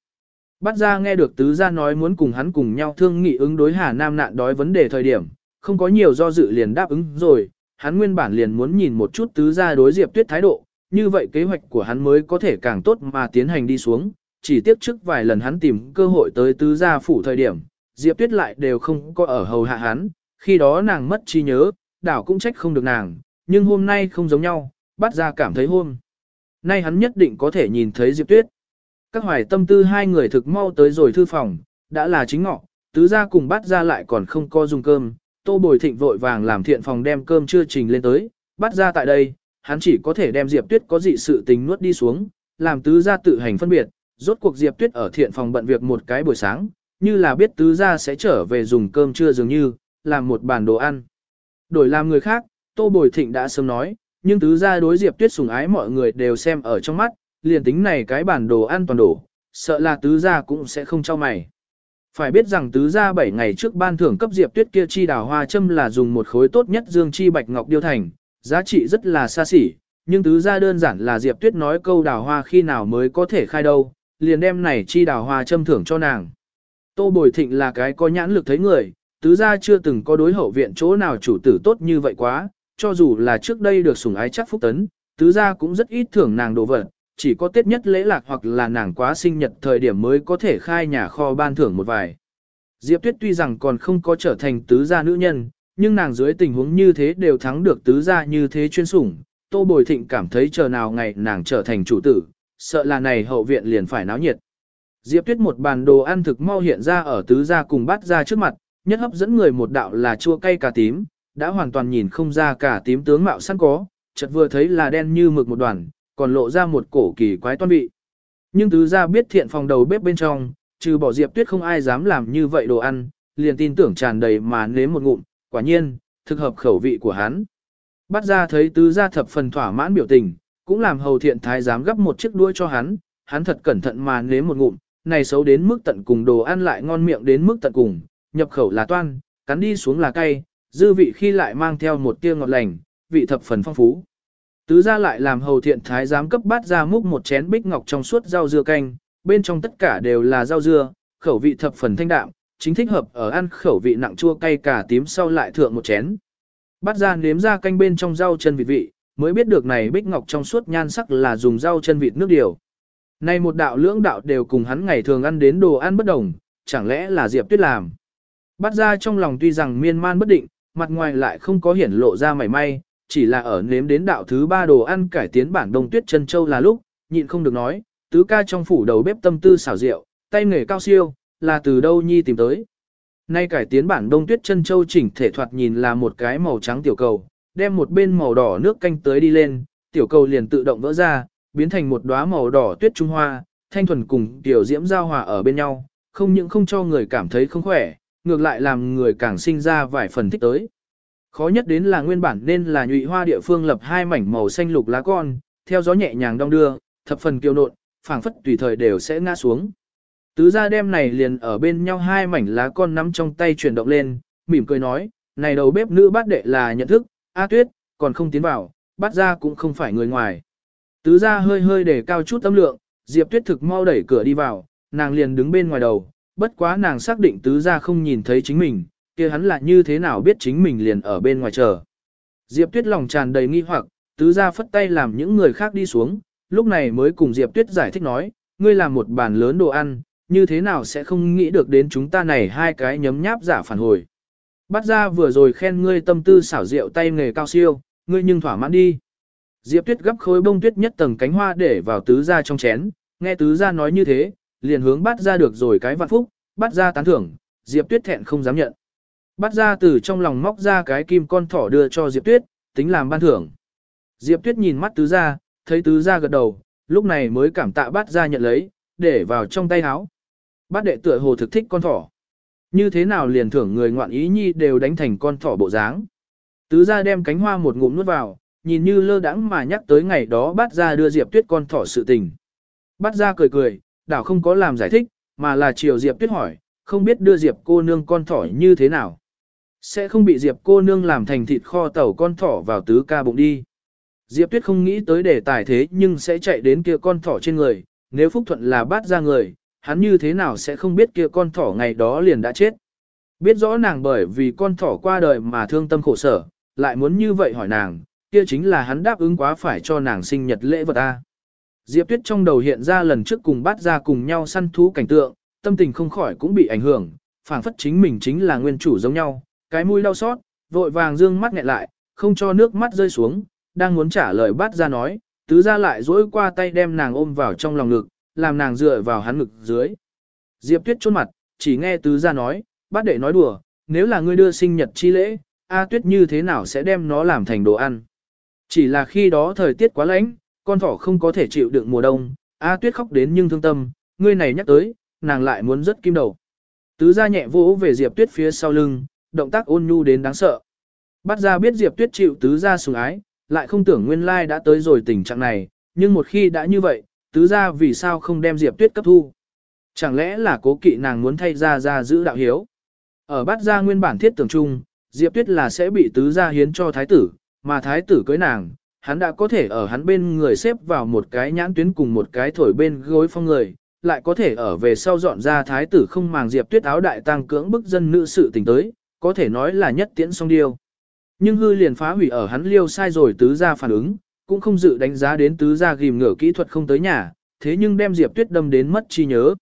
Bắt ra nghe được tứ gia nói muốn cùng hắn cùng nhau thương nghị ứng đối Hà Nam nạn đói vấn đề thời điểm, không có nhiều do dự liền đáp ứng rồi, hắn nguyên bản liền muốn nhìn một chút tứ gia đối Diệp Tuyết thái độ, như vậy kế hoạch của hắn mới có thể càng tốt mà tiến hành đi xuống, chỉ tiếc trước vài lần hắn tìm cơ hội tới tứ gia phủ thời điểm, Diệp Tuyết lại đều không có ở hầu hạ hắn, khi đó nàng mất trí nhớ, đảo cũng trách không được nàng, nhưng hôm nay không giống nhau, bắt ra cảm thấy hôm. Nay hắn nhất định có thể nhìn thấy Diệp Tuyết. Các hoài tâm tư hai người thực mau tới rồi thư phòng, đã là chính ngọ, tứ gia cùng bắt ra lại còn không có dùng cơm, tô bồi thịnh vội vàng làm thiện phòng đem cơm chưa trình lên tới, bắt ra tại đây, hắn chỉ có thể đem Diệp Tuyết có dị sự tình nuốt đi xuống, làm tứ gia tự hành phân biệt, rốt cuộc Diệp Tuyết ở thiện phòng bận việc một cái buổi sáng, như là biết tứ gia sẽ trở về dùng cơm trưa dường như, làm một bàn đồ ăn. Đổi làm người khác, Tô Bồi Thịnh đã sớm nói, nhưng tứ gia đối Diệp Tuyết sủng ái mọi người đều xem ở trong mắt, liền tính này cái bản đồ ăn toàn đổ, sợ là tứ gia cũng sẽ không cho mày. Phải biết rằng tứ gia 7 ngày trước ban thưởng cấp Diệp Tuyết kia chi đào hoa châm là dùng một khối tốt nhất dương chi bạch ngọc điêu thành, giá trị rất là xa xỉ, nhưng tứ gia đơn giản là Diệp Tuyết nói câu đào hoa khi nào mới có thể khai đâu, liền đem này chi đào hoa châm thưởng cho nàng. Tô Bồi Thịnh là cái có nhãn lực thấy người, tứ gia chưa từng có đối hậu viện chỗ nào chủ tử tốt như vậy quá, cho dù là trước đây được sủng ái chắc phúc tấn, tứ gia cũng rất ít thưởng nàng đồ vật, chỉ có tiết nhất lễ lạc hoặc là nàng quá sinh nhật thời điểm mới có thể khai nhà kho ban thưởng một vài. Diệp Tuyết tuy rằng còn không có trở thành tứ gia nữ nhân, nhưng nàng dưới tình huống như thế đều thắng được tứ gia như thế chuyên sủng, Tô Bồi Thịnh cảm thấy chờ nào ngày nàng trở thành chủ tử, sợ là này hậu viện liền phải náo nhiệt. Diệp Tuyết một bàn đồ ăn thực mau hiện ra ở tứ gia cùng bát gia trước mặt, nhất hấp dẫn người một đạo là chua cay cà tím, đã hoàn toàn nhìn không ra cả tím tướng mạo sẵn có, chợt vừa thấy là đen như mực một đoàn, còn lộ ra một cổ kỳ quái toan vị. Nhưng tứ gia biết thiện phòng đầu bếp bên trong, trừ bỏ Diệp Tuyết không ai dám làm như vậy đồ ăn, liền tin tưởng tràn đầy mà nếm một ngụm, quả nhiên, thực hợp khẩu vị của hắn. Bắt ra thấy tứ gia thập phần thỏa mãn biểu tình, cũng làm hầu thiện thái dám gấp một chiếc đuôi cho hắn, hắn thật cẩn thận mà nếm một ngụm, này xấu đến mức tận cùng đồ ăn lại ngon miệng đến mức tận cùng, nhập khẩu là toan, cắn đi xuống là cay, dư vị khi lại mang theo một tia ngọt lành, vị thập phần phong phú. Tứ gia lại làm hầu thiện thái giám cấp bát ra múc một chén bích ngọc trong suốt rau dưa canh, bên trong tất cả đều là rau dưa, khẩu vị thập phần thanh đạm, chính thích hợp ở ăn khẩu vị nặng chua cay cả tím sau lại thượng một chén. Bát ra nếm ra canh bên trong rau chân vịt vị, mới biết được này bích ngọc trong suốt nhan sắc là dùng rau chân vịt nước điều. Này một đạo lưỡng đạo đều cùng hắn ngày thường ăn đến đồ ăn bất đồng, chẳng lẽ là Diệp Tuyết làm. Bát ra trong lòng tuy rằng miên man bất định, mặt ngoài lại không có hiển lộ ra mảy may, chỉ là ở nếm đến đạo thứ ba đồ ăn cải tiến bản đông tuyết chân châu là lúc, nhịn không được nói, tứ ca trong phủ đầu bếp tâm tư xảo diệu, tay nghề cao siêu, là từ đâu nhi tìm tới. Nay cải tiến bản đông tuyết chân châu chỉnh thể thoạt nhìn là một cái màu trắng tiểu cầu, đem một bên màu đỏ nước canh tới đi lên, tiểu cầu liền tự động vỡ ra, biến thành một đóa màu đỏ tuyết trung hoa, thanh thuần cùng tiểu diễm giao hòa ở bên nhau, không những không cho người cảm thấy không khỏe, ngược lại làm người càng sinh ra vài phần thích tới. Khó nhất đến là nguyên bản nên là nhụy hoa địa phương lập hai mảnh màu xanh lục lá con, theo gió nhẹ nhàng đong đưa, thập phần kiêu nộn, phảng phất tùy thời đều sẽ ngã xuống. Tứ gia đem này liền ở bên nhau hai mảnh lá con nắm trong tay chuyển động lên, mỉm cười nói, này đầu bếp nữ bát đệ là nhận thức, A tuyết, còn không tiến vào, bát gia cũng không phải người ngoài. Tứ gia hơi hơi để cao chút tâm lượng, Diệp tuyết thực mau đẩy cửa đi vào, nàng liền đứng bên ngoài đầu, bất quá nàng xác định tứ gia không nhìn thấy chính mình, kia hắn là như thế nào biết chính mình liền ở bên ngoài chờ. Diệp tuyết lòng tràn đầy nghi hoặc, tứ gia phất tay làm những người khác đi xuống, lúc này mới cùng Diệp tuyết giải thích nói, ngươi làm một bàn lớn đồ ăn, như thế nào sẽ không nghĩ được đến chúng ta này hai cái nhấm nháp giả phản hồi. Bắt ra vừa rồi khen ngươi tâm tư xảo diệu tay nghề cao siêu, ngươi nhưng thỏa mãn đi. Diệp tuyết gấp khối bông tuyết nhất tầng cánh hoa để vào tứ gia trong chén, nghe tứ gia nói như thế, liền hướng bắt ra được rồi cái vạn phúc, bắt ra tán thưởng, Diệp tuyết thẹn không dám nhận. Bắt ra từ trong lòng móc ra cái kim con thỏ đưa cho Diệp tuyết, tính làm ban thưởng. Diệp tuyết nhìn mắt tứ gia, thấy tứ gia gật đầu, lúc này mới cảm tạ bắt ra nhận lấy, để vào trong tay áo. Bát đệ tựa hồ thực thích con thỏ. Như thế nào liền thưởng người ngoạn ý nhi đều đánh thành con thỏ bộ dáng. Tứ ra đem cánh hoa một ngụm nuốt vào, nhìn như lơ đãng mà nhắc tới ngày đó bắt ra đưa Diệp Tuyết con thỏ sự tình. bắt ra cười cười, đảo không có làm giải thích, mà là chiều Diệp Tuyết hỏi, không biết đưa Diệp cô nương con thỏ như thế nào. Sẽ không bị Diệp cô nương làm thành thịt kho tàu con thỏ vào tứ ca bụng đi. Diệp Tuyết không nghĩ tới đề tài thế nhưng sẽ chạy đến kia con thỏ trên người, nếu Phúc Thuận là bát ra người, hắn như thế nào sẽ không biết kia con thỏ ngày đó liền đã chết. Biết rõ nàng bởi vì con thỏ qua đời mà thương tâm khổ sở, lại muốn như vậy hỏi nàng, kia chính là hắn đáp ứng quá phải cho nàng sinh nhật lễ vật a. Diệp Tuyết trong đầu hiện ra lần trước cùng Bát ra cùng nhau săn thú cảnh tượng, tâm tình không khỏi cũng bị ảnh hưởng, phảng phất chính mình chính là nguyên chủ giống nhau, cái mũi đau xót, vội vàng dương mắt nghẹn lại, không cho nước mắt rơi xuống, đang muốn trả lời bát ra nói, tứ ra lại dỗi qua tay đem nàng ôm vào trong lòng ngực, làm nàng dựa vào hắn ngực dưới. Diệp Tuyết chôn mặt, chỉ nghe tứ gia nói, bát đệ nói đùa, nếu là ngươi đưa sinh nhật chi lễ, A Tuyết như thế nào sẽ đem nó làm thành đồ ăn. Chỉ là khi đó thời tiết quá lạnh, con thỏ không có thể chịu đựng mùa đông, A Tuyết khóc đến nhưng thương tâm, ngươi này nhắc tới, nàng lại muốn rất kim đầu. Tứ gia nhẹ vỗ về Diệp Tuyết phía sau lưng, động tác ôn nhu đến đáng sợ. Bắt ra biết Diệp Tuyết chịu tứ gia sủng ái, lại không tưởng nguyên lai đã tới rồi tình trạng này, nhưng một khi đã như vậy, tứ gia vì sao không đem Diệp Tuyết cấp thu. Chẳng lẽ là cố kỵ nàng muốn thay ra ra giữ đạo hiếu. Ở bát gia nguyên bản thiết tưởng chung, Diệp Tuyết là sẽ bị tứ gia hiến cho thái tử, mà thái tử cưới nàng, hắn đã có thể ở hắn bên người xếp vào một cái nhãn tuyến cùng một cái thổi bên gối phong người, lại có thể ở về sau dọn ra thái tử không màng Diệp Tuyết áo đại tăng cưỡng bức dân nữ sự tình tới, có thể nói là nhất tiễn song điêu. Nhưng hư liền phá hủy ở hắn liêu sai rồi tứ gia phản ứng, cũng không dự đánh giá đến tứ gia ghim ngửa kỹ thuật không tới nhà, thế nhưng đem Diệp Tuyết đâm đến mất chi nhớ.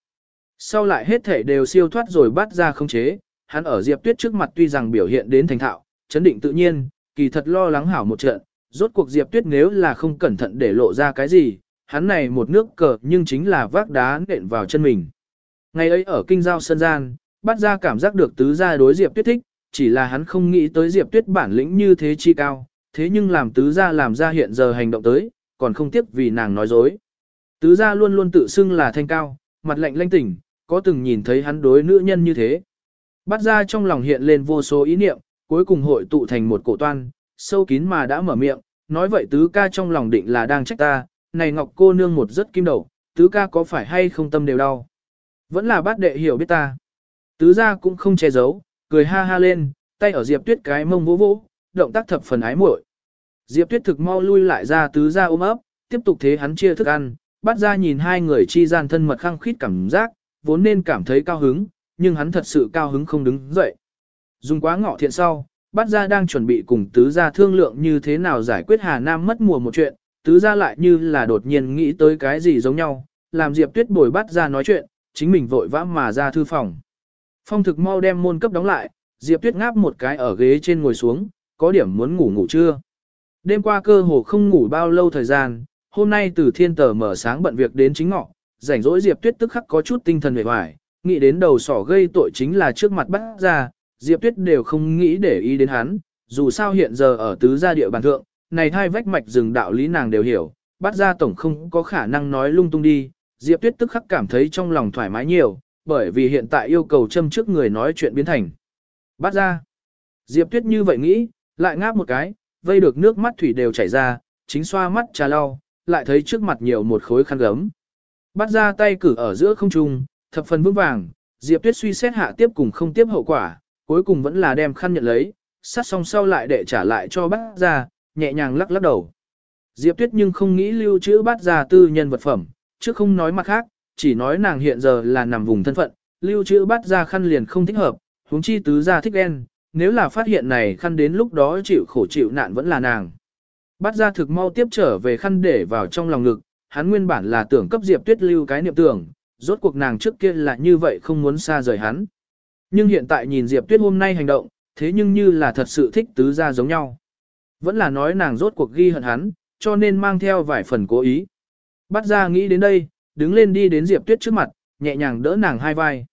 Sau lại hết thể đều siêu thoát rồi bắt ra không chế, hắn ở Diệp Tuyết trước mặt tuy rằng biểu hiện đến thành thạo, chấn định tự nhiên, kỳ thật lo lắng hảo một trận, rốt cuộc Diệp Tuyết nếu là không cẩn thận để lộ ra cái gì, hắn này một nước cờ nhưng chính là vác đá nện vào chân mình. Ngày ấy ở kinh giao sân gian, bắt ra cảm giác được tứ gia đối Diệp Tuyết thích, chỉ là hắn không nghĩ tới Diệp Tuyết bản lĩnh như thế chi cao, thế nhưng làm tứ gia làm ra hiện giờ hành động tới, còn không tiếc vì nàng nói dối. Tứ gia luôn luôn tự xưng là thanh cao, mặt lạnh lanh tỉnh, có từng nhìn thấy hắn đối nữ nhân như thế. Bắt ra trong lòng hiện lên vô số ý niệm, cuối cùng hội tụ thành một cổ toan, sâu kín mà đã mở miệng, nói vậy tứ ca trong lòng định là đang trách ta, này ngọc cô nương một rất kim đầu, tứ ca có phải hay không tâm đều đau. Vẫn là bát đệ hiểu biết ta. Tứ gia cũng không che giấu, cười ha ha lên, tay ở diệp tuyết cái mông vỗ vỗ, động tác thập phần ái muội. Diệp Tuyết thực mau lui lại ra tứ ra ôm ấp, tiếp tục thế hắn chia thức ăn, bắt ra nhìn hai người chi gian thân mật khăng khít cảm giác, vốn nên cảm thấy cao hứng, nhưng hắn thật sự cao hứng không đứng dậy. Dùng quá ngọ thiện sau, bắt ra đang chuẩn bị cùng tứ gia thương lượng như thế nào giải quyết Hà Nam mất mùa một chuyện, tứ gia lại như là đột nhiên nghĩ tới cái gì giống nhau, làm Diệp Tuyết bồi bắt ra nói chuyện, chính mình vội vã mà ra thư phòng. Phong thực mau đem môn cấp đóng lại, Diệp Tuyết ngáp một cái ở ghế trên ngồi xuống, có điểm muốn ngủ ngủ chưa. Đêm qua cơ hồ không ngủ bao lâu thời gian, hôm nay từ thiên tờ mở sáng bận việc đến chính ngọ, rảnh rỗi Diệp Tuyết tức khắc có chút tinh thần vẻ hoài, nghĩ đến đầu sỏ gây tội chính là trước mặt bắt ra, Diệp Tuyết đều không nghĩ để ý đến hắn, dù sao hiện giờ ở tứ gia địa bàn thượng, này hai vách mạch rừng đạo lý nàng đều hiểu, bắt ra tổng không có khả năng nói lung tung đi, Diệp Tuyết tức khắc cảm thấy trong lòng thoải mái nhiều, bởi vì hiện tại yêu cầu châm trước người nói chuyện biến thành. Bắt ra. Diệp Tuyết như vậy nghĩ, lại ngáp một cái, vây được nước mắt thủy đều chảy ra, chính xoa mắt trà lau, lại thấy trước mặt nhiều một khối khăn gấm. Bắt ra tay cử ở giữa không trung, thập phần vững vàng, Diệp Tuyết suy xét hạ tiếp cùng không tiếp hậu quả, cuối cùng vẫn là đem khăn nhận lấy, sát xong sau lại để trả lại cho bắt ra, nhẹ nhàng lắc lắc đầu. Diệp Tuyết nhưng không nghĩ lưu trữ bắt ra tư nhân vật phẩm, chứ không nói mặt khác, chỉ nói nàng hiện giờ là nằm vùng thân phận, lưu trữ bắt ra khăn liền không thích hợp, huống chi tứ ra thích đen, nếu là phát hiện này khăn đến lúc đó chịu khổ chịu nạn vẫn là nàng. Bắt ra thực mau tiếp trở về khăn để vào trong lòng ngực, hắn nguyên bản là tưởng cấp Diệp Tuyết lưu cái niệm tưởng, rốt cuộc nàng trước kia là như vậy không muốn xa rời hắn. Nhưng hiện tại nhìn Diệp Tuyết hôm nay hành động, thế nhưng như là thật sự thích tứ ra giống nhau. Vẫn là nói nàng rốt cuộc ghi hận hắn, cho nên mang theo vài phần cố ý. Bắt ra nghĩ đến đây, đứng lên đi đến Diệp Tuyết trước mặt, nhẹ nhàng đỡ nàng hai vai.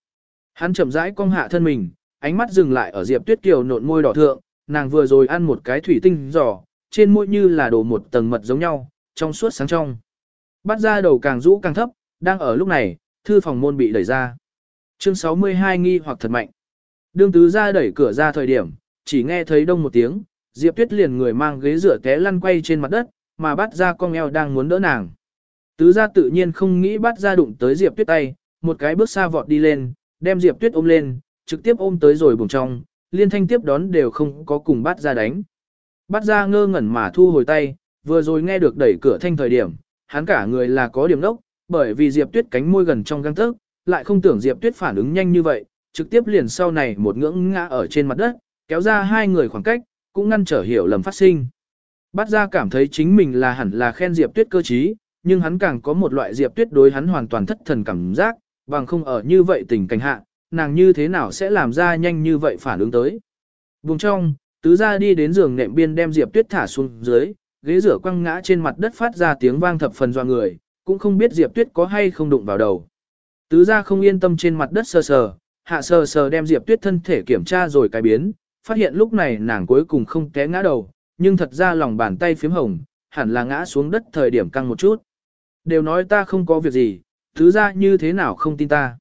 Hắn chậm rãi cong hạ thân mình, ánh mắt dừng lại ở Diệp Tuyết kiều nộn môi đỏ thượng, nàng vừa rồi ăn một cái thủy tinh giò, trên môi như là đổ một tầng mật giống nhau, trong suốt sáng trong. Bắt ra đầu càng rũ càng thấp, đang ở lúc này, thư phòng môn bị đẩy ra. Chương 62 nghi hoặc thật mạnh. Đương tứ ra đẩy cửa ra thời điểm, chỉ nghe thấy đông một tiếng, Diệp Tuyết liền người mang ghế rửa té lăn quay trên mặt đất, mà bắt ra con eo đang muốn đỡ nàng. Tứ gia tự nhiên không nghĩ bắt ra đụng tới Diệp Tuyết tay, một cái bước xa vọt đi lên, đem Diệp Tuyết ôm lên, trực tiếp ôm tới rồi bùng trong, liên thanh tiếp đón đều không có cùng bắt ra đánh. Bắt ra ngơ ngẩn mà thu hồi tay, vừa rồi nghe được đẩy cửa thanh thời điểm, hắn cả người là có điểm đốc, bởi vì Diệp Tuyết cánh môi gần trong găng tấc, lại không tưởng Diệp Tuyết phản ứng nhanh như vậy, trực tiếp liền sau này một ngưỡng ngã ở trên mặt đất, kéo ra hai người khoảng cách, cũng ngăn trở hiểu lầm phát sinh. Bắt ra cảm thấy chính mình là hẳn là khen Diệp Tuyết cơ trí, nhưng hắn càng có một loại Diệp Tuyết đối hắn hoàn toàn thất thần cảm giác, bằng không ở như vậy tình cảnh hạ, nàng như thế nào sẽ làm ra nhanh như vậy phản ứng tới. Vùng trong, tứ ra đi đến giường nệm biên đem Diệp Tuyết thả xuống dưới, ghế rửa quăng ngã trên mặt đất phát ra tiếng vang thập phần doa người, cũng không biết Diệp Tuyết có hay không đụng vào đầu. Tứ ra không yên tâm trên mặt đất sờ sờ, hạ sờ sờ đem Diệp Tuyết thân thể kiểm tra rồi cái biến, phát hiện lúc này nàng cuối cùng không té ngã đầu, nhưng thật ra lòng bàn tay phím hồng, hẳn là ngã xuống đất thời điểm căng một chút. Đều nói ta không có việc gì, tứ gia như thế nào không tin ta.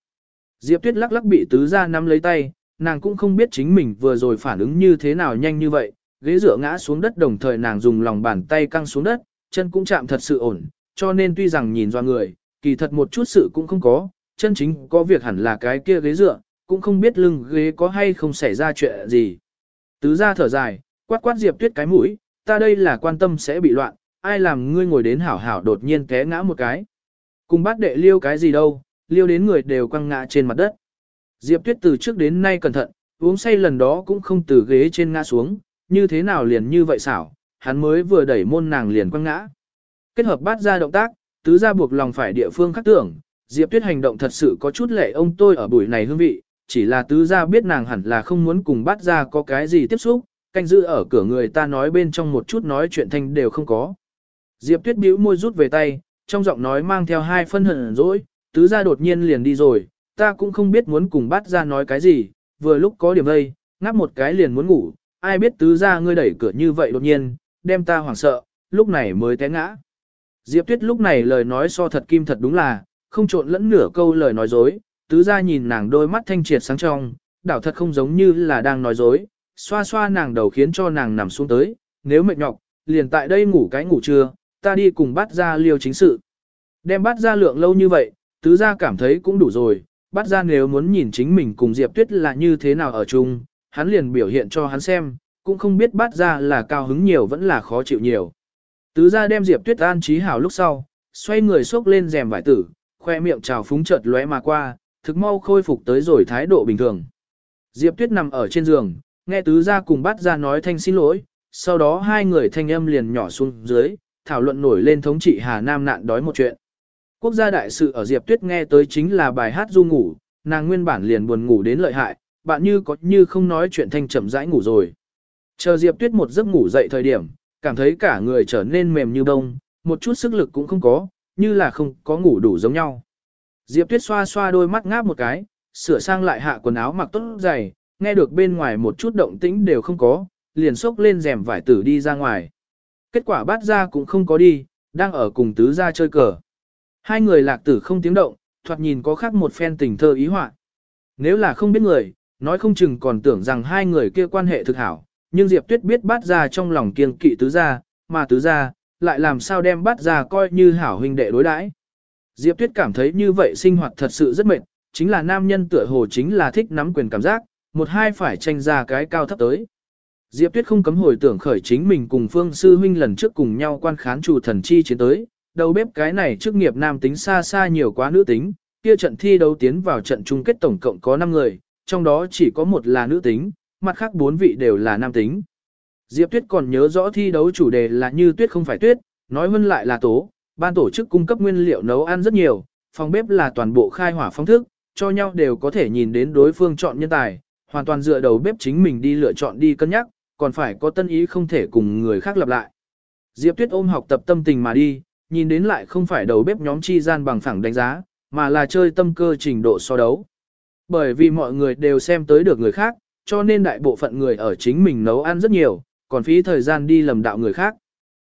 Diệp Tuyết lắc lắc bị tứ gia nắm lấy tay, nàng cũng không biết chính mình vừa rồi phản ứng như thế nào nhanh như vậy, ghế dựa ngã xuống đất đồng thời nàng dùng lòng bàn tay căng xuống đất, chân cũng chạm thật sự ổn, cho nên tuy rằng nhìn do người, kỳ thật một chút sự cũng không có, chân chính có việc hẳn là cái kia ghế dựa, cũng không biết lưng ghế có hay không xảy ra chuyện gì. Tứ gia thở dài, quát quát Diệp Tuyết cái mũi, ta đây là quan tâm sẽ bị loạn, ai làm ngươi ngồi đến hảo hảo đột nhiên té ngã một cái. Cùng bát đệ liêu cái gì đâu, liêu đến người đều quăng ngã trên mặt đất. Diệp Tuyết từ trước đến nay cẩn thận, uống say lần đó cũng không từ ghế trên ngã xuống, như thế nào liền như vậy xảo, hắn mới vừa đẩy môn nàng liền quăng ngã. Kết hợp bát ra động tác, tứ ra buộc lòng phải địa phương khắc tưởng, Diệp Tuyết hành động thật sự có chút lệ ông tôi ở buổi này hương vị, chỉ là tứ ra biết nàng hẳn là không muốn cùng bát ra có cái gì tiếp xúc, canh giữ ở cửa người ta nói bên trong một chút nói chuyện thanh đều không có. Diệp Tuyết bĩu môi rút về tay, trong giọng nói mang theo hai phân hận dỗi, tứ gia đột nhiên liền đi rồi, ta cũng không biết muốn cùng bát ra nói cái gì, vừa lúc có điểm đây, ngáp một cái liền muốn ngủ, ai biết tứ gia ngươi đẩy cửa như vậy đột nhiên, đem ta hoảng sợ, lúc này mới té ngã. Diệp Tuyết lúc này lời nói so thật kim thật đúng là, không trộn lẫn nửa câu lời nói dối, tứ gia nhìn nàng đôi mắt thanh triệt sáng trong, đảo thật không giống như là đang nói dối, xoa xoa nàng đầu khiến cho nàng nằm xuống tới, nếu mệt nhọc, liền tại đây ngủ cái ngủ trưa, ta đi cùng bắt ra liêu chính sự. Đem bắt ra lượng lâu như vậy, tứ ra cảm thấy cũng đủ rồi, bắt ra nếu muốn nhìn chính mình cùng Diệp Tuyết là như thế nào ở chung, hắn liền biểu hiện cho hắn xem, cũng không biết bắt ra là cao hứng nhiều vẫn là khó chịu nhiều. Tứ ra đem Diệp Tuyết an trí hảo lúc sau, xoay người xốc lên rèm vải tử, khoe miệng trào phúng chợt lóe mà qua, thực mau khôi phục tới rồi thái độ bình thường. Diệp Tuyết nằm ở trên giường, nghe tứ ra cùng bắt ra nói thanh xin lỗi, sau đó hai người thanh âm liền nhỏ xuống dưới, thảo luận nổi lên thống trị Hà Nam nạn đói một chuyện. Quốc gia đại sự ở Diệp Tuyết nghe tới chính là bài hát du ngủ, nàng nguyên bản liền buồn ngủ đến lợi hại, bạn như có như không nói chuyện thanh chậm rãi ngủ rồi. Chờ Diệp Tuyết một giấc ngủ dậy thời điểm, cảm thấy cả người trở nên mềm như bông, một chút sức lực cũng không có, như là không có ngủ đủ giống nhau. Diệp Tuyết xoa xoa đôi mắt ngáp một cái, sửa sang lại hạ quần áo mặc tốt dày, nghe được bên ngoài một chút động tĩnh đều không có, liền xốc lên rèm vải tử đi ra ngoài. Kết quả bát ra cũng không có đi, đang ở cùng tứ ra chơi cờ. Hai người lạc tử không tiếng động, thoạt nhìn có khác một phen tình thơ ý họa. Nếu là không biết người, nói không chừng còn tưởng rằng hai người kia quan hệ thực hảo, nhưng Diệp Tuyết biết bát ra trong lòng kiêng kỵ tứ ra, mà tứ ra, lại làm sao đem bát ra coi như hảo huynh đệ đối đãi. Diệp Tuyết cảm thấy như vậy sinh hoạt thật sự rất mệt, chính là nam nhân tựa hồ chính là thích nắm quyền cảm giác, một hai phải tranh ra cái cao thấp tới. Diệp Tuyết không cấm hồi tưởng khởi chính mình cùng Phương Sư Huynh lần trước cùng nhau quan khán chủ thần chi chiến tới, đầu bếp cái này chức nghiệp nam tính xa xa nhiều quá nữ tính, kia trận thi đấu tiến vào trận chung kết tổng cộng có 5 người, trong đó chỉ có một là nữ tính, mặt khác 4 vị đều là nam tính. Diệp Tuyết còn nhớ rõ thi đấu chủ đề là như tuyết không phải tuyết, nói hơn lại là tố, ban tổ chức cung cấp nguyên liệu nấu ăn rất nhiều, phòng bếp là toàn bộ khai hỏa phong thức, cho nhau đều có thể nhìn đến đối phương chọn nhân tài, hoàn toàn dựa đầu bếp chính mình đi lựa chọn đi cân nhắc, còn phải có tân ý không thể cùng người khác lặp lại. Diệp Tuyết ôm học tập tâm tình mà đi, nhìn đến lại không phải đầu bếp nhóm chi gian bằng phẳng đánh giá, mà là chơi tâm cơ trình độ so đấu. Bởi vì mọi người đều xem tới được người khác, cho nên đại bộ phận người ở chính mình nấu ăn rất nhiều, còn phí thời gian đi lầm đạo người khác.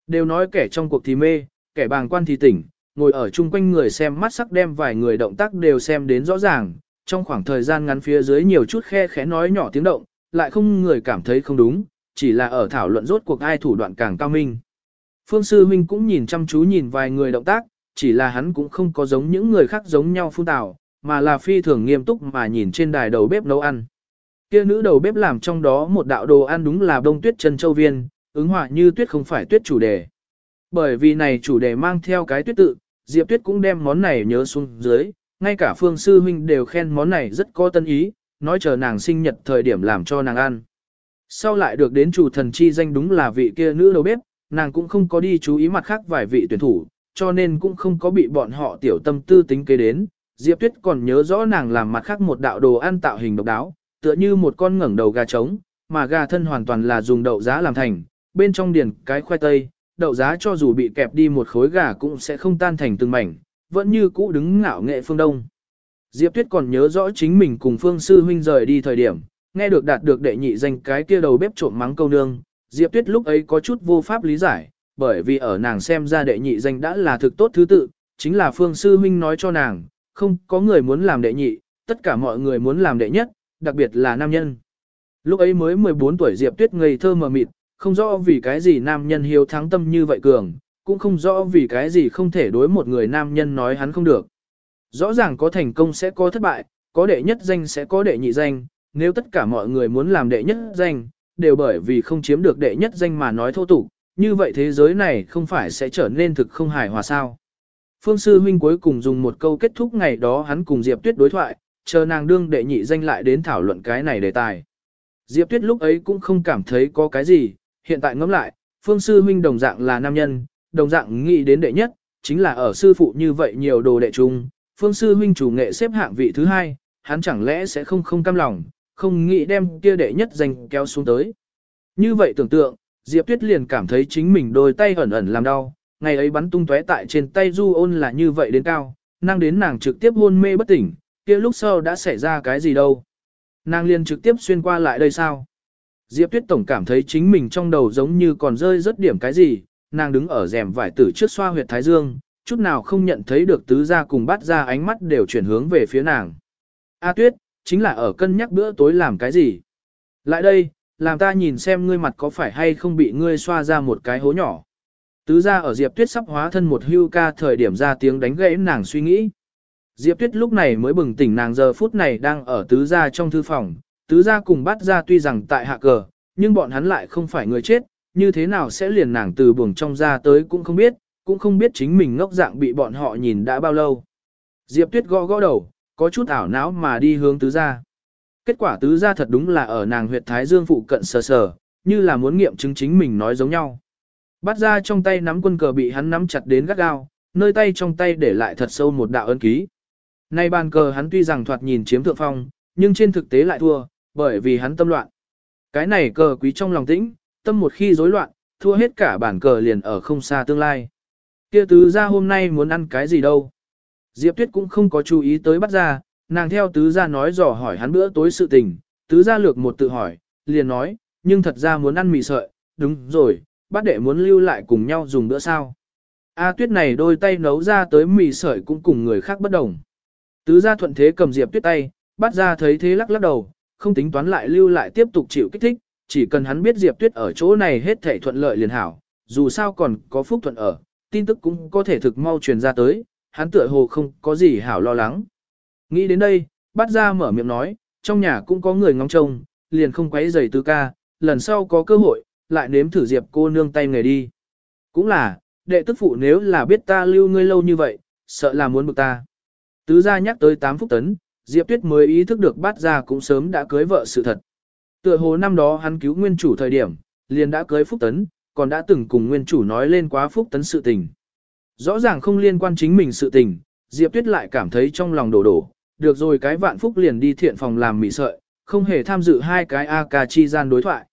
Đều nói kẻ trong cuộc thì mê, kẻ bàng quan thì tỉnh, ngồi ở chung quanh người xem mắt sắc đem vài người động tác đều xem đến rõ ràng, trong khoảng thời gian ngắn phía dưới nhiều chút khe khẽ nói nhỏ tiếng động, lại không người cảm thấy không đúng, chỉ là ở thảo luận rốt cuộc ai thủ đoạn càng cao minh. Phương Sư Minh cũng nhìn chăm chú nhìn vài người động tác, chỉ là hắn cũng không có giống những người khác giống nhau phun tào, mà là phi thường nghiêm túc mà nhìn trên đài đầu bếp nấu ăn. Kia nữ đầu bếp làm trong đó một đạo đồ ăn đúng là bông tuyết chân châu viên, ứng họa như tuyết không phải tuyết chủ đề. Bởi vì này chủ đề mang theo cái tuyết tự, Diệp Tuyết cũng đem món này nhớ xuống dưới, ngay cả Phương Sư Huynh đều khen món này rất có tân ý, nói chờ nàng sinh nhật thời điểm làm cho nàng ăn. Sau lại được đến chủ thần chi danh đúng là vị kia nữ đầu bếp, nàng cũng không có đi chú ý mặt khác vài vị tuyển thủ, cho nên cũng không có bị bọn họ tiểu tâm tư tính kế đến. Diệp Tuyết còn nhớ rõ nàng làm mặt khác một đạo đồ ăn tạo hình độc đáo, tựa như một con ngẩng đầu gà trống, mà gà thân hoàn toàn là dùng đậu giá làm thành, bên trong điền cái khoai tây, đậu giá cho dù bị kẹp đi một khối gà cũng sẽ không tan thành từng mảnh, vẫn như cũ đứng ngạo nghệ phương đông. Diệp Tuyết còn nhớ rõ chính mình cùng Phương Sư Huynh rời đi thời điểm, nghe được đạt được đệ nhị danh cái kia đầu bếp trộm mắng câu nương, Diệp Tuyết lúc ấy có chút vô pháp lý giải, bởi vì ở nàng xem ra đệ nhị danh đã là thực tốt thứ tự, chính là Phương Sư Minh nói cho nàng, không có người muốn làm đệ nhị, tất cả mọi người muốn làm đệ nhất, đặc biệt là nam nhân. Lúc ấy mới 14 tuổi Diệp Tuyết ngây thơ mờ mịt, không rõ vì cái gì nam nhân hiếu thắng tâm như vậy cường, cũng không rõ vì cái gì không thể đối một người nam nhân nói hắn không được. Rõ ràng có thành công sẽ có thất bại, có đệ nhất danh sẽ có đệ nhị danh, nếu tất cả mọi người muốn làm đệ nhất danh, đều bởi vì không chiếm được đệ nhất danh mà nói thô tục, như vậy thế giới này không phải sẽ trở nên thực không hài hòa sao. Phương Sư Huynh cuối cùng dùng một câu kết thúc ngày đó hắn cùng Diệp Tuyết đối thoại, chờ nàng đương đệ nhị danh lại đến thảo luận cái này đề tài. Diệp Tuyết lúc ấy cũng không cảm thấy có cái gì, hiện tại ngẫm lại, Phương Sư Huynh đồng dạng là nam nhân, đồng dạng nghĩ đến đệ nhất, chính là ở sư phụ như vậy nhiều đồ đệ chung, Phương Sư Huynh chủ nghệ xếp hạng vị thứ hai, hắn chẳng lẽ sẽ không không cam lòng, không nghĩ đem kia đệ nhất danh kéo xuống tới. Như vậy tưởng tượng, Diệp Tuyết liền cảm thấy chính mình đôi tay ẩn ẩn làm đau, ngày ấy bắn tung tóe tại trên tay Du ôn là như vậy đến cao, năng đến nàng trực tiếp hôn mê bất tỉnh, kia lúc sau đã xảy ra cái gì đâu. Nàng liền trực tiếp xuyên qua lại đây sao? Diệp Tuyết Tổng cảm thấy chính mình trong đầu giống như còn rơi rất điểm cái gì, nàng đứng ở rèm vải tử trước xoa huyệt thái dương, chút nào không nhận thấy được tứ gia cùng bắt ra ánh mắt đều chuyển hướng về phía nàng. A Tuyết, chính là ở cân nhắc bữa tối làm cái gì. Lại đây, làm ta nhìn xem ngươi mặt có phải hay không bị ngươi xoa ra một cái hố nhỏ. Tứ gia ở Diệp Tuyết sắp hóa thân một hưu ca thời điểm ra tiếng đánh gãy nàng suy nghĩ. Diệp Tuyết lúc này mới bừng tỉnh nàng giờ phút này đang ở tứ gia trong thư phòng, tứ gia cùng bắt ra tuy rằng tại hạ cờ, nhưng bọn hắn lại không phải người chết, như thế nào sẽ liền nàng từ buồng trong ra tới cũng không biết, cũng không biết chính mình ngốc dạng bị bọn họ nhìn đã bao lâu. Diệp Tuyết gõ gõ đầu, có chút ảo não mà đi hướng tứ gia. Kết quả tứ gia thật đúng là ở nàng huyệt thái dương phụ cận sờ sờ, như là muốn nghiệm chứng chính mình nói giống nhau. Bắt ra trong tay nắm quân cờ bị hắn nắm chặt đến gắt gao, nơi tay trong tay để lại thật sâu một đạo ân ký. Nay bàn cờ hắn tuy rằng thoạt nhìn chiếm thượng phong, nhưng trên thực tế lại thua, bởi vì hắn tâm loạn. Cái này cờ quý trong lòng tĩnh, tâm một khi rối loạn, thua hết cả bản cờ liền ở không xa tương lai. Kia tứ gia hôm nay muốn ăn cái gì đâu. Diệp Tuyết cũng không có chú ý tới bắt ra, nàng theo tứ gia nói dò hỏi hắn bữa tối sự tình, tứ gia lược một tự hỏi, liền nói, nhưng thật ra muốn ăn mì sợi, đúng rồi, bát đệ muốn lưu lại cùng nhau dùng bữa sao. A Tuyết này đôi tay nấu ra tới mì sợi cũng cùng người khác bất đồng. Tứ gia thuận thế cầm Diệp Tuyết tay, bắt ra thấy thế lắc lắc đầu, không tính toán lại lưu lại tiếp tục chịu kích thích, chỉ cần hắn biết Diệp Tuyết ở chỗ này hết thể thuận lợi liền hảo, dù sao còn có phúc thuận ở, tin tức cũng có thể thực mau truyền ra tới, hắn tựa hồ không có gì hảo lo lắng. Nghĩ đến đây, bắt ra mở miệng nói, trong nhà cũng có người ngóng trông, liền không quấy giày tứ ca, lần sau có cơ hội, lại nếm thử diệp cô nương tay nghề đi. Cũng là, đệ tức phụ nếu là biết ta lưu ngươi lâu như vậy, sợ là muốn bực ta. Tứ gia nhắc tới 8 phút tấn, Diệp Tuyết mới ý thức được bắt ra cũng sớm đã cưới vợ sự thật. Tựa hồ năm đó hắn cứu nguyên chủ thời điểm, liền đã cưới Phúc Tấn, còn đã từng cùng nguyên chủ nói lên quá Phúc Tấn sự tình. Rõ ràng không liên quan chính mình sự tình, Diệp Tuyết lại cảm thấy trong lòng đổ đổ, được rồi cái vạn phúc liền đi thiện phòng làm mì sợi, không hề tham dự hai cái AK chi gian đối thoại.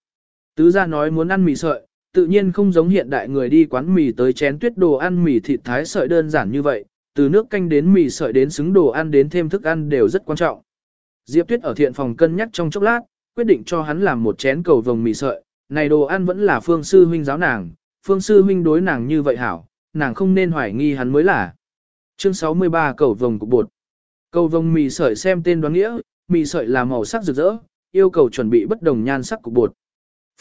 Tứ gia nói muốn ăn mì sợi, tự nhiên không giống hiện đại người đi quán mì tới chén tuyết đồ ăn mì thịt thái sợi đơn giản như vậy, từ nước canh đến mì sợi đến xứng đồ ăn đến thêm thức ăn đều rất quan trọng. Diệp Tuyết ở thiện phòng cân nhắc trong chốc lát, quyết định cho hắn làm một chén cầu vồng mì sợi, này đồ ăn vẫn là phương sư huynh giáo nàng, phương sư huynh đối nàng như vậy hảo, nàng không nên hoài nghi hắn mới là. Chương 63 cầu vồng cục bột. Cầu vồng mì sợi xem tên đoán nghĩa, mì sợi là màu sắc rực rỡ, yêu cầu chuẩn bị bất đồng nhan sắc cục bột.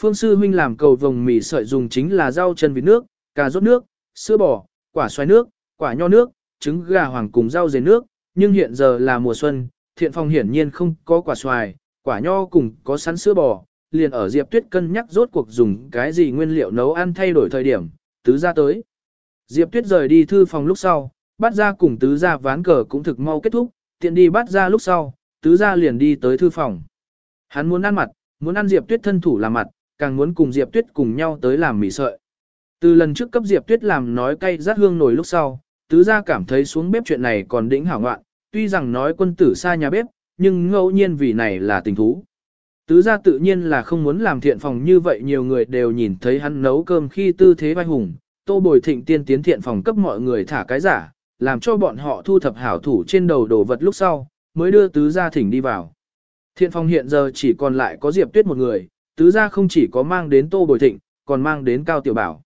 Phương sư huynh làm cầu vồng mì sợi dùng chính là rau chân vịt nước, cà rốt nước, sữa bò, quả xoài nước, quả nho nước, trứng gà hoàng cùng rau dền nước, nhưng hiện giờ là mùa xuân, thiện phong hiển nhiên không có quả xoài, quả nho cùng có sẵn sữa bò, liền ở Diệp Tuyết cân nhắc rốt cuộc dùng cái gì nguyên liệu nấu ăn thay đổi thời điểm, tứ ra tới. Diệp Tuyết rời đi thư phòng lúc sau, bắt ra cùng tứ gia ván cờ cũng thực mau kết thúc, tiện đi bắt ra lúc sau, tứ gia liền đi tới thư phòng. Hắn muốn ăn mặt, muốn ăn Diệp Tuyết thân thủ làm mặt, càng muốn cùng Diệp Tuyết cùng nhau tới làm mì sợi. Từ lần trước cấp Diệp Tuyết làm nói cay rát hương nổi lúc sau, tứ gia cảm thấy xuống bếp chuyện này còn đỉnh hảo ngoạn, tuy rằng nói quân tử xa nhà bếp, nhưng ngẫu nhiên vì này là tình thú. Tứ gia tự nhiên là không muốn làm thiện phòng như vậy nhiều người đều nhìn thấy hắn nấu cơm khi tư thế vai hùng, tô bồi thịnh tiên tiến thiện phòng cấp mọi người thả cái giả, làm cho bọn họ thu thập hảo thủ trên đầu đồ vật lúc sau, mới đưa tứ gia thỉnh đi vào. Thiện phòng hiện giờ chỉ còn lại có Diệp Tuyết một người, tứ gia không chỉ có mang đến tô bồi thịnh, còn mang đến Cao Tiểu Bảo.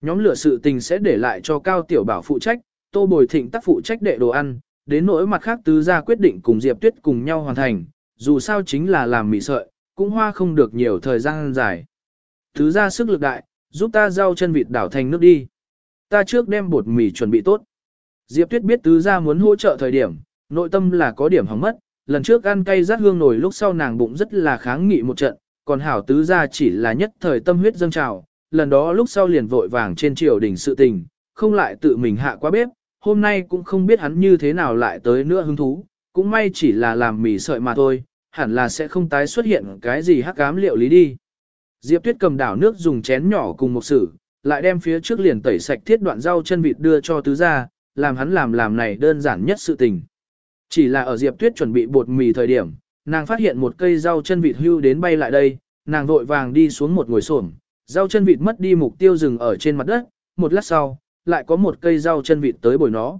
Nhóm lửa sự tình sẽ để lại cho Cao Tiểu Bảo phụ trách, tô bồi thịnh tác phụ trách đệ đồ ăn, đến nỗi mặt khác tứ gia quyết định cùng Diệp Tuyết cùng nhau hoàn thành, dù sao chính là làm mì sợi, cũng hoa không được nhiều thời gian dài. Tứ gia sức lực đại, giúp ta rau chân vịt đảo thành nước đi. Ta trước đem bột mì chuẩn bị tốt. Diệp Tuyết biết tứ gia muốn hỗ trợ thời điểm, nội tâm là có điểm hỏng mất, lần trước ăn cay rát hương nổi lúc sau nàng bụng rất là kháng nghị một trận, còn hảo tứ gia chỉ là nhất thời tâm huyết dâng trào, lần đó lúc sau liền vội vàng trên triều đình sự tình, không lại tự mình hạ qua bếp, hôm nay cũng không biết hắn như thế nào lại tới nữa hứng thú, cũng may chỉ là làm mì sợi mà thôi, hẳn là sẽ không tái xuất hiện cái gì hắc ám liệu lý đi. Diệp Tuyết cầm đảo nước dùng chén nhỏ cùng một sử, lại đem phía trước liền tẩy sạch thiết đoạn rau chân vịt đưa cho tứ gia, làm hắn làm làm này đơn giản nhất sự tình. Chỉ là ở Diệp Tuyết chuẩn bị bột mì thời điểm, nàng phát hiện một cây rau chân vịt hưu đến bay lại đây, nàng vội vàng đi xuống một ngồi xổm, rau chân vịt mất đi mục tiêu dừng ở trên mặt đất, một lát sau, lại có một cây rau chân vịt tới bồi nó.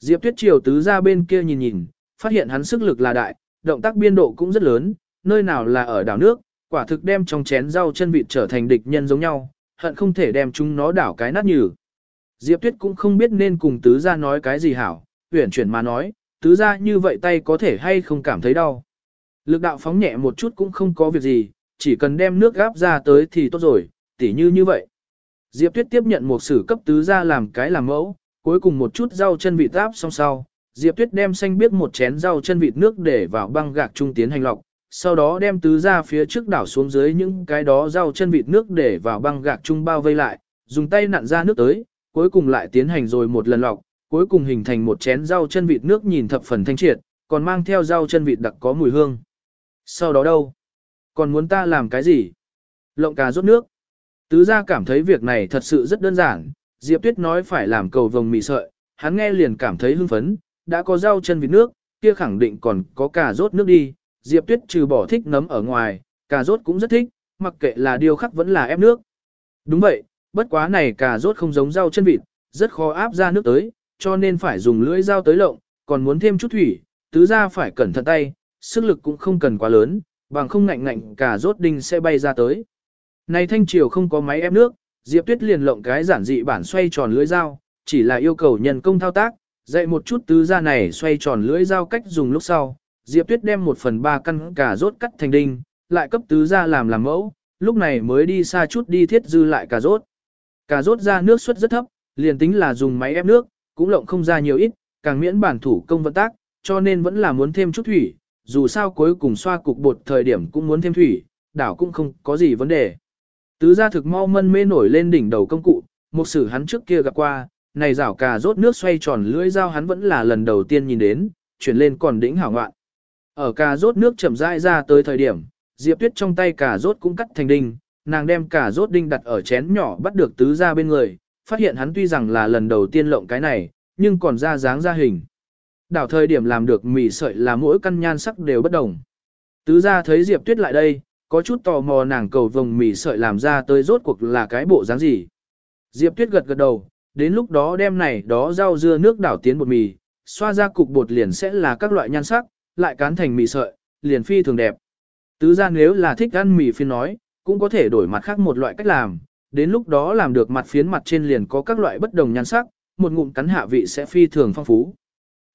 Diệp Tuyết chiều tứ ra bên kia nhìn nhìn, phát hiện hắn sức lực là đại, động tác biên độ cũng rất lớn, nơi nào là ở đảo nước, quả thực đem trong chén rau chân vịt trở thành địch nhân giống nhau, hận không thể đem chúng nó đảo cái nát nhừ. Diệp Tuyết cũng không biết nên cùng tứ gia nói cái gì hảo, huyển chuyển mà nói, tứ gia như vậy tay có thể hay không cảm thấy đau. Lực đạo phóng nhẹ một chút cũng không có việc gì, chỉ cần đem nước gáp ra tới thì tốt rồi, tỉ như như vậy. Diệp Tuyết tiếp nhận một sử cấp tứ gia làm cái làm mẫu, cuối cùng một chút rau chân vịt áp xong sau, Diệp Tuyết đem xanh biết một chén rau chân vịt nước để vào băng gạc trung tiến hành lọc, sau đó đem tứ ra phía trước đảo xuống dưới những cái đó rau chân vịt nước để vào băng gạc trung bao vây lại, dùng tay nặn ra nước tới, cuối cùng lại tiến hành rồi một lần lọc, cuối cùng hình thành một chén rau chân vịt nước nhìn thập phần thanh triệt, còn mang theo rau chân vịt đặc có mùi hương. Sau đó đâu? Còn muốn ta làm cái gì? Lộng cà rốt nước. Tứ gia cảm thấy việc này thật sự rất đơn giản, Diệp Tuyết nói phải làm cầu vồng mì sợi, hắn nghe liền cảm thấy hưng phấn, đã có rau chân vịt nước, kia khẳng định còn có cà rốt nước đi. Diệp Tuyết trừ bỏ thích nấm ở ngoài, cà rốt cũng rất thích, mặc kệ là điều khắc vẫn là ép nước. Đúng vậy, bất quá này cà rốt không giống rau chân vịt, rất khó áp ra nước tới, cho nên phải dùng lưỡi dao tới lộng, còn muốn thêm chút thủy, tứ gia phải cẩn thận tay, sức lực cũng không cần quá lớn, bằng không ngạnh ngạnh cà rốt đinh sẽ bay ra tới. Này thanh triều không có máy ép nước, Diệp Tuyết liền lộng cái giản dị bản xoay tròn lưỡi dao, chỉ là yêu cầu nhân công thao tác, dạy một chút tứ gia này xoay tròn lưỡi dao cách dùng lúc sau. Diệp Tuyết đem một phần ba căn cà rốt cắt thành đinh, lại cấp tứ gia làm làm mẫu, lúc này mới đi xa chút đi thiết dư lại cà rốt. Cà rốt ra nước suất rất thấp, liền tính là dùng máy ép nước, cũng lộng không ra nhiều ít, càng miễn bản thủ công vận tác, cho nên vẫn là muốn thêm chút thủy, dù sao cuối cùng xoa cục bột thời điểm cũng muốn thêm thủy, đảo cũng không có gì vấn đề. Tứ gia thực mau mân mê nổi lên đỉnh đầu công cụ, một sử hắn trước kia gặp qua, này rảo cà rốt nước xoay tròn lưỡi dao hắn vẫn là lần đầu tiên nhìn đến, chuyển lên còn đỉnh hảo ngoạn. Ở cà rốt nước chậm rãi ra tới thời điểm, Diệp Tuyết trong tay cà rốt cũng cắt thành đinh, nàng đem cà rốt đinh đặt ở chén nhỏ bắt được tứ gia bên người, phát hiện hắn tuy rằng là lần đầu tiên lộng cái này, nhưng còn ra dáng ra hình. Đảo thời điểm làm được mì sợi là mỗi căn nhan sắc đều bất đồng. Tứ gia thấy Diệp Tuyết lại đây, có chút tò mò nàng cầu vồng mì sợi làm ra tới rốt cuộc là cái bộ dáng gì. Diệp Tuyết gật gật đầu, đến lúc đó đem này đó rau dưa nước đảo tiến bột mì, xoa ra cục bột liền sẽ là các loại nhan sắc, lại cán thành mì sợi, liền phi thường đẹp. Tứ gia nếu là thích ăn mì phiên nói, cũng có thể đổi mặt khác một loại cách làm, đến lúc đó làm được mặt phiến mặt trên liền có các loại bất đồng nhan sắc, một ngụm cắn hạ vị sẽ phi thường phong phú.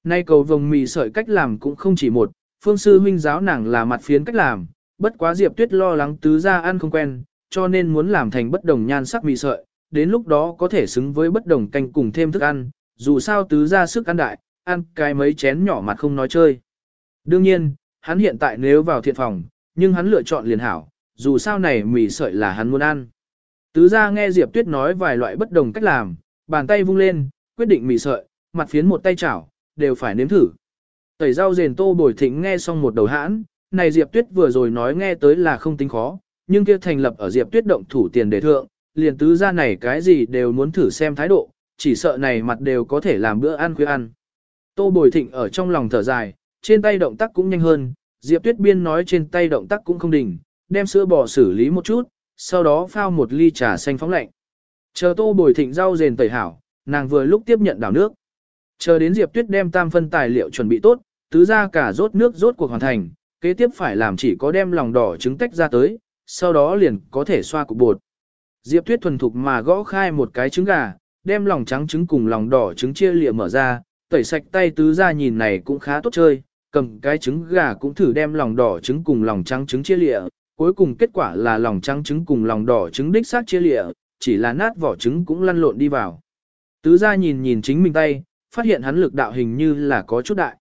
Nay cầu vồng mì sợi cách làm cũng không chỉ một, phương sư huynh giáo nàng là mặt phiến cách làm, bất quá Diệp Tuyết lo lắng tứ gia ăn không quen, cho nên muốn làm thành bất đồng nhan sắc mì sợi, đến lúc đó có thể xứng với bất đồng canh cùng thêm thức ăn, dù sao tứ gia sức ăn đại, ăn cái mấy chén nhỏ mặt không nói chơi. Đương nhiên, hắn hiện tại nếu vào thiện phòng, nhưng hắn lựa chọn liền hảo, dù sao này mì sợi là hắn muốn ăn. Tứ gia nghe Diệp Tuyết nói vài loại bất đồng cách làm, bàn tay vung lên, quyết định mì sợi, mặt phiến một tay chảo, đều phải nếm thử. Tẩy rau rền tô bồi thịnh nghe xong một đầu hãn, này Diệp Tuyết vừa rồi nói nghe tới là không tính khó, nhưng kia thành lập ở Diệp Tuyết động thủ tiền đề thượng, liền tứ gia này cái gì đều muốn thử xem thái độ, chỉ sợ này mặt đều có thể làm bữa ăn khuya ăn. Tô bồi thịnh ở trong lòng thở dài, trên tay động tác cũng nhanh hơn, Diệp Tuyết biên nói trên tay động tác cũng không đỉnh, đem sữa bò xử lý một chút, sau đó phao một ly trà xanh phóng lạnh. Chờ tô bồi thịnh rau rền tẩy hảo, nàng vừa lúc tiếp nhận đảo nước. Chờ đến Diệp Tuyết đem tam phân tài liệu chuẩn bị tốt, tứ ra cả rốt nước rốt cuộc hoàn thành, kế tiếp phải làm chỉ có đem lòng đỏ trứng tách ra tới, sau đó liền có thể xoa cục bột. Diệp Tuyết thuần thục mà gõ khai một cái trứng gà, đem lòng trắng trứng cùng lòng đỏ trứng chia lịa mở ra, tẩy sạch tay tứ ra nhìn này cũng khá tốt chơi, cầm cái trứng gà cũng thử đem lòng đỏ trứng cùng lòng trắng trứng chia lịa, cuối cùng kết quả là lòng trắng trứng cùng lòng đỏ trứng đích xác chia lịa, chỉ là nát vỏ trứng cũng lăn lộn đi vào. Tứ ra nhìn nhìn chính mình tay, phát hiện hắn lực đạo hình như là có chút đại.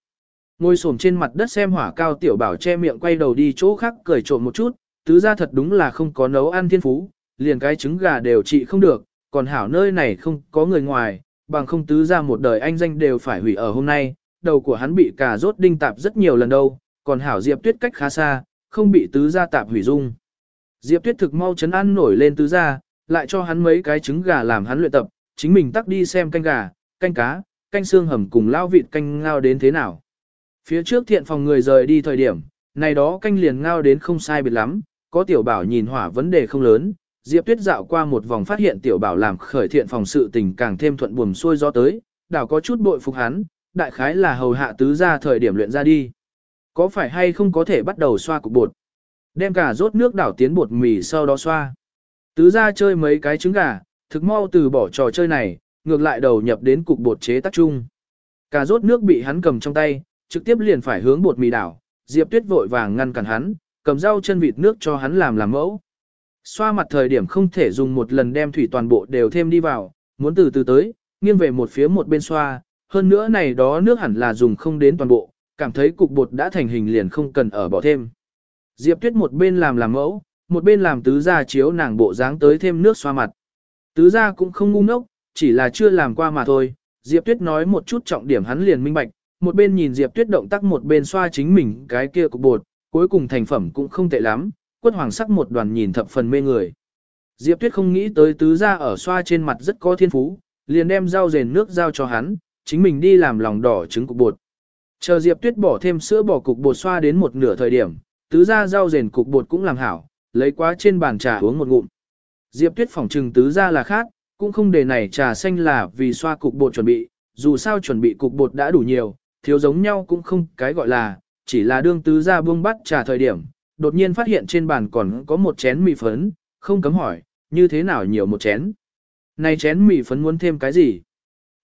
Ngồi xổm trên mặt đất xem hỏa cao tiểu bảo che miệng quay đầu đi chỗ khác cười trộm một chút, tứ ra thật đúng là không có nấu ăn thiên phú, liền cái trứng gà đều trị không được, còn hảo nơi này không có người ngoài, bằng không tứ ra một đời anh danh đều phải hủy ở hôm nay, đầu của hắn bị cà rốt đinh tạp rất nhiều lần đâu, còn hảo Diệp Tuyết cách khá xa, không bị tứ gia tạp hủy dung. Diệp Tuyết thực mau chấn ăn nổi lên tứ gia, lại cho hắn mấy cái trứng gà làm hắn luyện tập, chính mình tắt đi xem canh gà, canh cá, canh xương hầm cùng lao vịt canh ngao đến thế nào. Phía trước thiện phòng người rời đi thời điểm, này đó canh liền ngao đến không sai biệt lắm, có tiểu bảo nhìn hỏa vấn đề không lớn, Diệp Tuyết dạo qua một vòng phát hiện tiểu bảo làm khởi thiện phòng sự tình càng thêm thuận buồm xuôi gió tới, đảo có chút bội phục hắn, đại khái là hầu hạ tứ ra thời điểm luyện ra đi. Có phải hay không có thể bắt đầu xoa cục bột? Đem cả rốt nước đảo tiến bột mì sau đó xoa. Tứ ra chơi mấy cái trứng gà, thực mau từ bỏ trò chơi này, ngược lại đầu nhập đến cục bột chế tác chung. Cả rốt nước bị hắn cầm trong tay, trực tiếp liền phải hướng bột mì đảo, Diệp Tuyết vội vàng ngăn cản hắn, cầm rau chân vịt nước cho hắn làm làm mẫu. Xoa mặt thời điểm không thể dùng một lần đem thủy toàn bộ đều thêm đi vào, muốn từ từ tới, nghiêng về một phía một bên xoa, hơn nữa này đó nước hẳn là dùng không đến toàn bộ, cảm thấy cục bột đã thành hình liền không cần ở bỏ thêm. Diệp Tuyết một bên làm làm mẫu, một bên làm tứ gia chiếu nàng bộ dáng tới thêm nước xoa mặt. Tứ gia cũng không ngu ngốc, chỉ là chưa làm qua mà thôi. Diệp Tuyết nói một chút trọng điểm hắn liền minh bạch, một bên nhìn Diệp Tuyết động tác một bên xoa chính mình cái kia cục bột, cuối cùng thành phẩm cũng không tệ lắm, quất hoàng sắc một đoàn nhìn thập phần mê người. Diệp Tuyết không nghĩ tới tứ gia ở xoa trên mặt rất có thiên phú, liền đem dao rền nước giao cho hắn, chính mình đi làm lòng đỏ trứng cục bột. Chờ Diệp Tuyết bỏ thêm sữa bỏ cục bột xoa đến một nửa thời điểm, tứ gia rau rền cục bột cũng làm hảo, lấy quá trên bàn trà uống một ngụm. Diệp Tuyết phỏng trừng tứ gia là khác, cũng không để này trà xanh là vì xoa cục bột chuẩn bị, dù sao chuẩn bị cục bột đã đủ nhiều, thiếu giống nhau cũng không cái gọi là, chỉ là đương tứ gia buông bắt trà thời điểm, đột nhiên phát hiện trên bàn còn có một chén mì phấn, không cấm hỏi, như thế nào nhiều một chén. Này chén mì phấn muốn thêm cái gì?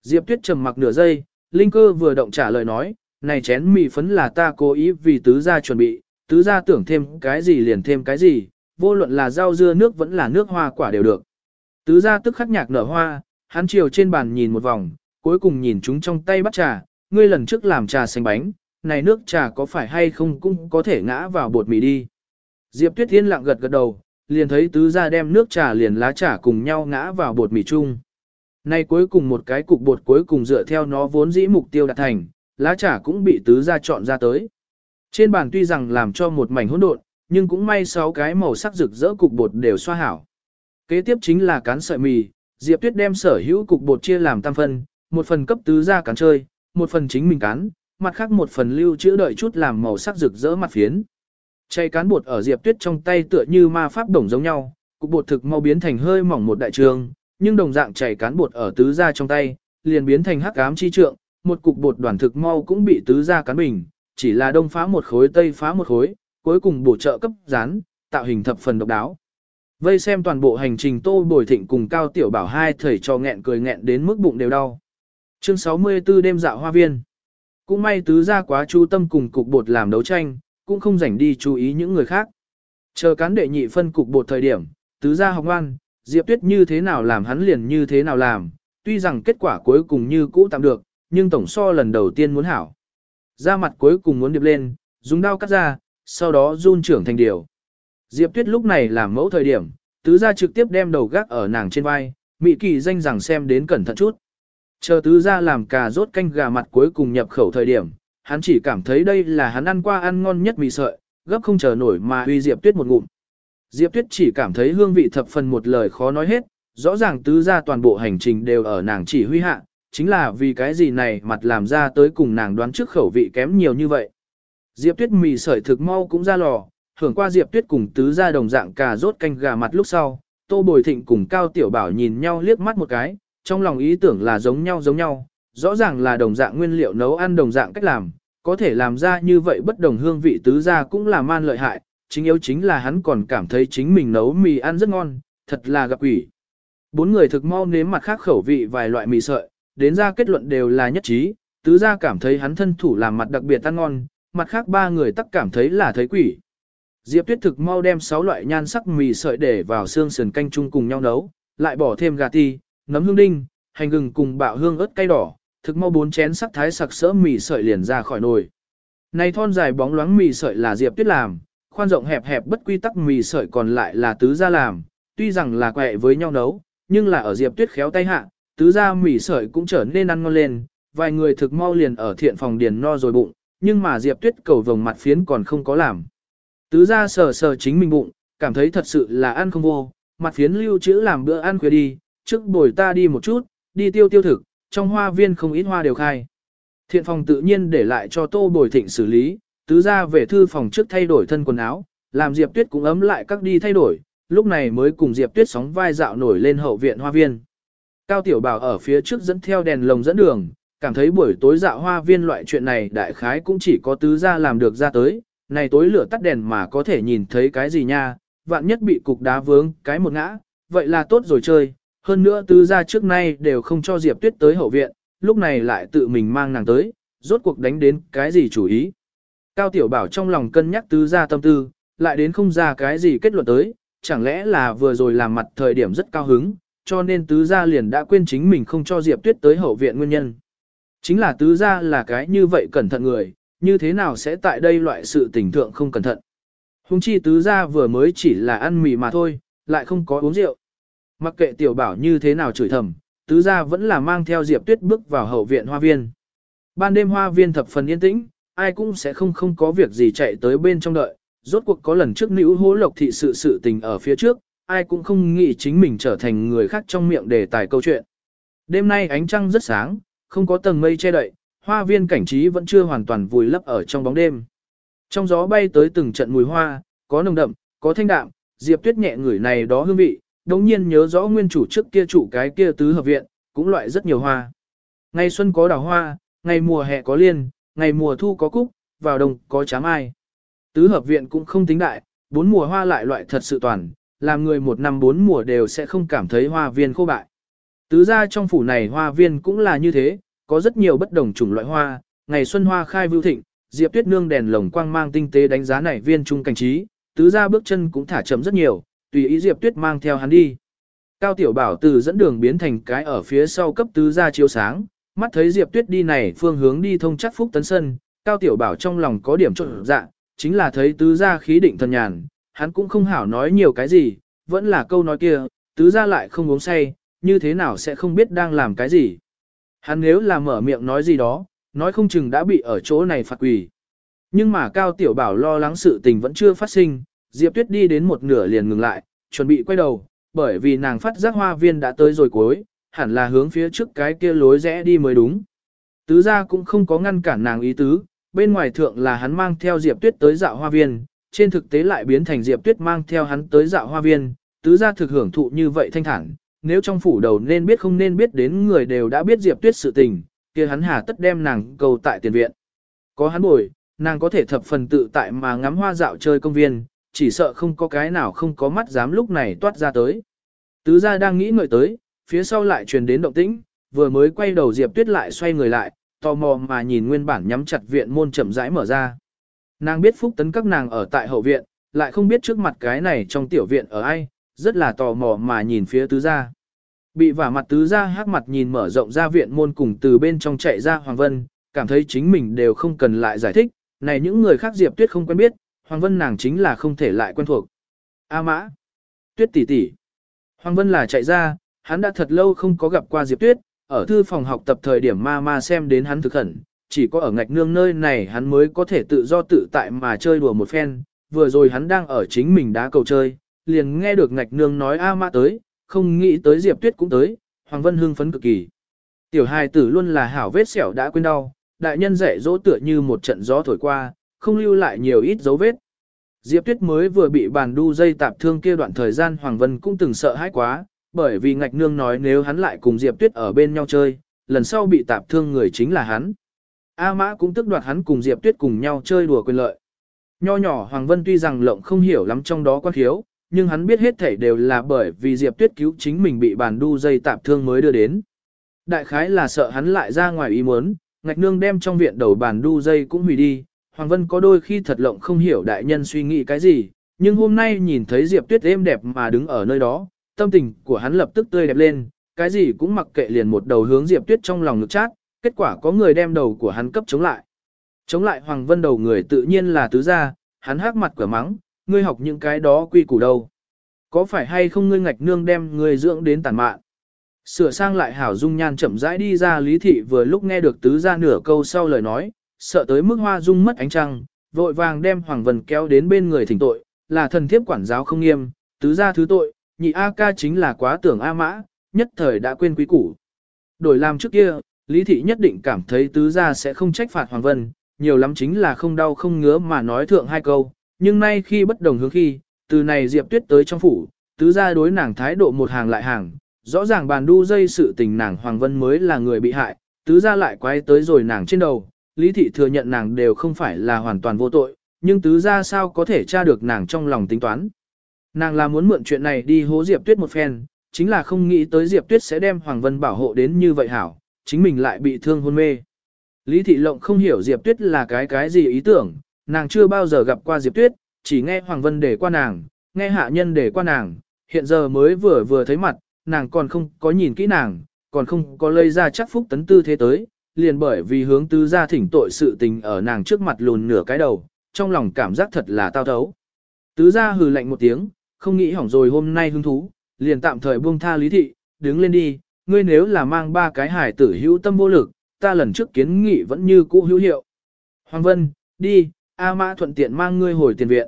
Diệp Tuyết trầm mặc nửa giây, Linh cơ vừa động trả lời nói, này chén mì phấn là ta cố ý vì tứ gia chuẩn bị, tứ gia tưởng thêm cái gì liền thêm cái gì, vô luận là rau dưa nước vẫn là nước hoa quả đều được. Tứ gia tức khắc nhạc nở hoa, hắn chiều trên bàn nhìn một vòng, cuối cùng nhìn chúng trong tay bắt trà, ngươi lần trước làm trà xanh bánh, này nước trà có phải hay không cũng có thể ngã vào bột mì đi. Diệp Tuyết Thiên lặng gật gật đầu, liền thấy tứ gia đem nước trà liền lá trà cùng nhau ngã vào bột mì chung. Nay cuối cùng một cái cục bột cuối cùng dựa theo nó vốn dĩ mục tiêu đạt thành, lá trà cũng bị tứ gia chọn ra tới. Trên bàn tuy rằng làm cho một mảnh hỗn độn, nhưng cũng may sáu cái màu sắc rực rỡ cục bột đều xoa hảo. Kế tiếp chính là cán sợi mì, Diệp Tuyết đem sở hữu cục bột chia làm tam phân, một phần cấp tứ gia cán chơi, một phần chính mình cán, mặt khác một phần lưu trữ đợi chút làm màu sắc rực rỡ mặt phiến. Chay cán bột ở Diệp Tuyết trong tay tựa như ma pháp đồng giống nhau, cục bột thực mau biến thành hơi mỏng một đại trường, nhưng đồng dạng chảy cán bột ở tứ gia trong tay, liền biến thành hắc ám chi trượng, một cục bột đoàn thực mau cũng bị tứ gia cán bình, chỉ là đông phá một khối tây phá một khối, cuối cùng bổ trợ cấp rán, tạo hình thập phần độc đáo. Vây xem toàn bộ hành trình Tô Bồi Thịnh cùng Cao Tiểu Bảo hai thầy cho nghẹn cười nghẹn đến mức bụng đều đau. Chương 64 đêm dạo hoa viên. Cũng may tứ gia quá chú tâm cùng cục bột làm đấu tranh, cũng không rảnh đi chú ý những người khác. Chờ cán đệ nhị phân cục bột thời điểm, tứ gia học ngoan, Diệp Tuyết như thế nào làm hắn liền như thế nào làm, tuy rằng kết quả cuối cùng như cũ tạm được, nhưng tổng so lần đầu tiên muốn hảo. Ra mặt cuối cùng muốn điệp lên, dùng đao cắt ra, sau đó run trưởng thành điều. Diệp Tuyết lúc này làm mẫu thời điểm, tứ gia trực tiếp đem đầu gác ở nàng trên vai, Mị Kỳ danh rằng xem đến cẩn thận chút. Chờ tứ gia làm cà rốt canh gà mặt cuối cùng nhập khẩu thời điểm, hắn chỉ cảm thấy đây là hắn ăn qua ăn ngon nhất mì sợi, gấp không chờ nổi mà uy Diệp Tuyết một ngụm. Diệp Tuyết chỉ cảm thấy hương vị thập phần một lời khó nói hết, rõ ràng tứ gia toàn bộ hành trình đều ở nàng chỉ huy hạ, chính là vì cái gì này mặt làm ra tới cùng nàng đoán trước khẩu vị kém nhiều như vậy. Diệp Tuyết mì sợi thực mau cũng ra lò, hưởng qua Diệp Tuyết cùng tứ gia đồng dạng cà rốt canh gà mặt lúc sau, Tô Bồi Thịnh cùng Cao Tiểu Bảo nhìn nhau liếc mắt một cái, trong lòng ý tưởng là giống nhau giống nhau, rõ ràng là đồng dạng nguyên liệu nấu ăn đồng dạng cách làm, có thể làm ra như vậy bất đồng hương vị tứ gia cũng là man lợi hại, chính yếu chính là hắn còn cảm thấy chính mình nấu mì ăn rất ngon, thật là gặp quỷ. Bốn người thực mau nếm mặt khác khẩu vị vài loại mì sợi, đến ra kết luận đều là nhất trí, tứ gia cảm thấy hắn thân thủ làm mặt đặc biệt ăn ngon, mặt khác ba người tắc cảm thấy là thấy quỷ. Diệp Tuyết thực mau đem 6 loại nhan sắc mì sợi để vào xương sườn canh chung cùng nhau nấu, lại bỏ thêm gà ti, nấm hương đinh, hành gừng cùng bạo hương ớt cay đỏ, thực mau bốn chén sắc thái sặc sỡ mì sợi liền ra khỏi nồi. Này thon dài bóng loáng mì sợi là Diệp Tuyết làm, khoan rộng hẹp hẹp bất quy tắc mì sợi còn lại là tứ gia làm, tuy rằng là quẹ với nhau nấu, nhưng là ở Diệp Tuyết khéo tay hạ, tứ gia mì sợi cũng trở nên ăn ngon lên, vài người thực mau liền ở thiện phòng điền no rồi bụng, nhưng mà Diệp Tuyết cầu vồng mặt phiến còn không có làm. Tứ gia sờ sờ chính mình bụng, cảm thấy thật sự là ăn không vô, mặt phiến lưu trữ làm bữa ăn khuya đi, trước bồi ta đi một chút, đi tiêu tiêu thực, trong hoa viên không ít hoa đều khai. Thiện phòng tự nhiên để lại cho tô bồi thịnh xử lý, tứ gia về thư phòng trước thay đổi thân quần áo, làm Diệp Tuyết cũng ấm lại các đi thay đổi, lúc này mới cùng Diệp Tuyết sóng vai dạo nổi lên hậu viện hoa viên. Cao Tiểu Bảo ở phía trước dẫn theo đèn lồng dẫn đường, cảm thấy buổi tối dạo hoa viên loại chuyện này đại khái cũng chỉ có tứ gia làm được ra tới, này tối lửa tắt đèn mà có thể nhìn thấy cái gì nha, vạn nhất bị cục đá vướng, cái một ngã, vậy là tốt rồi chơi, hơn nữa tứ gia trước nay đều không cho Diệp Tuyết tới hậu viện, lúc này lại tự mình mang nàng tới, rốt cuộc đánh đến cái gì chủ ý. Cao Tiểu Bảo trong lòng cân nhắc tứ gia tâm tư, lại đến không ra cái gì kết luận tới, chẳng lẽ là vừa rồi làm mặt thời điểm rất cao hứng, cho nên tứ gia liền đã quên chính mình không cho Diệp Tuyết tới hậu viện nguyên nhân. Chính là tứ gia là cái như vậy cẩn thận người, như thế nào sẽ tại đây loại sự tình thượng không cẩn thận. Hùng chi tứ gia vừa mới chỉ là ăn mì mà thôi, lại không có uống rượu. Mặc kệ tiểu bảo như thế nào chửi thầm, tứ gia vẫn là mang theo Diệp Tuyết bước vào hậu viện hoa viên. Ban đêm hoa viên thập phần yên tĩnh, ai cũng sẽ không không có việc gì chạy tới bên trong đợi, rốt cuộc có lần trước nữ hố lộc thị sự sự tình ở phía trước, ai cũng không nghĩ chính mình trở thành người khác trong miệng đề tài câu chuyện. Đêm nay ánh trăng rất sáng, không có tầng mây che đậy, hoa viên cảnh trí vẫn chưa hoàn toàn vùi lấp ở trong bóng đêm. Trong gió bay tới từng trận mùi hoa, có nồng đậm, có thanh đạm, Diệp Tuyết nhẹ ngửi này đó hương vị, đồng nhiên nhớ rõ nguyên chủ trước kia chủ cái kia tứ hợp viện, cũng loại rất nhiều hoa. Ngày xuân có đào hoa, ngày mùa hè có liên, ngày mùa thu có cúc, vào đông có trá ai. Tứ hợp viện cũng không tính đại, bốn mùa hoa lại loại thật sự toàn, làm người một năm bốn mùa đều sẽ không cảm thấy hoa viên khô bại. Tứ ra trong phủ này hoa viên cũng là như thế, có rất nhiều bất đồng chủng loại hoa, ngày xuân hoa khai vưu thịnh, Diệp Tuyết nương đèn lồng quang mang tinh tế đánh giá này viên trung cảnh trí, tứ ra bước chân cũng thả chậm rất nhiều, tùy ý Diệp Tuyết mang theo hắn đi. Cao Tiểu Bảo từ dẫn đường biến thành cái ở phía sau cấp tứ ra chiếu sáng, mắt thấy Diệp Tuyết đi này phương hướng đi thông chắc phúc tấn sân, Cao Tiểu Bảo trong lòng có điểm trộn dạ, chính là thấy tứ gia khí định thần nhàn, hắn cũng không hảo nói nhiều cái gì, vẫn là câu nói kia, tứ gia lại không uống say, như thế nào sẽ không biết đang làm cái gì. Hắn nếu là mở miệng nói gì đó, nói không chừng đã bị ở chỗ này phạt quỷ. Nhưng mà Cao Tiểu Bảo lo lắng sự tình vẫn chưa phát sinh, Diệp Tuyết đi đến một nửa liền ngừng lại, chuẩn bị quay đầu, bởi vì nàng phát giác hoa viên đã tới rồi cuối, hẳn là hướng phía trước cái kia lối rẽ đi mới đúng. Tứ gia cũng không có ngăn cản nàng ý tứ, bên ngoài thượng là hắn mang theo Diệp Tuyết tới dạo hoa viên, trên thực tế lại biến thành Diệp Tuyết mang theo hắn tới dạo hoa viên, tứ gia thực hưởng thụ như vậy thanh thản, nếu trong phủ đầu nên biết không nên biết đến người đều đã biết Diệp Tuyết sự tình, kia hắn hà tất đem nàng cầu tại tiền viện. Có hắn bồi, nàng có thể thập phần tự tại mà ngắm hoa dạo chơi công viên, chỉ sợ không có cái nào không có mắt dám lúc này toát ra tới. Tứ gia đang nghĩ ngợi tới, phía sau lại truyền đến động tĩnh, vừa mới quay đầu Diệp Tuyết lại xoay người lại, tò mò mà nhìn nguyên bản nhắm chặt viện môn chậm rãi mở ra. Nàng biết phúc tấn các nàng ở tại hậu viện, lại không biết trước mặt cái này trong tiểu viện ở ai, rất là tò mò mà nhìn phía tứ gia. Bị vả mặt tứ gia hắc mặt nhìn mở rộng ra viện môn cùng từ bên trong chạy ra Hoàng Vân, cảm thấy chính mình đều không cần lại giải thích, này những người khác Diệp Tuyết không quen biết, Hoàng Vân nàng chính là không thể lại quen thuộc. A mã, Tuyết tỷ tỷ. Hoàng Vân là chạy ra, hắn đã thật lâu không có gặp qua Diệp Tuyết, ở thư phòng học tập thời điểm ma ma xem đến hắn thực khẩn, chỉ có ở ngạch nương nơi này hắn mới có thể tự do tự tại mà chơi đùa một phen, vừa rồi hắn đang ở chính mình đá cầu chơi, liền nghe được ngạch nương nói A Ma tới, không nghĩ tới Diệp Tuyết cũng tới, Hoàng Vân hưng phấn cực kỳ. Tiểu hài tử luôn là hảo vết sẹo đã quên đau, đại nhân dạy dỗ tựa như một trận gió thổi qua, không lưu lại nhiều ít dấu vết. Diệp Tuyết mới vừa bị bàn đu dây tạp thương kia đoạn thời gian Hoàng Vân cũng từng sợ hãi quá, bởi vì ngạch nương nói nếu hắn lại cùng Diệp Tuyết ở bên nhau chơi, lần sau bị tạp thương người chính là hắn. A Mã cũng tức đoạt hắn cùng Diệp Tuyết cùng nhau chơi đùa quyền lợi. Nho nhỏ Hoàng Vân tuy rằng lộng không hiểu lắm trong đó quan thiếu, nhưng hắn biết hết thảy đều là bởi vì Diệp Tuyết cứu chính mình bị bàn đu dây tạp thương mới đưa đến. Đại khái là sợ hắn lại ra ngoài ý muốn, ngạch nương đem trong viện đầu bàn đu dây cũng hủy đi, Hoàng Vân có đôi khi thật lộng không hiểu đại nhân suy nghĩ cái gì, nhưng hôm nay nhìn thấy Diệp Tuyết êm đẹp mà đứng ở nơi đó, tâm tình của hắn lập tức tươi đẹp lên, cái gì cũng mặc kệ liền một đầu hướng Diệp Tuyết trong lòng ngực chát, kết quả có người đem đầu của hắn cấp chống lại. Chống lại Hoàng Vân đầu người tự nhiên là tứ gia, hắn hắc mặt cửa mắng, ngươi học những cái đó quy củ đâu. Có phải hay không ngươi ngạch nương đem ngươi dưỡng đến tàn mạn? Sửa sang lại hảo dung nhan chậm rãi đi ra lý thị vừa lúc nghe được tứ gia nửa câu sau lời nói, sợ tới mức hoa dung mất ánh trăng, vội vàng đem Hoàng Vân kéo đến bên người thỉnh tội, là thần thiếp quản giáo không nghiêm, tứ gia thứ tội, nhị A ca chính là quá tưởng A mã, nhất thời đã quên quý củ. Đổi làm trước kia, Lý Thị nhất định cảm thấy tứ gia sẽ không trách phạt Hoàng Vân, nhiều lắm chính là không đau không ngứa mà nói thượng hai câu, nhưng nay khi bất đồng hướng khi, từ này Diệp Tuyết tới trong phủ, tứ gia đối nàng thái độ một hàng lại hàng, rõ ràng bàn đu dây sự tình nàng Hoàng Vân mới là người bị hại, tứ gia lại quay tới rồi nàng trên đầu, Lý Thị thừa nhận nàng đều không phải là hoàn toàn vô tội, nhưng tứ gia sao có thể tra được nàng trong lòng tính toán. Nàng là muốn mượn chuyện này đi hố Diệp Tuyết một phen, chính là không nghĩ tới Diệp Tuyết sẽ đem Hoàng Vân bảo hộ đến như vậy hảo, chính mình lại bị thương hôn mê. Lý Thị Lộng không hiểu Diệp Tuyết là cái cái gì ý tưởng, nàng chưa bao giờ gặp qua Diệp Tuyết, chỉ nghe Hoàng Vân để qua nàng, nghe hạ nhân để qua nàng, hiện giờ mới vừa vừa thấy mặt, nàng còn không có nhìn kỹ nàng, còn không có lây ra chắc phúc tấn tư thế tới, liền bởi vì hướng tứ ra thỉnh tội sự tình ở nàng trước mặt lùn nửa cái đầu, trong lòng cảm giác thật là tao thấu. Tứ ra hừ lạnh một tiếng, không nghĩ hỏng rồi hôm nay hứng thú, liền tạm thời buông tha lý thị, đứng lên đi, ngươi nếu là mang ba cái hải tử hữu tâm vô lực, ta lần trước kiến nghị vẫn như cũ hữu hiệu. Hoàng Vân, đi, A Mã thuận tiện mang ngươi hồi tiền viện.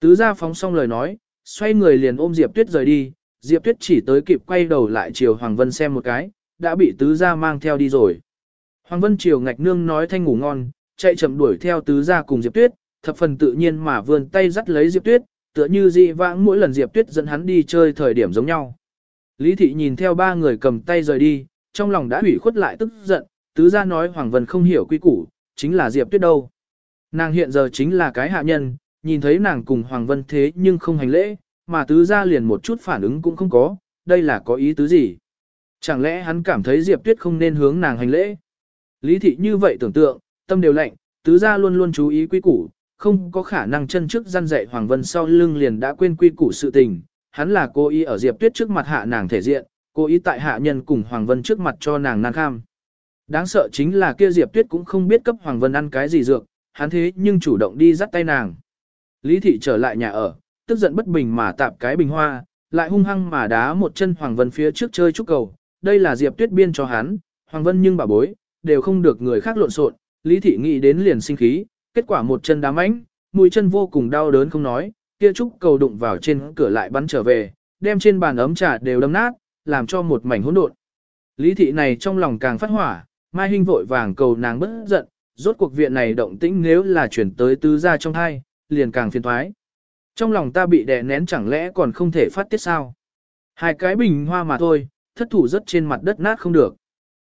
Tứ gia phóng xong lời nói, xoay người liền ôm Diệp Tuyết rời đi, Diệp Tuyết chỉ tới kịp quay đầu lại chiều Hoàng Vân xem một cái, đã bị tứ gia mang theo đi rồi. Hoàng Vân chiều ngạch nương nói thanh ngủ ngon, chạy chậm đuổi theo tứ gia cùng Diệp Tuyết, thập phần tự nhiên mà vươn tay dắt lấy Diệp Tuyết, tựa như dị vãng mỗi lần Diệp Tuyết dẫn hắn đi chơi thời điểm giống nhau. Lý thị nhìn theo ba người cầm tay rời đi, trong lòng đã hủy khuất lại tức giận, tứ gia nói Hoàng Vân không hiểu quy củ, chính là Diệp Tuyết đâu. Nàng hiện giờ chính là cái hạ nhân, nhìn thấy nàng cùng Hoàng Vân thế nhưng không hành lễ, mà tứ gia liền một chút phản ứng cũng không có, đây là có ý tứ gì? Chẳng lẽ hắn cảm thấy Diệp Tuyết không nên hướng nàng hành lễ? Lý thị như vậy tưởng tượng, tâm đều lạnh, tứ gia luôn luôn chú ý quy củ, không có khả năng chân trước gian dạy Hoàng Vân sau lưng liền đã quên quy củ sự tình, hắn là cố ý ở Diệp Tuyết trước mặt hạ nàng thể diện, cố ý tại hạ nhân cùng Hoàng Vân trước mặt cho nàng nan kham. Đáng sợ chính là kia Diệp Tuyết cũng không biết cấp Hoàng Vân ăn cái gì dược, hắn thế nhưng chủ động đi dắt tay nàng. Lý thị trở lại nhà ở, tức giận bất bình mà tạp cái bình hoa, lại hung hăng mà đá một chân Hoàng Vân phía trước chơi trúc cầu. Đây là Diệp Tuyết biên cho hắn, Hoàng Vân nhưng bà bối, đều không được người khác lộn xộn. Lý thị nghĩ đến liền sinh khí, kết quả một chân đá mánh, mũi chân vô cùng đau đớn không nói, kia trúc cầu đụng vào trên cửa lại bắn trở về, đem trên bàn ấm trà đều đâm nát, làm cho một mảnh hỗn độn. Lý thị này trong lòng càng phát hỏa, Mai Hinh vội vàng cầu nàng bất giận, rốt cuộc viện này động tĩnh nếu là chuyển tới tứ gia trong thai, liền càng phiền thoái. Trong lòng ta bị đè nén chẳng lẽ còn không thể phát tiết sao? Hai cái bình hoa mà thôi, thất thủ rất trên mặt đất nát không được.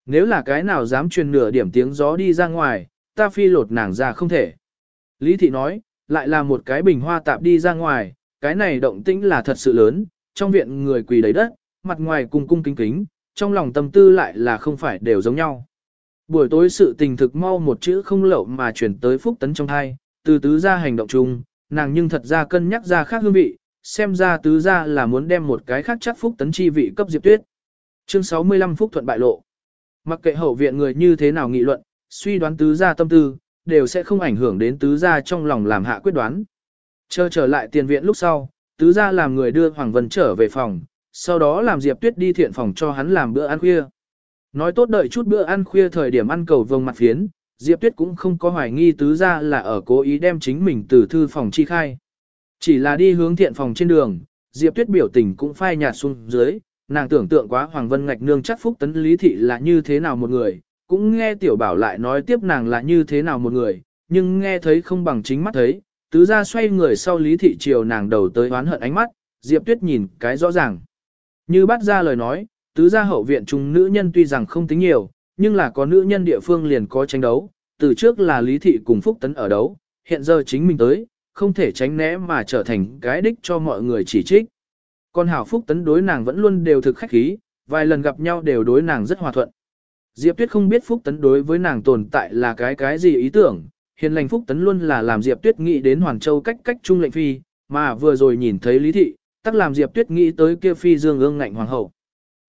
Nếu là cái nào dám truyền nửa điểm tiếng gió đi ra ngoài, ta phi lột nàng ra không thể. Lý thị nói, lại là một cái bình hoa tạp đi ra ngoài, cái này động tĩnh là thật sự lớn, trong viện người quỳ đầy đất, mặt ngoài cung cung kính kính, trong lòng tâm tư lại là không phải đều giống nhau. Buổi tối sự tình thực mau một chữ không lậu mà chuyển tới phúc tấn trong thai, từ tứ ra hành động chung, nàng nhưng thật ra cân nhắc ra khác hương vị, xem ra tứ ra là muốn đem một cái khác chắc phúc tấn chi vị cấp diệp tuyết. Chương 65 Phúc Thuận bại lộ. Mặc kệ hậu viện người như thế nào nghị luận, suy đoán tứ gia tâm tư, đều sẽ không ảnh hưởng đến tứ gia trong lòng làm hạ quyết đoán. Chờ trở lại tiền viện lúc sau, tứ gia làm người đưa Hoàng Vân trở về phòng, sau đó làm Diệp Tuyết đi thiện phòng cho hắn làm bữa ăn khuya. Nói tốt đợi chút bữa ăn khuya thời điểm ăn cầu vồng mặt phiến, Diệp Tuyết cũng không có hoài nghi tứ gia là ở cố ý đem chính mình từ thư phòng chi khai. Chỉ là đi hướng thiện phòng trên đường, Diệp Tuyết biểu tình cũng phai nhạt xuống dưới, nàng tưởng tượng quá Hoàng Vân Ngạch nương chắc phúc tấn lý thị là như thế nào một người, cũng nghe tiểu bảo lại nói tiếp nàng là như thế nào một người, nhưng nghe thấy không bằng chính mắt thấy, tứ gia xoay người sau lý thị triều nàng đầu tới oán hận ánh mắt, Diệp Tuyết nhìn cái rõ ràng. Như bắt ra lời nói, tứ gia hậu viện trung nữ nhân tuy rằng không tính nhiều, nhưng là có nữ nhân địa phương liền có tranh đấu, từ trước là Lý Thị cùng Phúc Tấn ở đấu, hiện giờ chính mình tới, không thể tránh né mà trở thành cái đích cho mọi người chỉ trích. Còn Hảo Phúc Tấn đối nàng vẫn luôn đều thực khách khí, vài lần gặp nhau đều đối nàng rất hòa thuận. Diệp Tuyết không biết Phúc Tấn đối với nàng tồn tại là cái cái gì ý tưởng, hiền lành Phúc Tấn luôn là làm Diệp Tuyết nghĩ đến Hoàn Châu cách cách trung lệnh phi, mà vừa rồi nhìn thấy Lý Thị, tắc làm Diệp Tuyết nghĩ tới kia phi dương ương ngạnh hoàng hậu.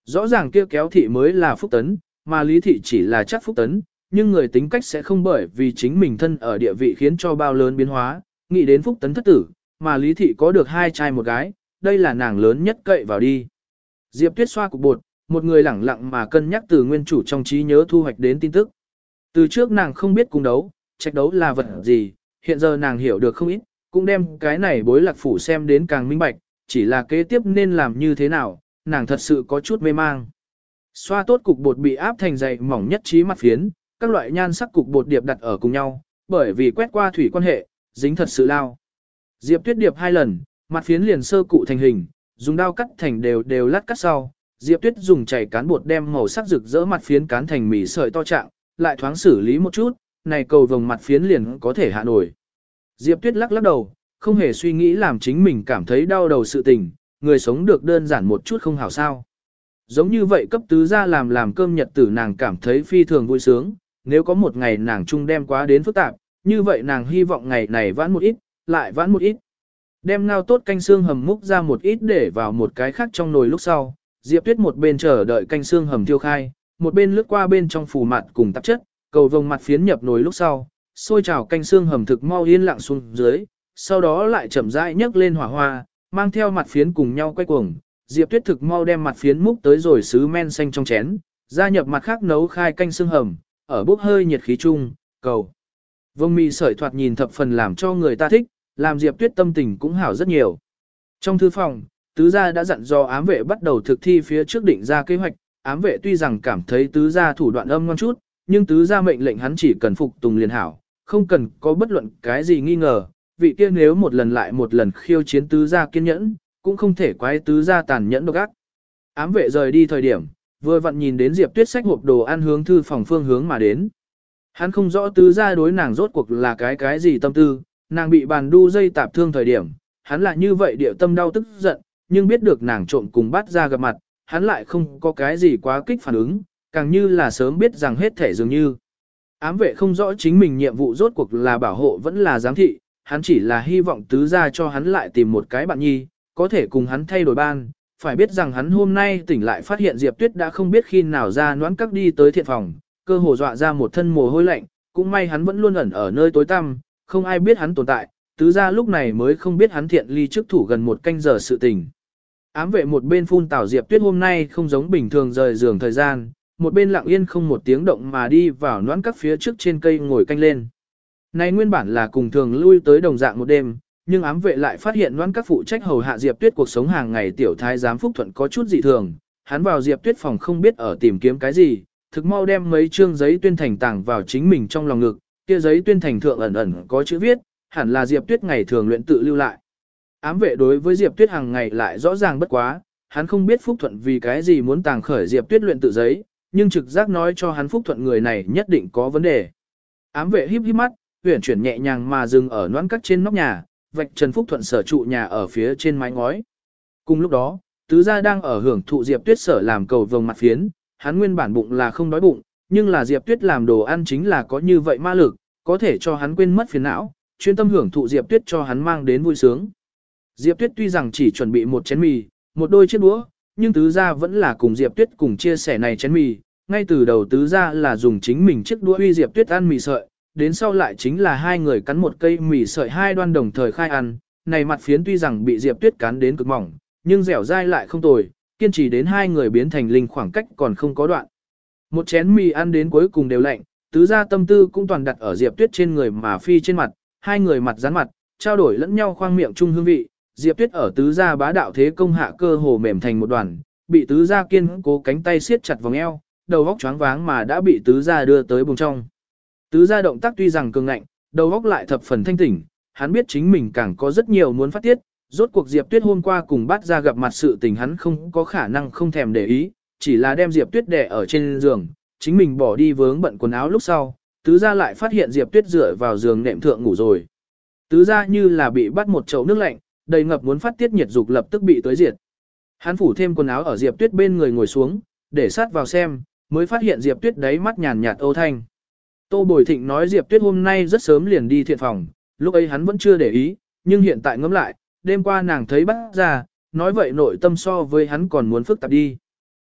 Rõ ràng kia kéo thị mới là phúc tấn, mà lý thị chỉ là chắc phúc tấn, nhưng người tính cách sẽ không bởi vì chính mình thân ở địa vị khiến cho bao lớn biến hóa, nghĩ đến phúc tấn thất tử, mà lý thị có được hai trai một gái, đây là nàng lớn nhất cậy vào đi. Diệp Tuyết xoa cục bột, một người lẳng lặng mà cân nhắc từ nguyên chủ trong trí nhớ thu hoạch đến tin tức. Từ trước nàng không biết cung đấu, trách đấu là vật gì, hiện giờ nàng hiểu được không ít, cũng đem cái này bối lạc phủ xem đến càng minh bạch, chỉ là kế tiếp nên làm như thế nào, nàng thật sự có chút mê mang. Xoa tốt cục bột bị áp thành dày mỏng nhất trí mặt phiến, các loại nhan sắc cục bột điệp đặt ở cùng nhau, bởi vì quét qua thủy quan hệ, dính thật sự lao. Diệp Tuyết điệp hai lần, mặt phiến liền sơ cụ thành hình, dùng dao cắt thành đều đều lát cắt sau. Diệp Tuyết dùng chảy cán bột đem màu sắc rực rỡ mặt phiến cán thành mì sợi to trạng, lại thoáng xử lý một chút, này cầu vồng mặt phiến liền có thể hạ nổi. Diệp Tuyết lắc lắc đầu, không hề suy nghĩ làm chính mình cảm thấy đau đầu sự tình, người sống được đơn giản một chút không hảo sao. Giống như vậy cấp tứ ra làm làm cơm nhật tử nàng cảm thấy phi thường vui sướng, nếu có một ngày nàng chung đem quá đến phức tạp, như vậy nàng hy vọng ngày này vãn một ít, lại vãn một ít. Đem ngao tốt canh xương hầm múc ra một ít để vào một cái khác trong nồi lúc sau, Diệp Tuyết một bên chờ đợi canh xương hầm thiêu khai, một bên lướt qua bên trong phủ mặt cùng tạp chất, cầu vồng mặt phiến nhập nồi lúc sau, sôi trào canh xương hầm thực mau yên lặng xuống dưới, sau đó lại chậm rãi nhấc lên hỏa hoa, mang theo mặt phiến cùng nhau quay cuồng. Diệp Tuyết thực mau đem mặt phiến múc tới rồi sứ men xanh trong chén, gia nhập mặt khác nấu khai canh xương hầm, ở bốc hơi nhiệt khí chung, cầu. Vông mì sợi thoạt nhìn thập phần làm cho người ta thích, làm Diệp Tuyết tâm tình cũng hảo rất nhiều. Trong thư phòng, tứ gia đã dặn do ám vệ bắt đầu thực thi phía trước định ra kế hoạch, ám vệ tuy rằng cảm thấy tứ gia thủ đoạn âm ngon chút, nhưng tứ gia mệnh lệnh hắn chỉ cần phục tùng liền hảo, không cần có bất luận cái gì nghi ngờ, vị kia nếu một lần lại một lần khiêu chiến tứ gia kiên nhẫn, cũng không thể quái tứ gia tàn nhẫn độc ác. Ám vệ rời đi thời điểm, vừa vặn nhìn đến Diệp Tuyết sách hộp đồ ăn hướng thư phòng phương hướng mà đến. Hắn không rõ tứ gia đối nàng rốt cuộc là cái cái gì tâm tư, nàng bị bàn đu dây tạp thương thời điểm, hắn lại như vậy điệu tâm đau tức giận, nhưng biết được nàng trộm cùng bắt ra gặp mặt, hắn lại không có cái gì quá kích phản ứng, càng như là sớm biết rằng hết thể dường như. Ám vệ không rõ chính mình nhiệm vụ rốt cuộc là bảo hộ vẫn là giám thị, hắn chỉ là hy vọng tứ gia cho hắn lại tìm một cái bạn nhi, có thể cùng hắn thay đổi ban. Phải biết rằng hắn hôm nay tỉnh lại phát hiện Diệp Tuyết đã không biết khi nào ra noãn các đi tới thiện phòng, cơ hồ dọa ra một thân mồ hôi lạnh, cũng may hắn vẫn luôn ẩn ở nơi tối tăm, không ai biết hắn tồn tại, tứ ra lúc này mới không biết hắn thiện ly trước thủ gần một canh giờ sự tình. Ám vệ một bên phun tảo diệp tuyết hôm nay không giống bình thường rời giường thời gian, một bên lặng yên không một tiếng động mà đi vào noãn các phía trước trên cây ngồi canh lên. Này nguyên bản là cùng thường lui tới đồng dạng một đêm, nhưng ám vệ lại phát hiện noãn các phụ trách hầu hạ diệp tuyết cuộc sống hàng ngày tiểu thái giám phúc thuận có chút dị thường, hắn vào diệp tuyết phòng không biết ở tìm kiếm cái gì, thực mau đem mấy chương giấy tuyên thành tảng vào chính mình trong lòng ngực, kia giấy tuyên thành thượng ẩn ẩn có chữ viết, hẳn là diệp tuyết ngày thường luyện tự lưu lại. Ám vệ đối với Diệp Tuyết hàng ngày lại rõ ràng bất quá, hắn không biết Phúc Thuận vì cái gì muốn tàng khởi Diệp Tuyết luyện tự giấy, nhưng trực giác nói cho hắn Phúc Thuận người này nhất định có vấn đề. Ám vệ híp híp mắt, huyền chuyển nhẹ nhàng mà dừng ở noãn cắt trên nóc nhà, vạch Trần Phúc Thuận sở trụ nhà ở phía trên mái ngói. Cùng lúc đó, tứ gia đang ở hưởng thụ Diệp Tuyết sở làm cầu vồng mặt phiến, hắn nguyên bản bụng là không đói bụng, nhưng là Diệp Tuyết làm đồ ăn chính là có như vậy ma lực, có thể cho hắn quên mất phiền não, chuyên tâm hưởng thụ Diệp Tuyết cho hắn mang đến vui sướng. Diệp Tuyết tuy rằng chỉ chuẩn bị một chén mì, một đôi chiếc đũa, nhưng tứ gia vẫn là cùng Diệp Tuyết cùng chia sẻ này chén mì. Ngay từ đầu tứ gia là dùng chính mình chiếc đũa uy Diệp Tuyết ăn mì sợi, đến sau lại chính là hai người cắn một cây mì sợi hai đoan đồng thời khai ăn. Này mặt phiến tuy rằng bị Diệp Tuyết cắn đến cực mỏng, nhưng dẻo dai lại không tồi, kiên trì đến hai người biến thành linh khoảng cách còn không có đoạn. Một chén mì ăn đến cuối cùng đều lạnh, tứ gia tâm tư cũng toàn đặt ở Diệp Tuyết trên người mà phi trên mặt, hai người mặt dán mặt, trao đổi lẫn nhau khoang miệng chung hương vị, Diệp Tuyết ở tứ gia bá đạo thế công hạ cơ hồ mềm thành một đoàn, bị tứ gia kiên cố cánh tay siết chặt vòng eo, đầu góc choáng váng mà đã bị tứ gia đưa tới bùng trong. Tứ gia động tác tuy rằng cường ngạnh, đầu góc lại thập phần thanh tỉnh, hắn biết chính mình càng có rất nhiều muốn phát tiết, rốt cuộc Diệp Tuyết hôm qua cùng bắt ra gặp mặt sự tình hắn không có khả năng không thèm để ý, chỉ là đem Diệp Tuyết đè ở trên giường, chính mình bỏ đi vướng bận quần áo lúc sau, tứ gia lại phát hiện Diệp Tuyết dựa vào giường nệm thượng ngủ rồi. Tứ gia như là bị bắt một chậu nước lạnh, đầy ngập muốn phát tiết nhiệt dục lập tức bị tới diệt. Hắn phủ thêm quần áo ở Diệp Tuyết bên người ngồi xuống, để sát vào xem, mới phát hiện Diệp Tuyết đáy mắt nhàn nhạt ô thanh. Tô Bồi Thịnh nói Diệp Tuyết hôm nay rất sớm liền đi thiện phòng, lúc ấy hắn vẫn chưa để ý, nhưng hiện tại ngẫm lại, đêm qua nàng thấy bắt ra, nói vậy nội tâm so với hắn còn muốn phức tạp đi.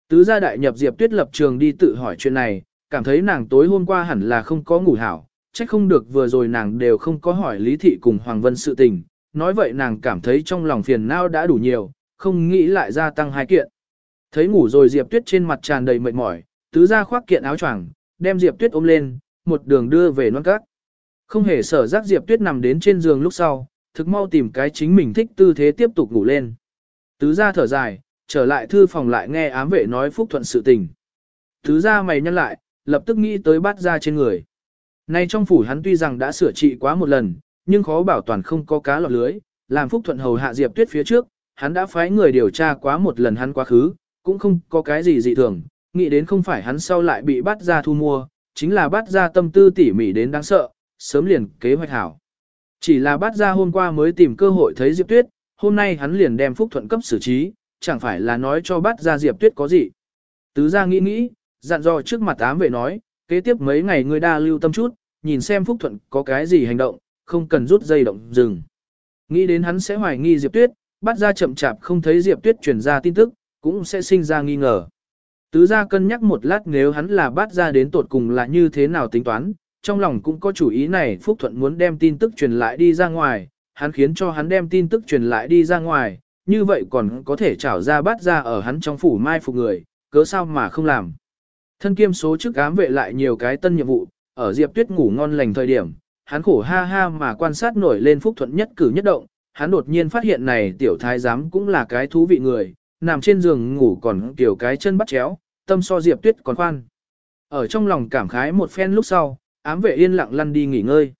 Tứ gia đại nhập Diệp Tuyết lập trường đi tự hỏi chuyện này, cảm thấy nàng tối hôm qua hẳn là không có ngủ hảo, trách không được vừa rồi nàng đều không có hỏi Lý Thị cùng Hoàng Vân sự tình, nói vậy nàng cảm thấy trong lòng phiền não đã đủ nhiều, không nghĩ lại gia tăng hai kiện. Thấy ngủ rồi Diệp Tuyết trên mặt tràn đầy mệt mỏi, tứ ra khoác kiện áo choàng, đem Diệp Tuyết ôm lên, một đường đưa về non cát. Không hề sở giác Diệp Tuyết nằm đến trên giường lúc sau, thực mau tìm cái chính mình thích tư thế tiếp tục ngủ lên. Tứ ra thở dài, trở lại thư phòng lại nghe ám vệ nói phúc thuận sự tình. Tứ ra mày nhăn lại, lập tức nghĩ tới bát ra trên người. Nay trong phủ hắn tuy rằng đã sửa trị quá một lần, nhưng khó bảo toàn không có cá lọt lưới, làm Phúc Thuận hầu hạ Diệp Tuyết phía trước, hắn đã phái người điều tra quá một lần hắn quá khứ, cũng không có cái gì dị thường, nghĩ đến không phải hắn sau lại bị bắt ra thu mua, chính là bắt ra tâm tư tỉ mỉ đến đáng sợ, sớm liền kế hoạch hảo. Chỉ là bắt ra hôm qua mới tìm cơ hội thấy Diệp Tuyết, hôm nay hắn liền đem Phúc Thuận cấp xử trí, chẳng phải là nói cho bắt ra Diệp Tuyết có gì. Tứ ra nghĩ nghĩ, dặn dò trước mặt ám vệ nói, kế tiếp mấy ngày ngươi đa lưu tâm chút, nhìn xem Phúc Thuận có cái gì hành động, không cần rút dây động dừng. Nghĩ đến hắn sẽ hoài nghi Diệp Tuyết, bắt ra chậm chạp không thấy Diệp Tuyết truyền ra tin tức, cũng sẽ sinh ra nghi ngờ. Tứ ra cân nhắc một lát nếu hắn là bắt ra đến tột cùng là như thế nào tính toán, trong lòng cũng có chủ ý này Phúc Thuận muốn đem tin tức truyền lại đi ra ngoài, hắn khiến cho hắn đem tin tức truyền lại đi ra ngoài, như vậy còn có thể trảo ra bắt ra ở hắn trong phủ mai phục người, cớ sao mà không làm. Thân kiêm số chức ám vệ lại nhiều cái tân nhiệm vụ, ở Diệp Tuyết ngủ ngon lành thời điểm, hắn khổ ha ha mà quan sát nổi lên phúc thuận nhất cử nhất động, hắn đột nhiên phát hiện này tiểu thái giám cũng là cái thú vị người, nằm trên giường ngủ còn kiểu cái chân bắt chéo, tâm so Diệp Tuyết còn khoan. Ở trong lòng cảm khái một phen lúc sau, ám vệ yên lặng lăn đi nghỉ ngơi.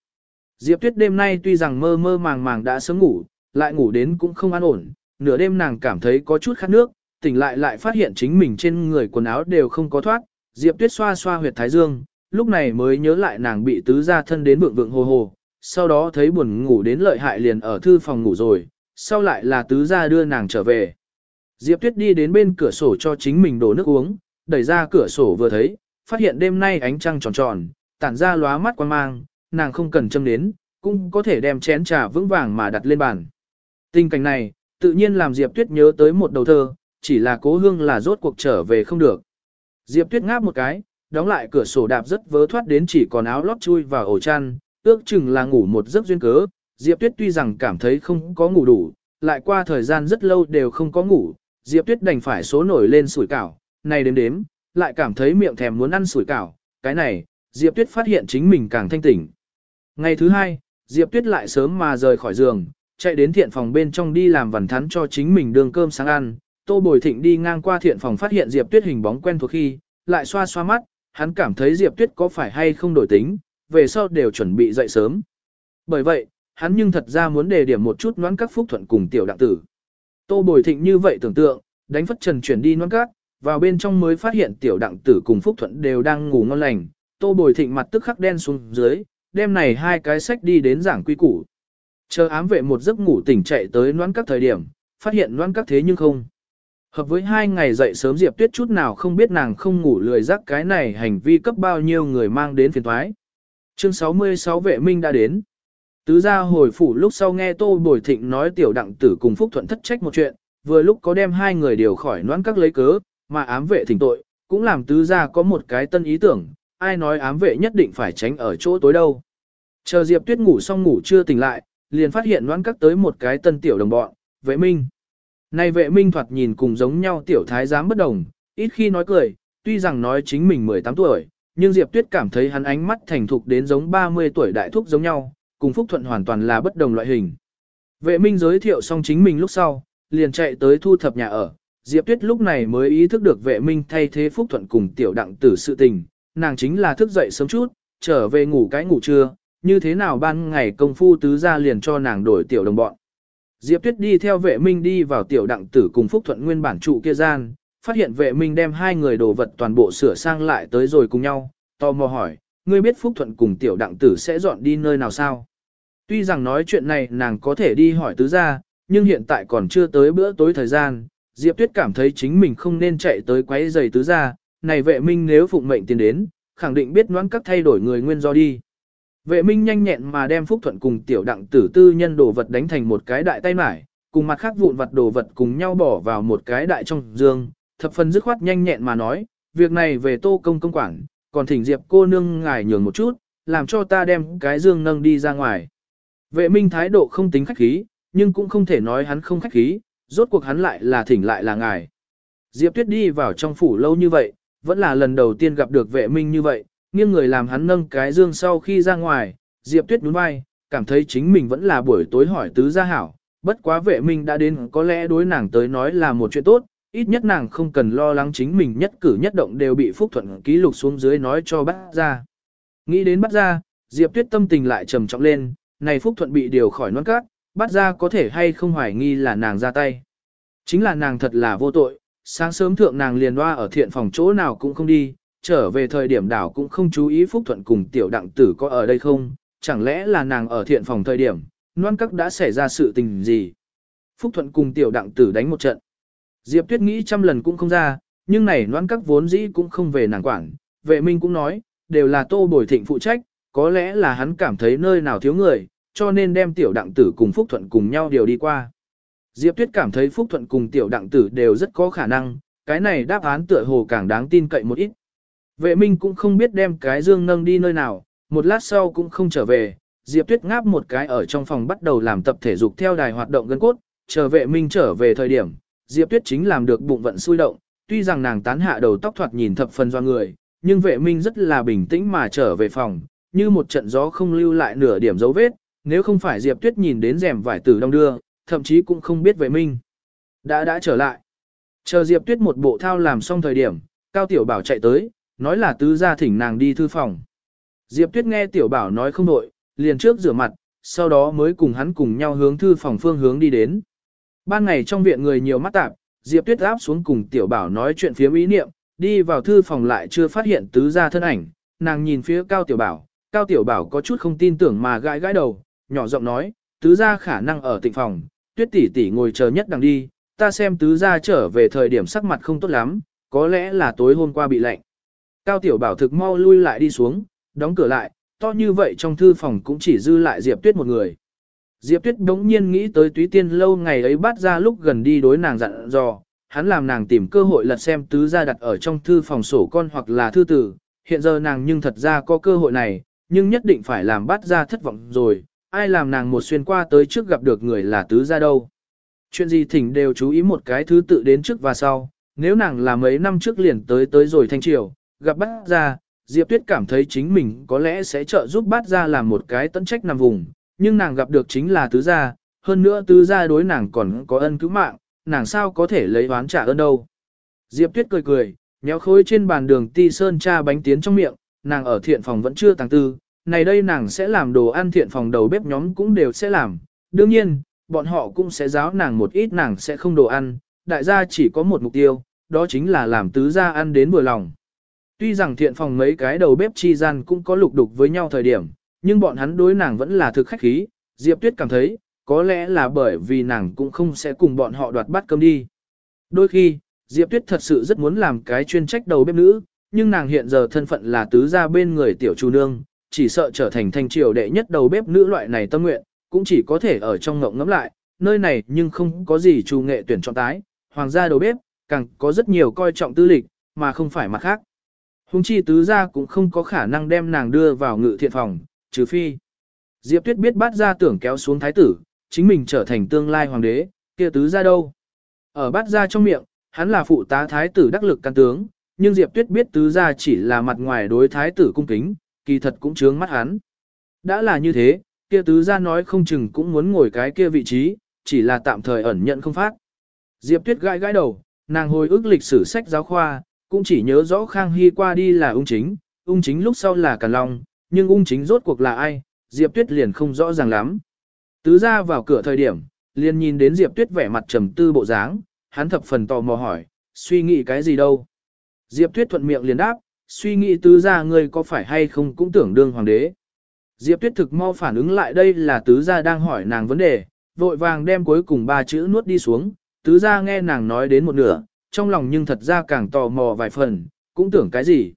Diệp Tuyết đêm nay tuy rằng mơ mơ màng màng đã sớm ngủ, lại ngủ đến cũng không an ổn, nửa đêm nàng cảm thấy có chút khát nước, tỉnh lại lại phát hiện chính mình trên người quần áo đều không có thoát, Diệp Tuyết xoa xoa huyệt thái dương, lúc này mới nhớ lại nàng bị tứ gia thân đến vượng vượng hồ hồ, sau đó thấy buồn ngủ đến lợi hại liền ở thư phòng ngủ rồi, sau lại là tứ gia đưa nàng trở về. Diệp Tuyết đi đến bên cửa sổ cho chính mình đổ nước uống, đẩy ra cửa sổ vừa thấy, phát hiện đêm nay ánh trăng tròn tròn, tản ra lóa mắt quan mang, nàng không cần châm đến, cũng có thể đem chén trà vững vàng mà đặt lên bàn. Tình cảnh này, tự nhiên làm Diệp Tuyết nhớ tới một đầu thơ, chỉ là cố hương là rốt cuộc trở về không được. Diệp Tuyết ngáp một cái, đóng lại cửa sổ đạp rất vớ thoát đến chỉ còn áo lót chui vào ổ chăn, ước chừng là ngủ một giấc duyên cớ, Diệp Tuyết tuy rằng cảm thấy không có ngủ đủ, lại qua thời gian rất lâu đều không có ngủ, Diệp Tuyết đành phải số nổi lên sủi cảo, này đếm đếm, lại cảm thấy miệng thèm muốn ăn sủi cảo, cái này, Diệp Tuyết phát hiện chính mình càng thanh tỉnh. Ngày thứ hai, Diệp Tuyết lại sớm mà rời khỏi giường, chạy đến thiện phòng bên trong đi làm vằn thắn cho chính mình đường cơm sáng ăn. Tô Bồi Thịnh đi ngang qua thiện phòng phát hiện Diệp Tuyết hình bóng quen thuộc khi, lại xoa xoa mắt, hắn cảm thấy Diệp Tuyết có phải hay không đổi tính, về sau đều chuẩn bị dậy sớm. Bởi vậy, hắn nhưng thật ra muốn đề điểm một chút noãn các phúc thuận cùng tiểu đặng tử. Tô Bồi Thịnh như vậy tưởng tượng, đánh phất trần chuyển đi noãn các, vào bên trong mới phát hiện tiểu đặng tử cùng phúc thuận đều đang ngủ ngon lành. Tô Bồi Thịnh mặt tức khắc đen xuống dưới, đêm này hai cái sách đi đến giảng quy củ. Chờ ám vệ một giấc ngủ tỉnh chạy tới noãn các thời điểm, phát hiện noãn các thế nhưng không. Hợp với hai ngày dậy sớm Diệp Tuyết chút nào không biết nàng không ngủ lười rắc cái này hành vi cấp bao nhiêu người mang đến phiền thoái. Chương 66 vệ minh đã đến. Tứ gia hồi phủ lúc sau nghe Tô Bồi Thịnh nói tiểu đặng tử cùng Phúc Thuận thất trách một chuyện, vừa lúc có đem hai người điều khỏi noãn các lấy cớ, mà ám vệ thỉnh tội, cũng làm tứ gia có một cái tân ý tưởng, ai nói ám vệ nhất định phải tránh ở chỗ tối đâu. Chờ Diệp Tuyết ngủ xong ngủ chưa tỉnh lại, liền phát hiện noãn các tới một cái tân tiểu đồng bọn, vệ minh. Này vệ minh thoạt nhìn cùng giống nhau tiểu thái giám bất đồng, ít khi nói cười, tuy rằng nói chính mình 18 tuổi, nhưng Diệp Tuyết cảm thấy hắn ánh mắt thành thục đến giống 30 tuổi đại thúc giống nhau, cùng Phúc Thuận hoàn toàn là bất đồng loại hình. Vệ minh giới thiệu xong chính mình lúc sau, liền chạy tới thu thập nhà ở. Diệp Tuyết lúc này mới ý thức được vệ minh thay thế Phúc Thuận cùng tiểu đặng tử sự tình, nàng chính là thức dậy sớm chút, trở về ngủ cái ngủ trưa, như thế nào ban ngày công phu tứ ra liền cho nàng đổi tiểu đồng bọn. Diệp Tuyết đi theo vệ minh đi vào tiểu đặng tử cùng Phúc Thuận nguyên bản trụ kia gian, phát hiện vệ minh đem hai người đồ vật toàn bộ sửa sang lại tới rồi cùng nhau, tò mò hỏi, ngươi biết Phúc Thuận cùng tiểu đặng tử sẽ dọn đi nơi nào sao? Tuy rằng nói chuyện này nàng có thể đi hỏi tứ gia, nhưng hiện tại còn chưa tới bữa tối thời gian, Diệp Tuyết cảm thấy chính mình không nên chạy tới quấy giày tứ gia, này vệ minh nếu phụng mệnh tiền đến, khẳng định biết noãn các thay đổi người nguyên do đi. Vệ minh nhanh nhẹn mà đem Phúc Thuận cùng tiểu đặng tử tư nhân đồ vật đánh thành một cái đại tay mải, cùng mặt khác vụn vật đồ vật cùng nhau bỏ vào một cái đại trong dương, thập phần dứt khoát nhanh nhẹn mà nói, việc này về tô công công quản, còn thỉnh Diệp cô nương ngài nhường một chút, làm cho ta đem cái dương nâng đi ra ngoài. Vệ minh thái độ không tính khách khí, nhưng cũng không thể nói hắn không khách khí, rốt cuộc hắn lại là thỉnh lại là ngài. Diệp Tuyết đi vào trong phủ lâu như vậy, vẫn là lần đầu tiên gặp được vệ minh như vậy, nghiêng người làm hắn nâng cái dương sau khi ra ngoài, Diệp Tuyết nhún vai, cảm thấy chính mình vẫn là buổi tối hỏi tứ gia hảo, bất quá vệ minh đã đến có lẽ đối nàng tới nói là một chuyện tốt, ít nhất nàng không cần lo lắng chính mình nhất cử nhất động đều bị Phúc Thuận ký lục xuống dưới nói cho bác ra. Nghĩ đến bác ra, Diệp Tuyết tâm tình lại trầm trọng lên, này Phúc Thuận bị điều khỏi non cát, bác ra có thể hay không hoài nghi là nàng ra tay. Chính là nàng thật là vô tội, sáng sớm thượng nàng liền loa ở thiện phòng chỗ nào cũng không đi, trở về thời điểm đảo cũng không chú ý Phúc Thuận cùng tiểu đặng tử có ở đây không, chẳng lẽ là nàng ở thiện phòng thời điểm, noan các đã xảy ra sự tình gì. Phúc Thuận cùng tiểu đặng tử đánh một trận. Diệp Tuyết nghĩ trăm lần cũng không ra, nhưng này noan các vốn dĩ cũng không về nàng quản, vệ minh cũng nói, đều là tô bồi thịnh phụ trách, có lẽ là hắn cảm thấy nơi nào thiếu người, cho nên đem tiểu đặng tử cùng Phúc Thuận cùng nhau điều đi qua. Diệp Tuyết cảm thấy Phúc Thuận cùng tiểu đặng tử đều rất có khả năng, cái này đáp án tựa hồ càng đáng tin cậy một ít. Vệ minh cũng không biết đem cái dương nâng đi nơi nào, một lát sau cũng không trở về, Diệp Tuyết ngáp một cái ở trong phòng bắt đầu làm tập thể dục theo đài hoạt động gân cốt, chờ vệ minh trở về thời điểm, Diệp Tuyết chính làm được bụng vận sôi động, tuy rằng nàng tán hạ đầu tóc thoạt nhìn thập phần do người, nhưng vệ minh rất là bình tĩnh mà trở về phòng, như một trận gió không lưu lại nửa điểm dấu vết, nếu không phải Diệp Tuyết nhìn đến rèm vải tử đông đưa, thậm chí cũng không biết vệ minh. Đã đã trở lại. Chờ Diệp Tuyết một bộ thao làm xong thời điểm, Cao Tiểu Bảo chạy tới, nói là tứ gia thỉnh nàng đi thư phòng. Diệp Tuyết nghe Tiểu Bảo nói không đội, liền trước rửa mặt, sau đó mới cùng hắn cùng nhau hướng thư phòng phương hướng đi đến. Ban ngày trong viện người nhiều mắt tạp, Diệp Tuyết áp xuống cùng Tiểu Bảo nói chuyện phía ý niệm, đi vào thư phòng lại chưa phát hiện tứ gia thân ảnh, nàng nhìn phía Cao Tiểu Bảo, Cao Tiểu Bảo có chút không tin tưởng mà gãi gãi đầu, nhỏ giọng nói, tứ gia khả năng ở tịnh phòng, Tuyết tỷ tỷ ngồi chờ nhất đằng đi, ta xem tứ gia trở về thời điểm sắc mặt không tốt lắm, có lẽ là tối hôm qua bị lạnh. Cao Tiểu Bảo thực mau lui lại đi xuống, đóng cửa lại, to như vậy trong thư phòng cũng chỉ dư lại Diệp Tuyết một người. Diệp Tuyết đống nhiên nghĩ tới túy tiên lâu ngày ấy bắt ra lúc gần đi đối nàng dặn dò, hắn làm nàng tìm cơ hội lật xem tứ gia đặt ở trong thư phòng sổ con hoặc là thư tử, hiện giờ nàng nhưng thật ra có cơ hội này, nhưng nhất định phải làm bắt ra thất vọng rồi, ai làm nàng một xuyên qua tới trước gặp được người là tứ gia đâu. Chuyện gì thỉnh đều chú ý một cái thứ tự đến trước và sau, nếu nàng là mấy năm trước liền tới tới rồi thanh triều, gặp bát ra, Diệp Tuyết cảm thấy chính mình có lẽ sẽ trợ giúp bát ra làm một cái tận trách nằm vùng, nhưng nàng gặp được chính là tứ gia, hơn nữa tứ gia đối nàng còn có ân cứu mạng, nàng sao có thể lấy oán trả ơn đâu. Diệp Tuyết cười cười, nhéo khối trên bàn đường ti sơn cha bánh tiến trong miệng, nàng ở thiện phòng vẫn chưa tàng tư, này đây nàng sẽ làm đồ ăn thiện phòng đầu bếp nhóm cũng đều sẽ làm. Đương nhiên, bọn họ cũng sẽ giáo nàng một ít nàng sẽ không đồ ăn, đại gia chỉ có một mục tiêu, đó chính là làm tứ gia ăn đến vừa lòng. Tuy rằng thiện phòng mấy cái đầu bếp chi gian cũng có lục đục với nhau thời điểm, nhưng bọn hắn đối nàng vẫn là thực khách khí, Diệp Tuyết cảm thấy, có lẽ là bởi vì nàng cũng không sẽ cùng bọn họ đoạt bát cơm đi. Đôi khi, Diệp Tuyết thật sự rất muốn làm cái chuyên trách đầu bếp nữ, nhưng nàng hiện giờ thân phận là tứ gia bên người tiểu chủ nương, chỉ sợ trở thành thanh triều đệ nhất đầu bếp nữ loại này tâm nguyện, cũng chỉ có thể ở trong ngộng ngẫm lại, nơi này nhưng không có gì chủ nghệ tuyển chọn tái, hoàng gia đầu bếp, càng có rất nhiều coi trọng tư lịch, mà không phải mặt khác. Hùng chi tứ gia cũng không có khả năng đem nàng đưa vào ngự thiện phòng, trừ phi. Diệp Tuyết biết bát gia tưởng kéo xuống thái tử, chính mình trở thành tương lai hoàng đế, kia tứ gia đâu. Ở bát gia trong miệng, hắn là phụ tá thái tử đắc lực căn tướng, nhưng Diệp Tuyết biết tứ gia chỉ là mặt ngoài đối thái tử cung kính, kỳ thật cũng chướng mắt hắn. Đã là như thế, kia tứ gia nói không chừng cũng muốn ngồi cái kia vị trí, chỉ là tạm thời ẩn nhận không phát. Diệp Tuyết gãi gãi đầu, nàng hồi ức lịch sử sách giáo khoa, cũng chỉ nhớ rõ Khang Hy qua đi là ung chính, ung chính lúc sau là Càn Long, nhưng ung chính rốt cuộc là ai, Diệp Tuyết liền không rõ ràng lắm. Tứ ra vào cửa thời điểm, liền nhìn đến Diệp Tuyết vẻ mặt trầm tư bộ dáng, hắn thập phần tò mò hỏi, suy nghĩ cái gì đâu. Diệp Tuyết thuận miệng liền đáp, suy nghĩ tứ ra ngươi có phải hay không cũng tưởng đương hoàng đế. Diệp Tuyết thực mau phản ứng lại đây là tứ gia đang hỏi nàng vấn đề, vội vàng đem cuối cùng ba chữ nuốt đi xuống, tứ gia nghe nàng nói đến một nửa, trong lòng nhưng thật ra càng tò mò vài phần, cũng tưởng cái gì.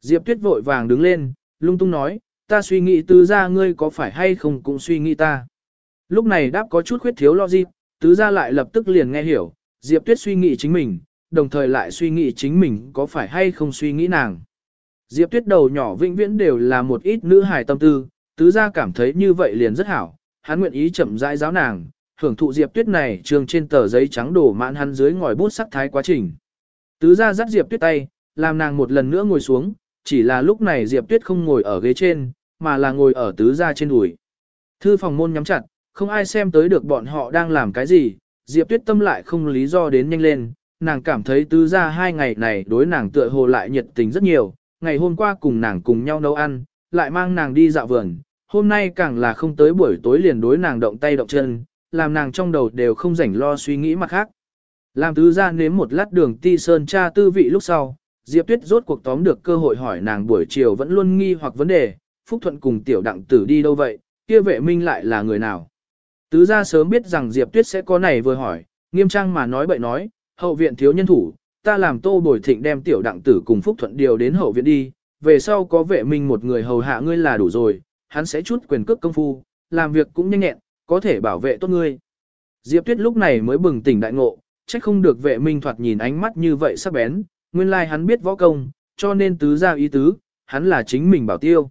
Diệp Tuyết vội vàng đứng lên, lung tung nói, ta suy nghĩ tứ gia ngươi có phải hay không cũng suy nghĩ ta. Lúc này đáp có chút khuyết thiếu logic, tứ gia lại lập tức liền nghe hiểu, Diệp Tuyết suy nghĩ chính mình, đồng thời lại suy nghĩ chính mình có phải hay không suy nghĩ nàng. Diệp Tuyết đầu nhỏ vĩnh viễn đều là một ít nữ hài tâm tư, tứ gia cảm thấy như vậy liền rất hảo, hắn nguyện ý chậm rãi giáo nàng, hưởng thụ Diệp Tuyết này trường trên tờ giấy trắng đổ mãn hắn dưới ngòi bút sắc thái quá trình. Tứ gia dắt Diệp Tuyết tay, làm nàng một lần nữa ngồi xuống, chỉ là lúc này Diệp Tuyết không ngồi ở ghế trên, mà là ngồi ở tứ gia trên đùi. Thư phòng môn nhắm chặt, không ai xem tới được bọn họ đang làm cái gì, Diệp Tuyết tâm lại không lý do đến nhanh lên, nàng cảm thấy tứ gia hai ngày này đối nàng tựa hồ lại nhiệt tình rất nhiều, ngày hôm qua cùng nàng cùng nhau nấu ăn, lại mang nàng đi dạo vườn, hôm nay càng là không tới buổi tối liền đối nàng động tay động chân, làm nàng trong đầu đều không rảnh lo suy nghĩ mặt khác. Làm tứ gia nếm một lát đường ti sơn cha tư vị lúc sau, Diệp Tuyết rốt cuộc tóm được cơ hội hỏi nàng buổi chiều vẫn luôn nghi hoặc vấn đề, Phúc Thuận cùng tiểu đặng tử đi đâu vậy, kia vệ minh lại là người nào. Tứ gia sớm biết rằng Diệp Tuyết sẽ có này vừa hỏi, nghiêm trang mà nói bậy nói, hậu viện thiếu nhân thủ, ta làm tô bồi thịnh đem tiểu đặng tử cùng Phúc Thuận điều đến hậu viện đi, về sau có vệ minh một người hầu hạ ngươi là đủ rồi, hắn sẽ chút quyền cước công phu, làm việc cũng nhanh nhẹn, có thể bảo vệ tốt ngươi. Diệp Tuyết lúc này mới bừng tỉnh đại ngộ, trách không được vệ minh thoạt nhìn ánh mắt như vậy sắc bén, nguyên lai like hắn biết võ công, cho nên tứ ra ý tứ, hắn là chính mình bảo tiêu.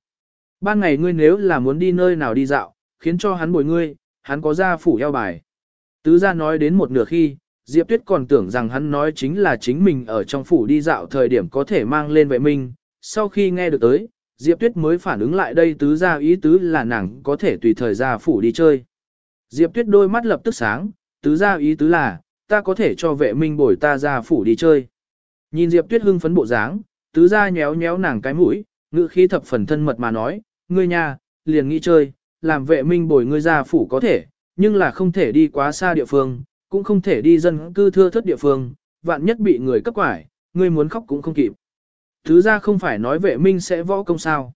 Ban ngày ngươi nếu là muốn đi nơi nào đi dạo, khiến cho hắn bồi ngươi, hắn có ra phủ eo bài. Tứ ra nói đến một nửa khi, Diệp Tuyết còn tưởng rằng hắn nói chính là chính mình ở trong phủ đi dạo thời điểm có thể mang lên vệ minh. Sau khi nghe được tới, Diệp Tuyết mới phản ứng lại đây tứ ra ý tứ là nàng có thể tùy thời ra phủ đi chơi. Diệp Tuyết đôi mắt lập tức sáng, tứ ra ý tứ là, ta có thể cho vệ minh bồi ta ra phủ đi chơi. Nhìn Diệp Tuyết hưng phấn bộ dáng, tứ ra nhéo nhéo nàng cái mũi, ngữ khí thập phần thân mật mà nói, ngươi nhà, liền nghĩ chơi, làm vệ minh bồi ngươi ra phủ có thể, nhưng là không thể đi quá xa địa phương, cũng không thể đi dân cư thưa thất địa phương, vạn nhất bị người cấp quải, ngươi muốn khóc cũng không kịp. Tứ ra không phải nói vệ minh sẽ võ công sao.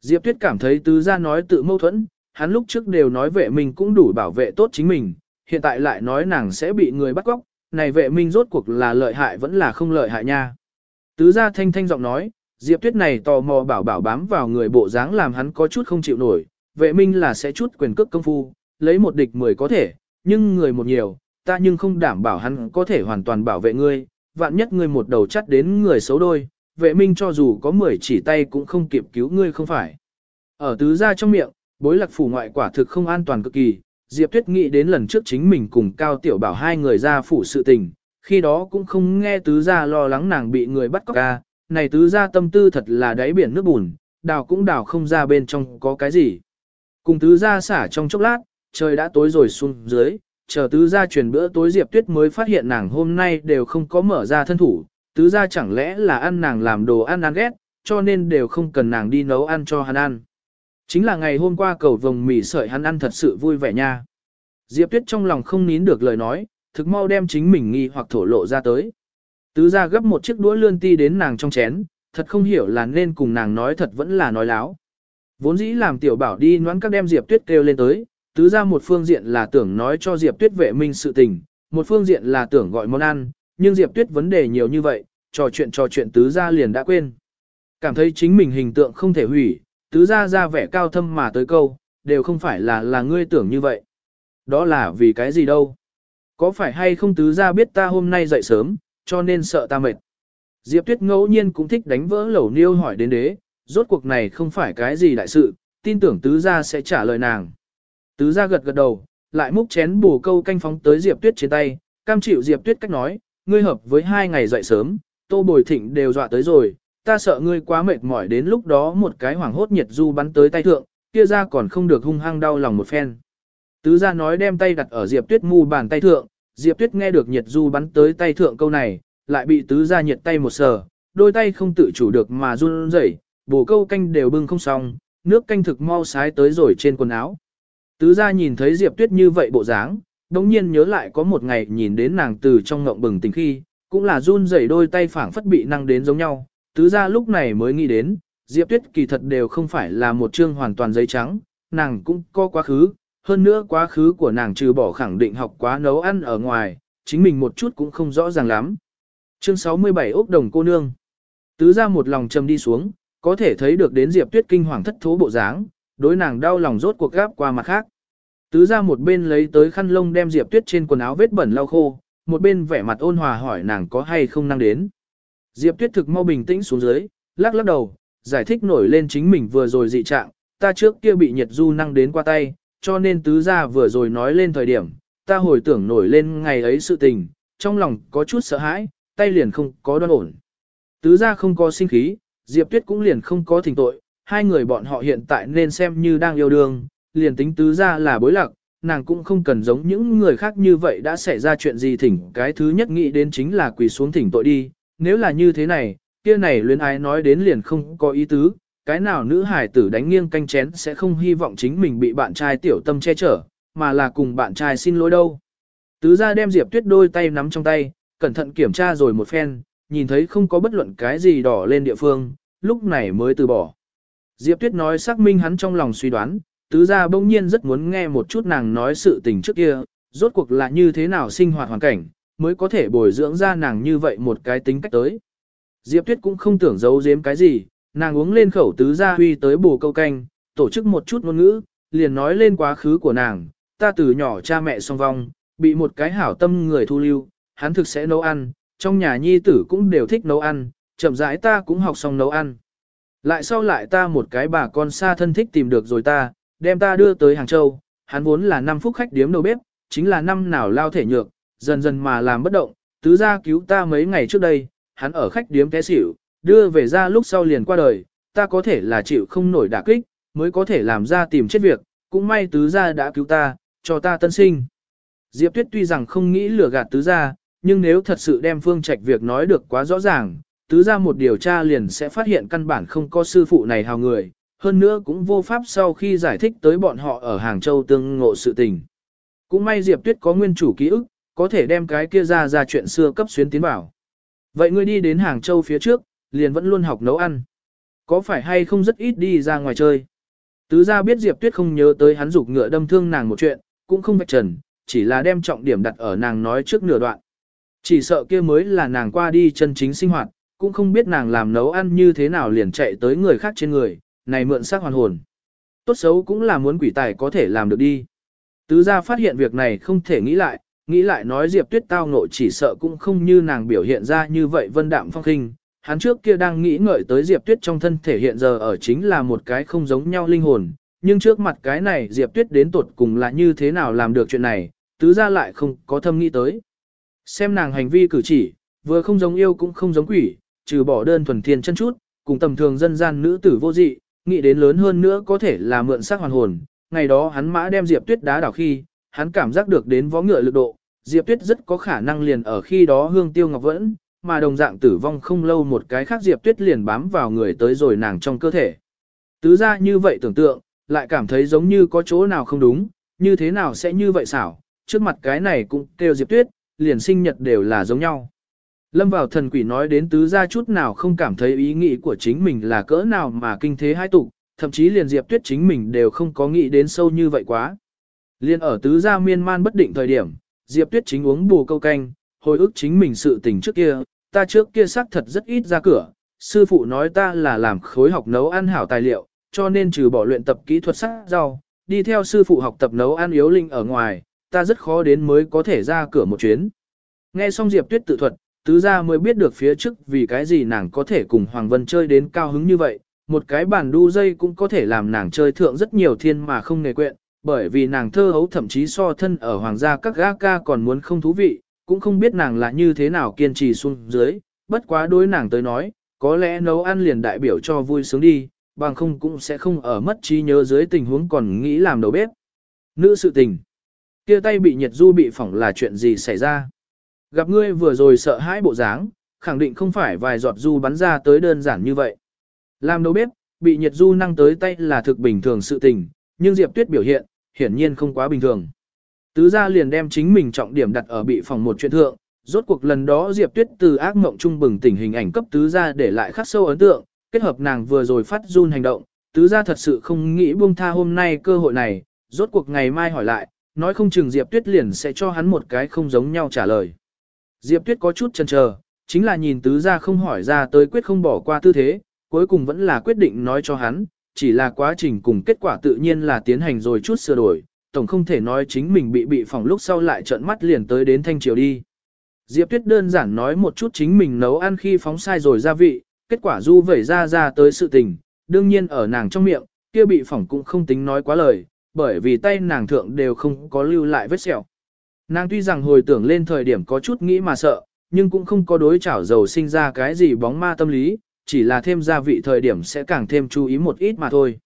Diệp Tuyết cảm thấy tứ ra nói tự mâu thuẫn, hắn lúc trước đều nói vệ minh cũng đủ bảo vệ tốt chính mình, hiện tại lại nói nàng sẽ bị người bắt cóc, này vệ minh rốt cuộc là lợi hại vẫn là không lợi hại nha. Tứ gia thanh thanh giọng nói, Diệp Tuyết này tò mò bảo bảo bám vào người bộ dáng làm hắn có chút không chịu nổi, vệ minh là sẽ chút quyền cước công phu, lấy một địch mười có thể, nhưng người một nhiều, ta nhưng không đảm bảo hắn có thể hoàn toàn bảo vệ ngươi, vạn nhất ngươi một đầu chắt đến người xấu đôi, vệ minh cho dù có 10 chỉ tay cũng không kịp cứu ngươi không phải. Ở tứ gia trong miệng, bối lạc phủ ngoại quả thực không an toàn cực kỳ, Diệp Tuyết nghĩ đến lần trước chính mình cùng Cao Tiểu Bảo hai người ra phủ sự tình, khi đó cũng không nghe tứ gia lo lắng nàng bị người bắt cóc ca, này tứ gia tâm tư thật là đáy biển nước bùn, đào cũng đào không ra bên trong có cái gì. Cùng tứ gia xả trong chốc lát, trời đã tối rồi xuống dưới, chờ tứ gia truyền bữa tối Diệp Tuyết mới phát hiện nàng hôm nay đều không có mở ra thân thủ, tứ gia chẳng lẽ là ăn nàng làm đồ ăn ăn ghét, cho nên đều không cần nàng đi nấu ăn cho hắn ăn. Chính là ngày hôm qua cầu vồng mì sợi hắn ăn thật sự vui vẻ nha. Diệp Tuyết trong lòng không nín được lời nói, thực mau đem chính mình nghi hoặc thổ lộ ra tới. Tứ gia gấp một chiếc đũa lươn ti đến nàng trong chén, thật không hiểu là nên cùng nàng nói thật vẫn là nói láo. Vốn dĩ làm tiểu bảo đi noán các đem Diệp Tuyết kêu lên tới, tứ ra một phương diện là tưởng nói cho Diệp Tuyết vệ minh sự tình, một phương diện là tưởng gọi món ăn, nhưng Diệp Tuyết vấn đề nhiều như vậy, trò chuyện trò chuyện tứ ra liền đã quên. Cảm thấy chính mình hình tượng không thể hủy, tứ ra ra vẻ cao thâm mà tới câu, đều không phải là là ngươi tưởng như vậy. Đó là vì cái gì đâu? Có phải hay không tứ ra biết ta hôm nay dậy sớm, cho nên sợ ta mệt. Diệp Tuyết ngẫu nhiên cũng thích đánh vỡ lẩu niêu hỏi đến đế, rốt cuộc này không phải cái gì đại sự, tin tưởng tứ gia sẽ trả lời nàng. Tứ gia gật gật đầu, lại múc chén bù câu canh phóng tới Diệp Tuyết trên tay, cam chịu Diệp Tuyết cách nói, ngươi hợp với hai ngày dậy sớm, tô bồi thịnh đều dọa tới rồi, ta sợ ngươi quá mệt mỏi đến lúc đó một cái hoảng hốt nhiệt du bắn tới tay thượng, kia ra còn không được hung hăng đau lòng một phen. Tứ gia nói đem tay đặt ở Diệp Tuyết mu bàn tay thượng, Diệp Tuyết nghe được nhiệt du bắn tới tay thượng câu này, lại bị tứ gia nhiệt tay một sờ, đôi tay không tự chủ được mà run rẩy, bổ câu canh đều bưng không xong, nước canh thực mau sái tới rồi trên quần áo. Tứ gia nhìn thấy Diệp Tuyết như vậy bộ dáng, đống nhiên nhớ lại có một ngày nhìn đến nàng từ trong ngộng bừng tình khi, cũng là run rẩy đôi tay phảng phất bị năng đến giống nhau. Tứ gia lúc này mới nghĩ đến, Diệp Tuyết kỳ thật đều không phải là một chương hoàn toàn giấy trắng, nàng cũng có quá khứ, hơn nữa quá khứ của nàng trừ bỏ khẳng định học quá nấu ăn ở ngoài, chính mình một chút cũng không rõ ràng lắm. Chương 67 ốc Đồng cô nương. Tứ ra một lòng trầm đi xuống, có thể thấy được đến Diệp Tuyết kinh hoàng thất thố bộ dáng, đối nàng đau lòng rốt cuộc gáp qua mặt khác. Tứ ra một bên lấy tới khăn lông đem Diệp Tuyết trên quần áo vết bẩn lau khô, một bên vẻ mặt ôn hòa hỏi nàng có hay không năng đến. Diệp Tuyết thực mau bình tĩnh xuống dưới, lắc lắc đầu, giải thích nổi lên chính mình vừa rồi dị trạng, ta trước kia bị nhiệt du năng đến qua tay, cho nên tứ gia vừa rồi nói lên thời điểm, ta hồi tưởng nổi lên ngày ấy sự tình, trong lòng có chút sợ hãi, tay liền không có đoan ổn. Tứ gia không có sinh khí, Diệp Tuyết cũng liền không có thỉnh tội, hai người bọn họ hiện tại nên xem như đang yêu đương, liền tính tứ gia là bối lạc, nàng cũng không cần giống những người khác như vậy đã xảy ra chuyện gì thỉnh, cái thứ nhất nghĩ đến chính là quỳ xuống thỉnh tội đi, nếu là như thế này, kia này luyến ái nói đến liền không có ý tứ, cái nào nữ hải tử đánh nghiêng canh chén sẽ không hy vọng chính mình bị bạn trai tiểu tâm che chở, mà là cùng bạn trai xin lỗi đâu. Tứ gia đem Diệp Tuyết đôi tay nắm trong tay, cẩn thận kiểm tra rồi một phen, nhìn thấy không có bất luận cái gì đỏ lên địa phương, lúc này mới từ bỏ. Diệp Tuyết nói xác minh hắn trong lòng suy đoán, tứ gia bỗng nhiên rất muốn nghe một chút nàng nói sự tình trước kia, rốt cuộc là như thế nào sinh hoạt hoàn cảnh, mới có thể bồi dưỡng ra nàng như vậy một cái tính cách tới. Diệp Tuyết cũng không tưởng giấu giếm cái gì, nàng uống lên khẩu tứ gia huy tới bù câu canh, tổ chức một chút ngôn ngữ, liền nói lên quá khứ của nàng, ta từ nhỏ cha mẹ song vong, bị một cái hảo tâm người thu lưu, hắn thực sẽ nấu ăn, trong nhà nhi tử cũng đều thích nấu ăn, chậm rãi ta cũng học xong nấu ăn. Lại sau lại ta một cái bà con xa thân thích tìm được rồi ta, đem ta đưa tới Hàng Châu, hắn vốn là năm phút khách điếm đầu bếp, chính là năm nào lao thể nhược, dần dần mà làm bất động, tứ gia cứu ta mấy ngày trước đây, hắn ở khách điếm té xỉu, đưa về ra lúc sau liền qua đời, ta có thể là chịu không nổi đả kích, mới có thể làm ra tìm chết việc, cũng may tứ gia đã cứu ta, cho ta tân sinh. Diệp Tuyết tuy rằng không nghĩ lừa gạt tứ gia, nhưng nếu thật sự đem phương trạch việc nói được quá rõ ràng, tứ gia một điều tra liền sẽ phát hiện căn bản không có sư phụ này hào người, hơn nữa cũng vô pháp sau khi giải thích tới bọn họ ở Hàng Châu tương ngộ sự tình. Cũng may Diệp Tuyết có nguyên chủ ký ức, có thể đem cái kia ra ra chuyện xưa cấp xuyến tiến bảo. Vậy ngươi đi đến Hàng Châu phía trước, liền vẫn luôn học nấu ăn. Có phải hay không rất ít đi ra ngoài chơi? Tứ gia biết Diệp Tuyết không nhớ tới hắn dục ngựa đâm thương nàng một chuyện, cũng không vạch trần, chỉ là đem trọng điểm đặt ở nàng nói trước nửa đoạn. Chỉ sợ kia mới là nàng qua đi chân chính sinh hoạt, cũng không biết nàng làm nấu ăn như thế nào liền chạy tới người khác trên người, này mượn xác hoàn hồn. Tốt xấu cũng là muốn quỷ tài có thể làm được đi. Tứ gia phát hiện việc này không thể nghĩ lại, nghĩ lại nói Diệp Tuyết tao ngộ chỉ sợ cũng không như nàng biểu hiện ra như vậy vân đạm phong khinh, hắn trước kia đang nghĩ ngợi tới Diệp Tuyết trong thân thể hiện giờ ở chính là một cái không giống nhau linh hồn, nhưng trước mặt cái này Diệp Tuyết đến tột cùng là như thế nào làm được chuyện này, tứ ra lại không có thâm nghĩ tới. Xem nàng hành vi cử chỉ, vừa không giống yêu cũng không giống quỷ, trừ bỏ đơn thuần thiên chân chút, cùng tầm thường dân gian nữ tử vô dị, nghĩ đến lớn hơn nữa có thể là mượn sắc hoàn hồn. Ngày đó hắn mã đem Diệp Tuyết đá đảo khi, hắn cảm giác được đến vó ngựa lực độ, Diệp Tuyết rất có khả năng liền ở khi đó hương tiêu ngọc vẫn, mà đồng dạng tử vong không lâu một cái khác Diệp Tuyết liền bám vào người tới rồi nàng trong cơ thể. Tứ ra như vậy tưởng tượng, lại cảm thấy giống như có chỗ nào không đúng, như thế nào sẽ như vậy xảo, trước mặt cái này cũng kêu Diệp Tuyết, liền sinh nhật đều là giống nhau. Lâm vào thần quỷ nói đến tứ gia chút nào không cảm thấy ý nghĩ của chính mình là cỡ nào mà kinh thế hai tục, thậm chí liền Diệp Tuyết chính mình đều không có nghĩ đến sâu như vậy quá. Liên ở tứ gia miên man bất định thời điểm, Diệp Tuyết chính uống bù câu canh, hồi ức chính mình sự tình trước kia, ta trước kia xác thật rất ít ra cửa, sư phụ nói ta là làm khối học nấu ăn hảo tài liệu, cho nên trừ bỏ luyện tập kỹ thuật sắc rau, đi theo sư phụ học tập nấu ăn yếu linh ở ngoài, ta rất khó đến mới có thể ra cửa một chuyến. Nghe xong Diệp Tuyết tự thuật, tứ gia mới biết được phía trước vì cái gì nàng có thể cùng Hoàng Vân chơi đến cao hứng như vậy, một cái bàn đu dây cũng có thể làm nàng chơi thượng rất nhiều thiên mà không nề quyện, bởi vì nàng thơ hấu thậm chí so thân ở hoàng gia các gã ca còn muốn không thú vị, cũng không biết nàng là như thế nào kiên trì xuống dưới, bất quá đối nàng tới nói, có lẽ nấu ăn liền đại biểu cho vui sướng đi, bằng không cũng sẽ không ở mất trí nhớ dưới tình huống còn nghĩ làm đầu bếp. Nữ sự tình. kia tay bị nhiệt du bị phỏng là chuyện gì xảy ra? Gặp ngươi vừa rồi sợ hãi bộ dáng, khẳng định không phải vài giọt du bắn ra tới đơn giản như vậy. Làm đầu bếp, bị nhiệt du năng tới tay là thực bình thường sự tình, nhưng Diệp Tuyết biểu hiện, hiển nhiên không quá bình thường. Tứ gia liền đem chính mình trọng điểm đặt ở bị phòng một chuyện thượng, rốt cuộc lần đó Diệp Tuyết từ ác mộng trung bừng tỉnh hình ảnh cấp tứ gia để lại khắc sâu ấn tượng, kết hợp nàng vừa rồi phát run hành động, tứ gia thật sự không nghĩ buông tha hôm nay cơ hội này, rốt cuộc ngày mai hỏi lại, nói không chừng Diệp Tuyết liền sẽ cho hắn một cái không giống nhau trả lời. Diệp Tuyết có chút chần chờ, chính là nhìn tứ gia không hỏi ra tới quyết không bỏ qua tư thế, cuối cùng vẫn là quyết định nói cho hắn, chỉ là quá trình cùng kết quả tự nhiên là tiến hành rồi chút sửa đổi, tổng không thể nói chính mình bị bị phòng lúc sau lại trợn mắt liền tới đến thanh triều đi. Diệp Tuyết đơn giản nói một chút chính mình nấu ăn khi phóng sai rồi gia vị, kết quả du vẩy ra ra tới sự tình, đương nhiên ở nàng trong miệng, kia bị phỏng cũng không tính nói quá lời, bởi vì tay nàng thượng đều không có lưu lại vết sẹo. Nàng tuy rằng hồi tưởng lên thời điểm có chút nghĩ mà sợ, nhưng cũng không có đối chảo dầu sinh ra cái gì bóng ma tâm lý, chỉ là thêm gia vị thời điểm sẽ càng thêm chú ý một ít mà thôi.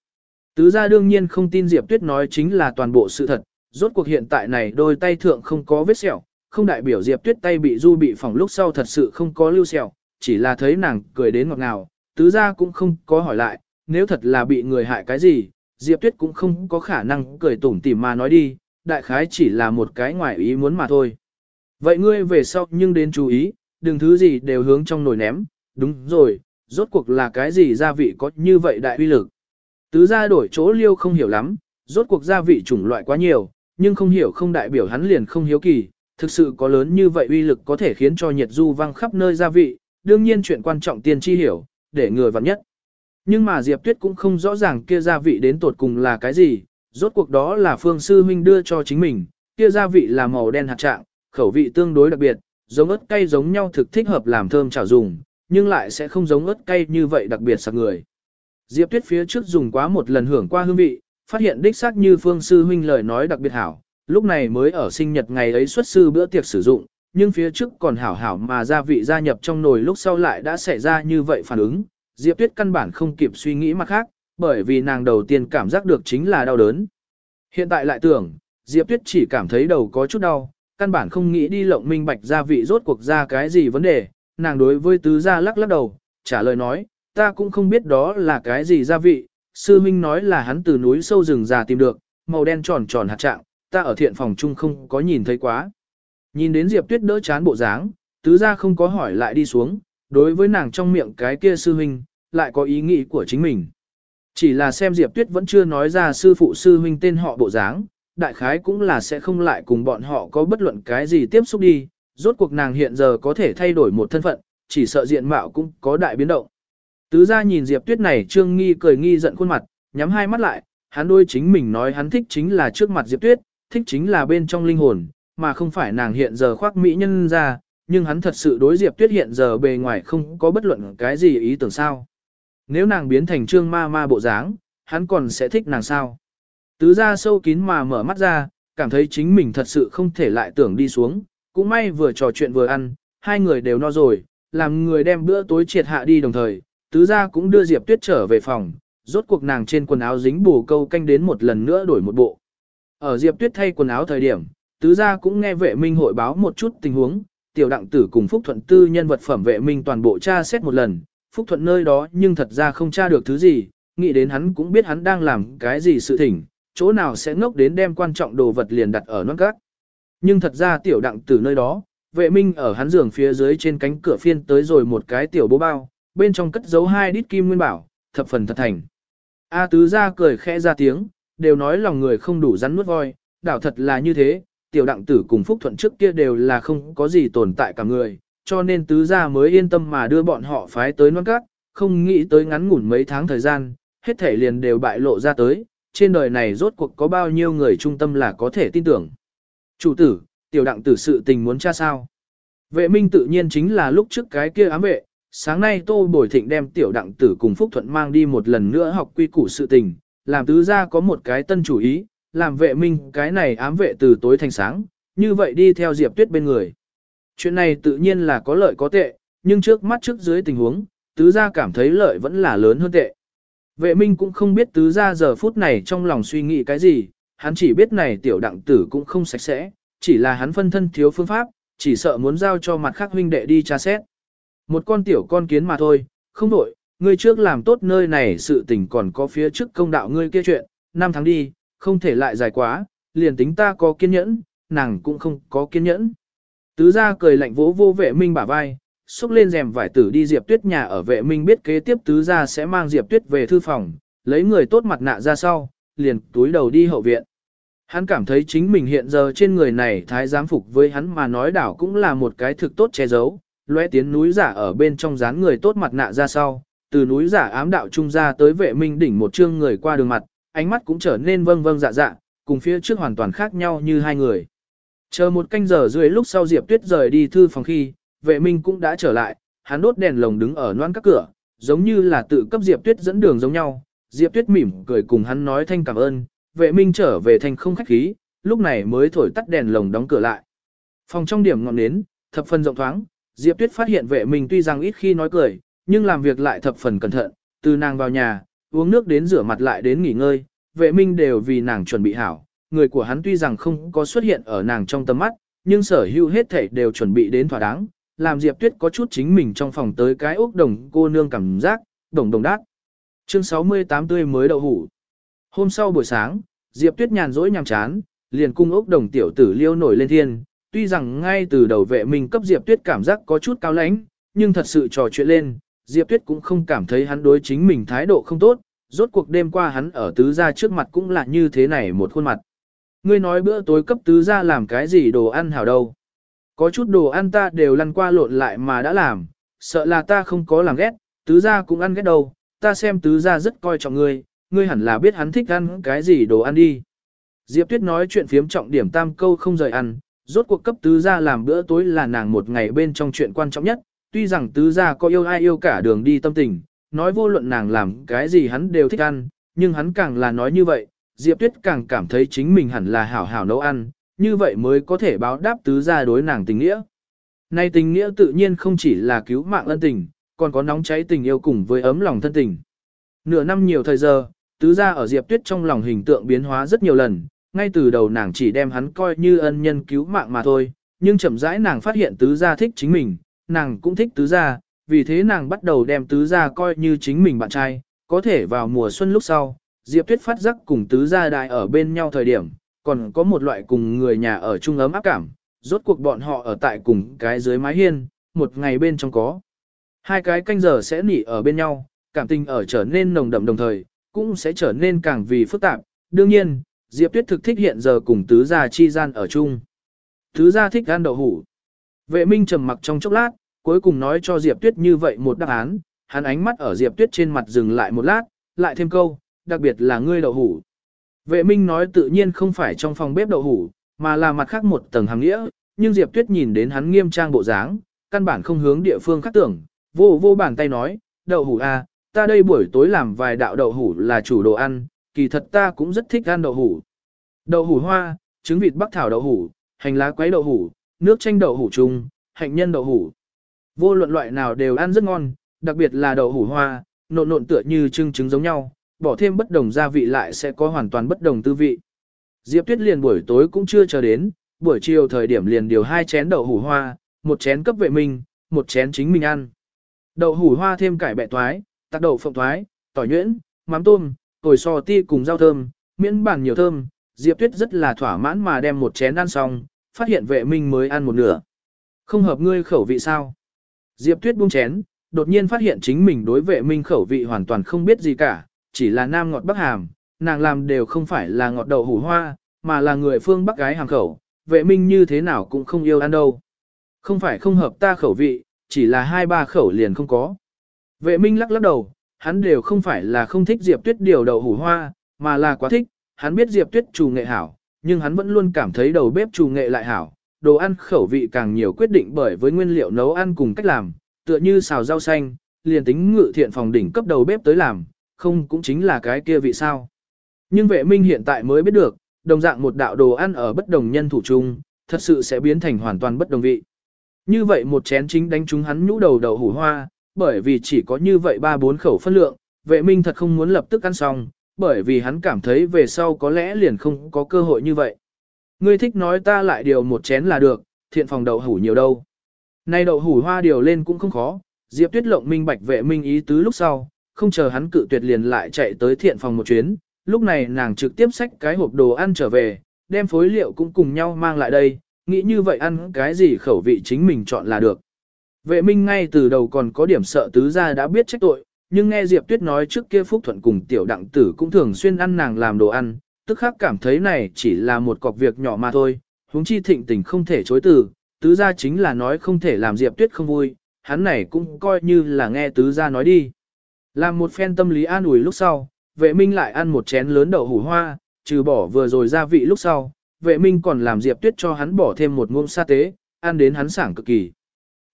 Tứ gia đương nhiên không tin Diệp Tuyết nói chính là toàn bộ sự thật, rốt cuộc hiện tại này đôi tay thượng không có vết sẹo, không đại biểu Diệp Tuyết tay bị du bị phỏng lúc sau thật sự không có lưu sẹo, chỉ là thấy nàng cười đến ngọt ngào, tứ gia cũng không có hỏi lại, nếu thật là bị người hại cái gì, Diệp Tuyết cũng không có khả năng cười tủm tỉm mà nói đi, đại khái chỉ là một cái ngoài ý muốn mà thôi. Vậy ngươi về sau nhưng đến chú ý, đừng thứ gì đều hướng trong nồi ném, đúng rồi, rốt cuộc là cái gì gia vị có như vậy đại uy lực. Tứ gia đổi chỗ liêu không hiểu lắm, rốt cuộc gia vị chủng loại quá nhiều, nhưng không hiểu không đại biểu hắn liền không hiếu kỳ, thực sự có lớn như vậy uy lực có thể khiến cho nhiệt du văng khắp nơi gia vị, đương nhiên chuyện quan trọng tiên tri hiểu, để người vặn nhất. Nhưng mà Diệp Tuyết cũng không rõ ràng kia gia vị đến tột cùng là cái gì, rốt cuộc đó là phương sư huynh đưa cho chính mình, kia gia vị là màu đen hạt trạng, khẩu vị tương đối đặc biệt, giống ớt cay giống nhau thực thích hợp làm thơm chảo dùng, nhưng lại sẽ không giống ớt cay như vậy đặc biệt sặc người. Diệp Tuyết phía trước dùng quá một lần hưởng qua hương vị, phát hiện đích xác như phương sư huynh lời nói đặc biệt hảo, lúc này mới ở sinh nhật ngày ấy xuất sư bữa tiệc sử dụng, nhưng phía trước còn hảo hảo mà gia vị gia nhập trong nồi lúc sau lại đã xảy ra như vậy phản ứng, Diệp Tuyết căn bản không kịp suy nghĩ mặt khác, bởi vì nàng đầu tiên cảm giác được chính là đau đớn. Hiện tại lại tưởng, Diệp Tuyết chỉ cảm thấy đầu có chút đau, căn bản không nghĩ đi lộng minh bạch gia vị rốt cuộc ra cái gì vấn đề, nàng đối với tứ gia lắc lắc đầu, trả lời nói, ta cũng không biết đó là cái gì gia vị, sư minh nói là hắn từ núi sâu rừng già tìm được, màu đen tròn tròn hạt trạng, ta ở thiện phòng chung không có nhìn thấy quá. Nhìn đến Diệp Tuyết đỡ chán bộ dáng, tứ gia không có hỏi lại đi xuống, đối với nàng trong miệng cái kia sư huynh, lại có ý nghĩ của chính mình. Chỉ là xem Diệp Tuyết vẫn chưa nói ra sư phụ sư huynh tên họ bộ dáng, đại khái cũng là sẽ không lại cùng bọn họ có bất luận cái gì tiếp xúc đi, rốt cuộc nàng hiện giờ có thể thay đổi một thân phận, chỉ sợ diện mạo cũng có đại biến động. Tứ gia nhìn Diệp Tuyết này trương nghi cười nghi giận khuôn mặt, nhắm hai mắt lại, hắn đôi chính mình nói hắn thích chính là trước mặt Diệp Tuyết, thích chính là bên trong linh hồn, mà không phải nàng hiện giờ khoác mỹ nhân ra, nhưng hắn thật sự đối Diệp Tuyết hiện giờ bề ngoài không có bất luận cái gì ý tưởng sao. Nếu nàng biến thành trương ma ma bộ dáng, hắn còn sẽ thích nàng sao. Tứ gia sâu kín mà mở mắt ra, cảm thấy chính mình thật sự không thể lại tưởng đi xuống, cũng may vừa trò chuyện vừa ăn, hai người đều no rồi, làm người đem bữa tối triệt hạ đi đồng thời, tứ gia cũng đưa Diệp Tuyết trở về phòng, rốt cuộc nàng trên quần áo dính bù câu canh đến một lần nữa đổi một bộ. Ở Diệp Tuyết thay quần áo thời điểm, tứ gia cũng nghe vệ minh hội báo một chút tình huống, tiểu đặng tử cùng Phúc Thuận tư nhân vật phẩm vệ minh toàn bộ tra xét một lần, Phúc Thuận nơi đó nhưng thật ra không tra được thứ gì, nghĩ đến hắn cũng biết hắn đang làm cái gì sự thỉnh, chỗ nào sẽ ngốc đến đem quan trọng đồ vật liền đặt ở non gác. Nhưng thật ra tiểu đặng tử nơi đó, vệ minh ở hắn giường phía dưới trên cánh cửa phiên tới rồi một cái tiểu bố bao, bên trong cất giấu hai đít kim nguyên bảo, thập phần thật thành. A tứ ra cười khẽ ra tiếng, đều nói lòng người không đủ rắn nuốt voi, đảo thật là như thế, tiểu đặng tử cùng phúc thuận trước kia đều là không có gì tồn tại cả người, cho nên tứ gia mới yên tâm mà đưa bọn họ phái tới non cát, không nghĩ tới ngắn ngủn mấy tháng thời gian, hết thể liền đều bại lộ ra tới, trên đời này rốt cuộc có bao nhiêu người trung tâm là có thể tin tưởng. Chủ tử, tiểu đặng tử sự tình muốn tra sao? Vệ minh tự nhiên chính là lúc trước cái kia ám vệ, sáng nay Tô Bồi Thịnh đem tiểu đặng tử cùng Phúc Thuận mang đi một lần nữa học quy củ sự tình, làm tứ gia có một cái tân chủ ý, làm vệ minh cái này ám vệ từ tối thành sáng, như vậy đi theo Diệp Tuyết bên người. Chuyện này tự nhiên là có lợi có tệ, nhưng trước mắt trước dưới tình huống, tứ gia cảm thấy lợi vẫn là lớn hơn tệ. Vệ minh cũng không biết tứ gia giờ phút này trong lòng suy nghĩ cái gì, hắn chỉ biết này tiểu đặng tử cũng không sạch sẽ, chỉ là hắn phân thân thiếu phương pháp, chỉ sợ muốn giao cho mặt khác huynh đệ đi tra xét. Một con tiểu con kiến mà thôi, không đổi, ngươi trước làm tốt nơi này sự tình còn có phía trước công đạo ngươi kia chuyện, năm tháng đi, không thể lại dài quá, liền tính ta có kiên nhẫn, nàng cũng không có kiên nhẫn. Tứ gia cười lạnh vỗ vô vệ minh bả vai, xúc lên rèm vải tử đi Diệp Tuyết nhà ở vệ minh biết kế tiếp tứ gia sẽ mang Diệp Tuyết về thư phòng, lấy người tốt mặt nạ ra sau, liền túi đầu đi hậu viện. Hắn cảm thấy chính mình hiện giờ trên người này thái giám phục với hắn mà nói đảo cũng là một cái thực tốt che giấu, lóe tiến núi giả ở bên trong dán người tốt mặt nạ ra sau, từ núi giả ám đạo trung ra tới vệ minh đỉnh một chương người qua đường mặt, ánh mắt cũng trở nên vâng vâng dạ dạ, cùng phía trước hoàn toàn khác nhau như hai người. Chờ một canh giờ dưới lúc sau Diệp Tuyết rời đi thư phòng khi, vệ minh cũng đã trở lại, hắn đốt đèn lồng đứng ở noan các cửa, giống như là tự cấp Diệp Tuyết dẫn đường giống nhau. Diệp Tuyết mỉm cười cùng hắn nói thanh cảm ơn, vệ minh trở về thành không khách khí, lúc này mới thổi tắt đèn lồng đóng cửa lại. Phòng trong điểm ngọn nến, thập phần rộng thoáng, Diệp Tuyết phát hiện vệ minh tuy rằng ít khi nói cười, nhưng làm việc lại thập phần cẩn thận, từ nàng vào nhà, uống nước đến rửa mặt lại đến nghỉ ngơi, vệ minh đều vì nàng chuẩn bị hảo. Người của hắn tuy rằng không có xuất hiện ở nàng trong tầm mắt, nhưng sở hữu hết thảy đều chuẩn bị đến thỏa đáng, làm Diệp Tuyết có chút chính mình trong phòng tới cái ốc đồng cô nương cảm giác, đồng đồng đát. Chương 68 tươi mới đậu hủ. Hôm sau buổi sáng, Diệp Tuyết nhàn rỗi nhàm chán, liền cung ốc đồng tiểu tử liêu nổi lên thiên, tuy rằng ngay từ đầu vệ mình cấp Diệp Tuyết cảm giác có chút cao lãnh, nhưng thật sự trò chuyện lên, Diệp Tuyết cũng không cảm thấy hắn đối chính mình thái độ không tốt, rốt cuộc đêm qua hắn ở tứ gia trước mặt cũng là như thế này một khuôn mặt. Ngươi nói bữa tối cấp tứ gia làm cái gì đồ ăn hảo đâu. Có chút đồ ăn ta đều lăn qua lộn lại mà đã làm, sợ là ta không có làm ghét, tứ gia cũng ăn ghét đâu, ta xem tứ gia rất coi trọng ngươi, ngươi hẳn là biết hắn thích ăn cái gì đồ ăn đi. Diệp Tuyết nói chuyện phiếm trọng điểm tam câu không rời ăn, rốt cuộc cấp tứ gia làm bữa tối là nàng một ngày bên trong chuyện quan trọng nhất, tuy rằng tứ gia có yêu ai yêu cả đường đi tâm tình, nói vô luận nàng làm cái gì hắn đều thích ăn, nhưng hắn càng là nói như vậy, Diệp Tuyết càng cảm thấy chính mình hẳn là hảo hảo nấu ăn, như vậy mới có thể báo đáp tứ gia đối nàng tình nghĩa. Nay tình nghĩa tự nhiên không chỉ là cứu mạng ân tình, còn có nóng cháy tình yêu cùng với ấm lòng thân tình. Nửa năm nhiều thời giờ, tứ gia ở Diệp Tuyết trong lòng hình tượng biến hóa rất nhiều lần, ngay từ đầu nàng chỉ đem hắn coi như ân nhân cứu mạng mà thôi, nhưng chậm rãi nàng phát hiện tứ gia thích chính mình, nàng cũng thích tứ gia, vì thế nàng bắt đầu đem tứ gia coi như chính mình bạn trai, có thể vào mùa xuân lúc sau, Diệp Tuyết phát giác cùng tứ gia đại ở bên nhau thời điểm, còn có một loại cùng người nhà ở chung ấm áp cảm, rốt cuộc bọn họ ở tại cùng cái dưới mái hiên, một ngày bên trong có. Hai cái canh giờ sẽ nỉ ở bên nhau, cảm tình ở trở nên nồng đậm đồng thời, cũng sẽ trở nên càng vì phức tạp. Đương nhiên, Diệp Tuyết thực thích hiện giờ cùng tứ gia chi gian ở chung. Tứ gia thích ăn đậu hủ. Vệ Minh trầm mặc trong chốc lát, cuối cùng nói cho Diệp Tuyết như vậy một đáp án, hắn ánh mắt ở Diệp Tuyết trên mặt dừng lại một lát, lại thêm câu, đặc biệt là ngươi đậu hủ. Vệ Minh nói tự nhiên không phải trong phòng bếp đậu hủ, mà là mặt khác một tầng hàng nghĩa, nhưng Diệp Tuyết nhìn đến hắn nghiêm trang bộ dáng, căn bản không hướng địa phương khác tưởng, vô vô bàn tay nói, đậu hủ a, à, ta đây buổi tối làm vài đạo đậu hủ là chủ đồ ăn, kỳ thật ta cũng rất thích ăn đậu hủ. Đậu hủ hoa, trứng vịt bắc thảo đậu hủ, hành lá quấy đậu hủ, nước chanh đậu hủ chung, hạnh nhân đậu hủ. Vô luận loại nào đều ăn rất ngon, đặc biệt là đậu hủ hoa, nộn nộn tựa như trưng trứng giống nhau, bỏ thêm bất đồng gia vị lại sẽ có hoàn toàn bất đồng tư vị. Diệp Tuyết liền buổi tối cũng chưa chờ đến, buổi chiều thời điểm liền điều hai chén đậu hủ hoa, một chén cấp vệ mình, một chén chính mình ăn. Đậu hủ hoa thêm cải bẹ toái, tạc đậu phộng toái, tỏi nhuyễn, mắm tôm, tồi sò ti cùng rau thơm, miễn bản nhiều thơm. Diệp Tuyết rất là thỏa mãn mà đem một chén ăn xong, phát hiện vệ minh mới ăn một nửa. Không hợp ngươi khẩu vị sao? Diệp Tuyết buông chén, đột nhiên phát hiện chính mình đối vệ minh khẩu vị hoàn toàn không biết gì cả, chỉ là nam ngọt bắc hàm, nàng làm đều không phải là ngọt đậu hủ hoa, mà là người phương bắc gái hàng khẩu, vệ minh như thế nào cũng không yêu ăn đâu. Không phải không hợp ta khẩu vị, chỉ là hai ba khẩu liền không có. Vệ minh lắc lắc đầu, hắn đều không phải là không thích Diệp Tuyết điều đầu hủ hoa, mà là quá thích, hắn biết Diệp Tuyết chủ nghệ hảo, nhưng hắn vẫn luôn cảm thấy đầu bếp chủ nghệ lại hảo, đồ ăn khẩu vị càng nhiều quyết định bởi với nguyên liệu nấu ăn cùng cách làm, tựa như xào rau xanh, liền tính ngự thiện phòng đỉnh cấp đầu bếp tới làm, không cũng chính là cái kia vị sao. Nhưng vệ minh hiện tại mới biết được, đồng dạng một đạo đồ ăn ở bất đồng nhân thủ chung, thật sự sẽ biến thành hoàn toàn bất đồng vị. Như vậy một chén chính đánh trúng hắn nhũ đầu đầu hủ hoa, bởi vì chỉ có như vậy ba bốn khẩu phân lượng, vệ minh thật không muốn lập tức ăn xong, bởi vì hắn cảm thấy về sau có lẽ liền không có cơ hội như vậy. Ngươi thích nói ta lại điều một chén là được, thiện phòng đậu hủ nhiều đâu. Nay đậu hủ hoa điều lên cũng không khó, Diệp Tuyết Lộng minh bạch vệ minh ý tứ lúc sau, không chờ hắn cự tuyệt liền lại chạy tới thiện phòng một chuyến, lúc này nàng trực tiếp xách cái hộp đồ ăn trở về, đem phối liệu cũng cùng nhau mang lại đây, nghĩ như vậy ăn cái gì khẩu vị chính mình chọn là được. Vệ minh ngay từ đầu còn có điểm sợ tứ gia đã biết trách tội, nhưng nghe Diệp Tuyết nói trước kia Phúc Thuận cùng tiểu đặng tử cũng thường xuyên ăn nàng làm đồ ăn, tức khắc cảm thấy này chỉ là một cọc việc nhỏ mà thôi, huống chi thịnh tình không thể chối từ, tứ gia chính là nói không thể làm Diệp Tuyết không vui, hắn này cũng coi như là nghe tứ gia nói đi. Làm một phen tâm lý an ủi lúc sau, vệ minh lại ăn một chén lớn đậu hủ hoa, trừ bỏ vừa rồi gia vị lúc sau, vệ minh còn làm Diệp Tuyết cho hắn bỏ thêm một ngụm sa tế, ăn đến hắn sảng cực kỳ.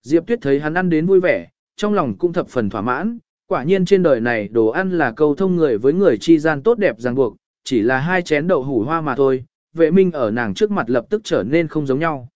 Diệp Tuyết thấy hắn ăn đến vui vẻ, trong lòng cũng thập phần thỏa mãn, quả nhiên trên đời này đồ ăn là câu thông người với người chi gian tốt đẹp ràng buộc, chỉ là hai chén đậu hủ hoa mà thôi, vệ minh ở nàng trước mặt lập tức trở nên không giống nhau.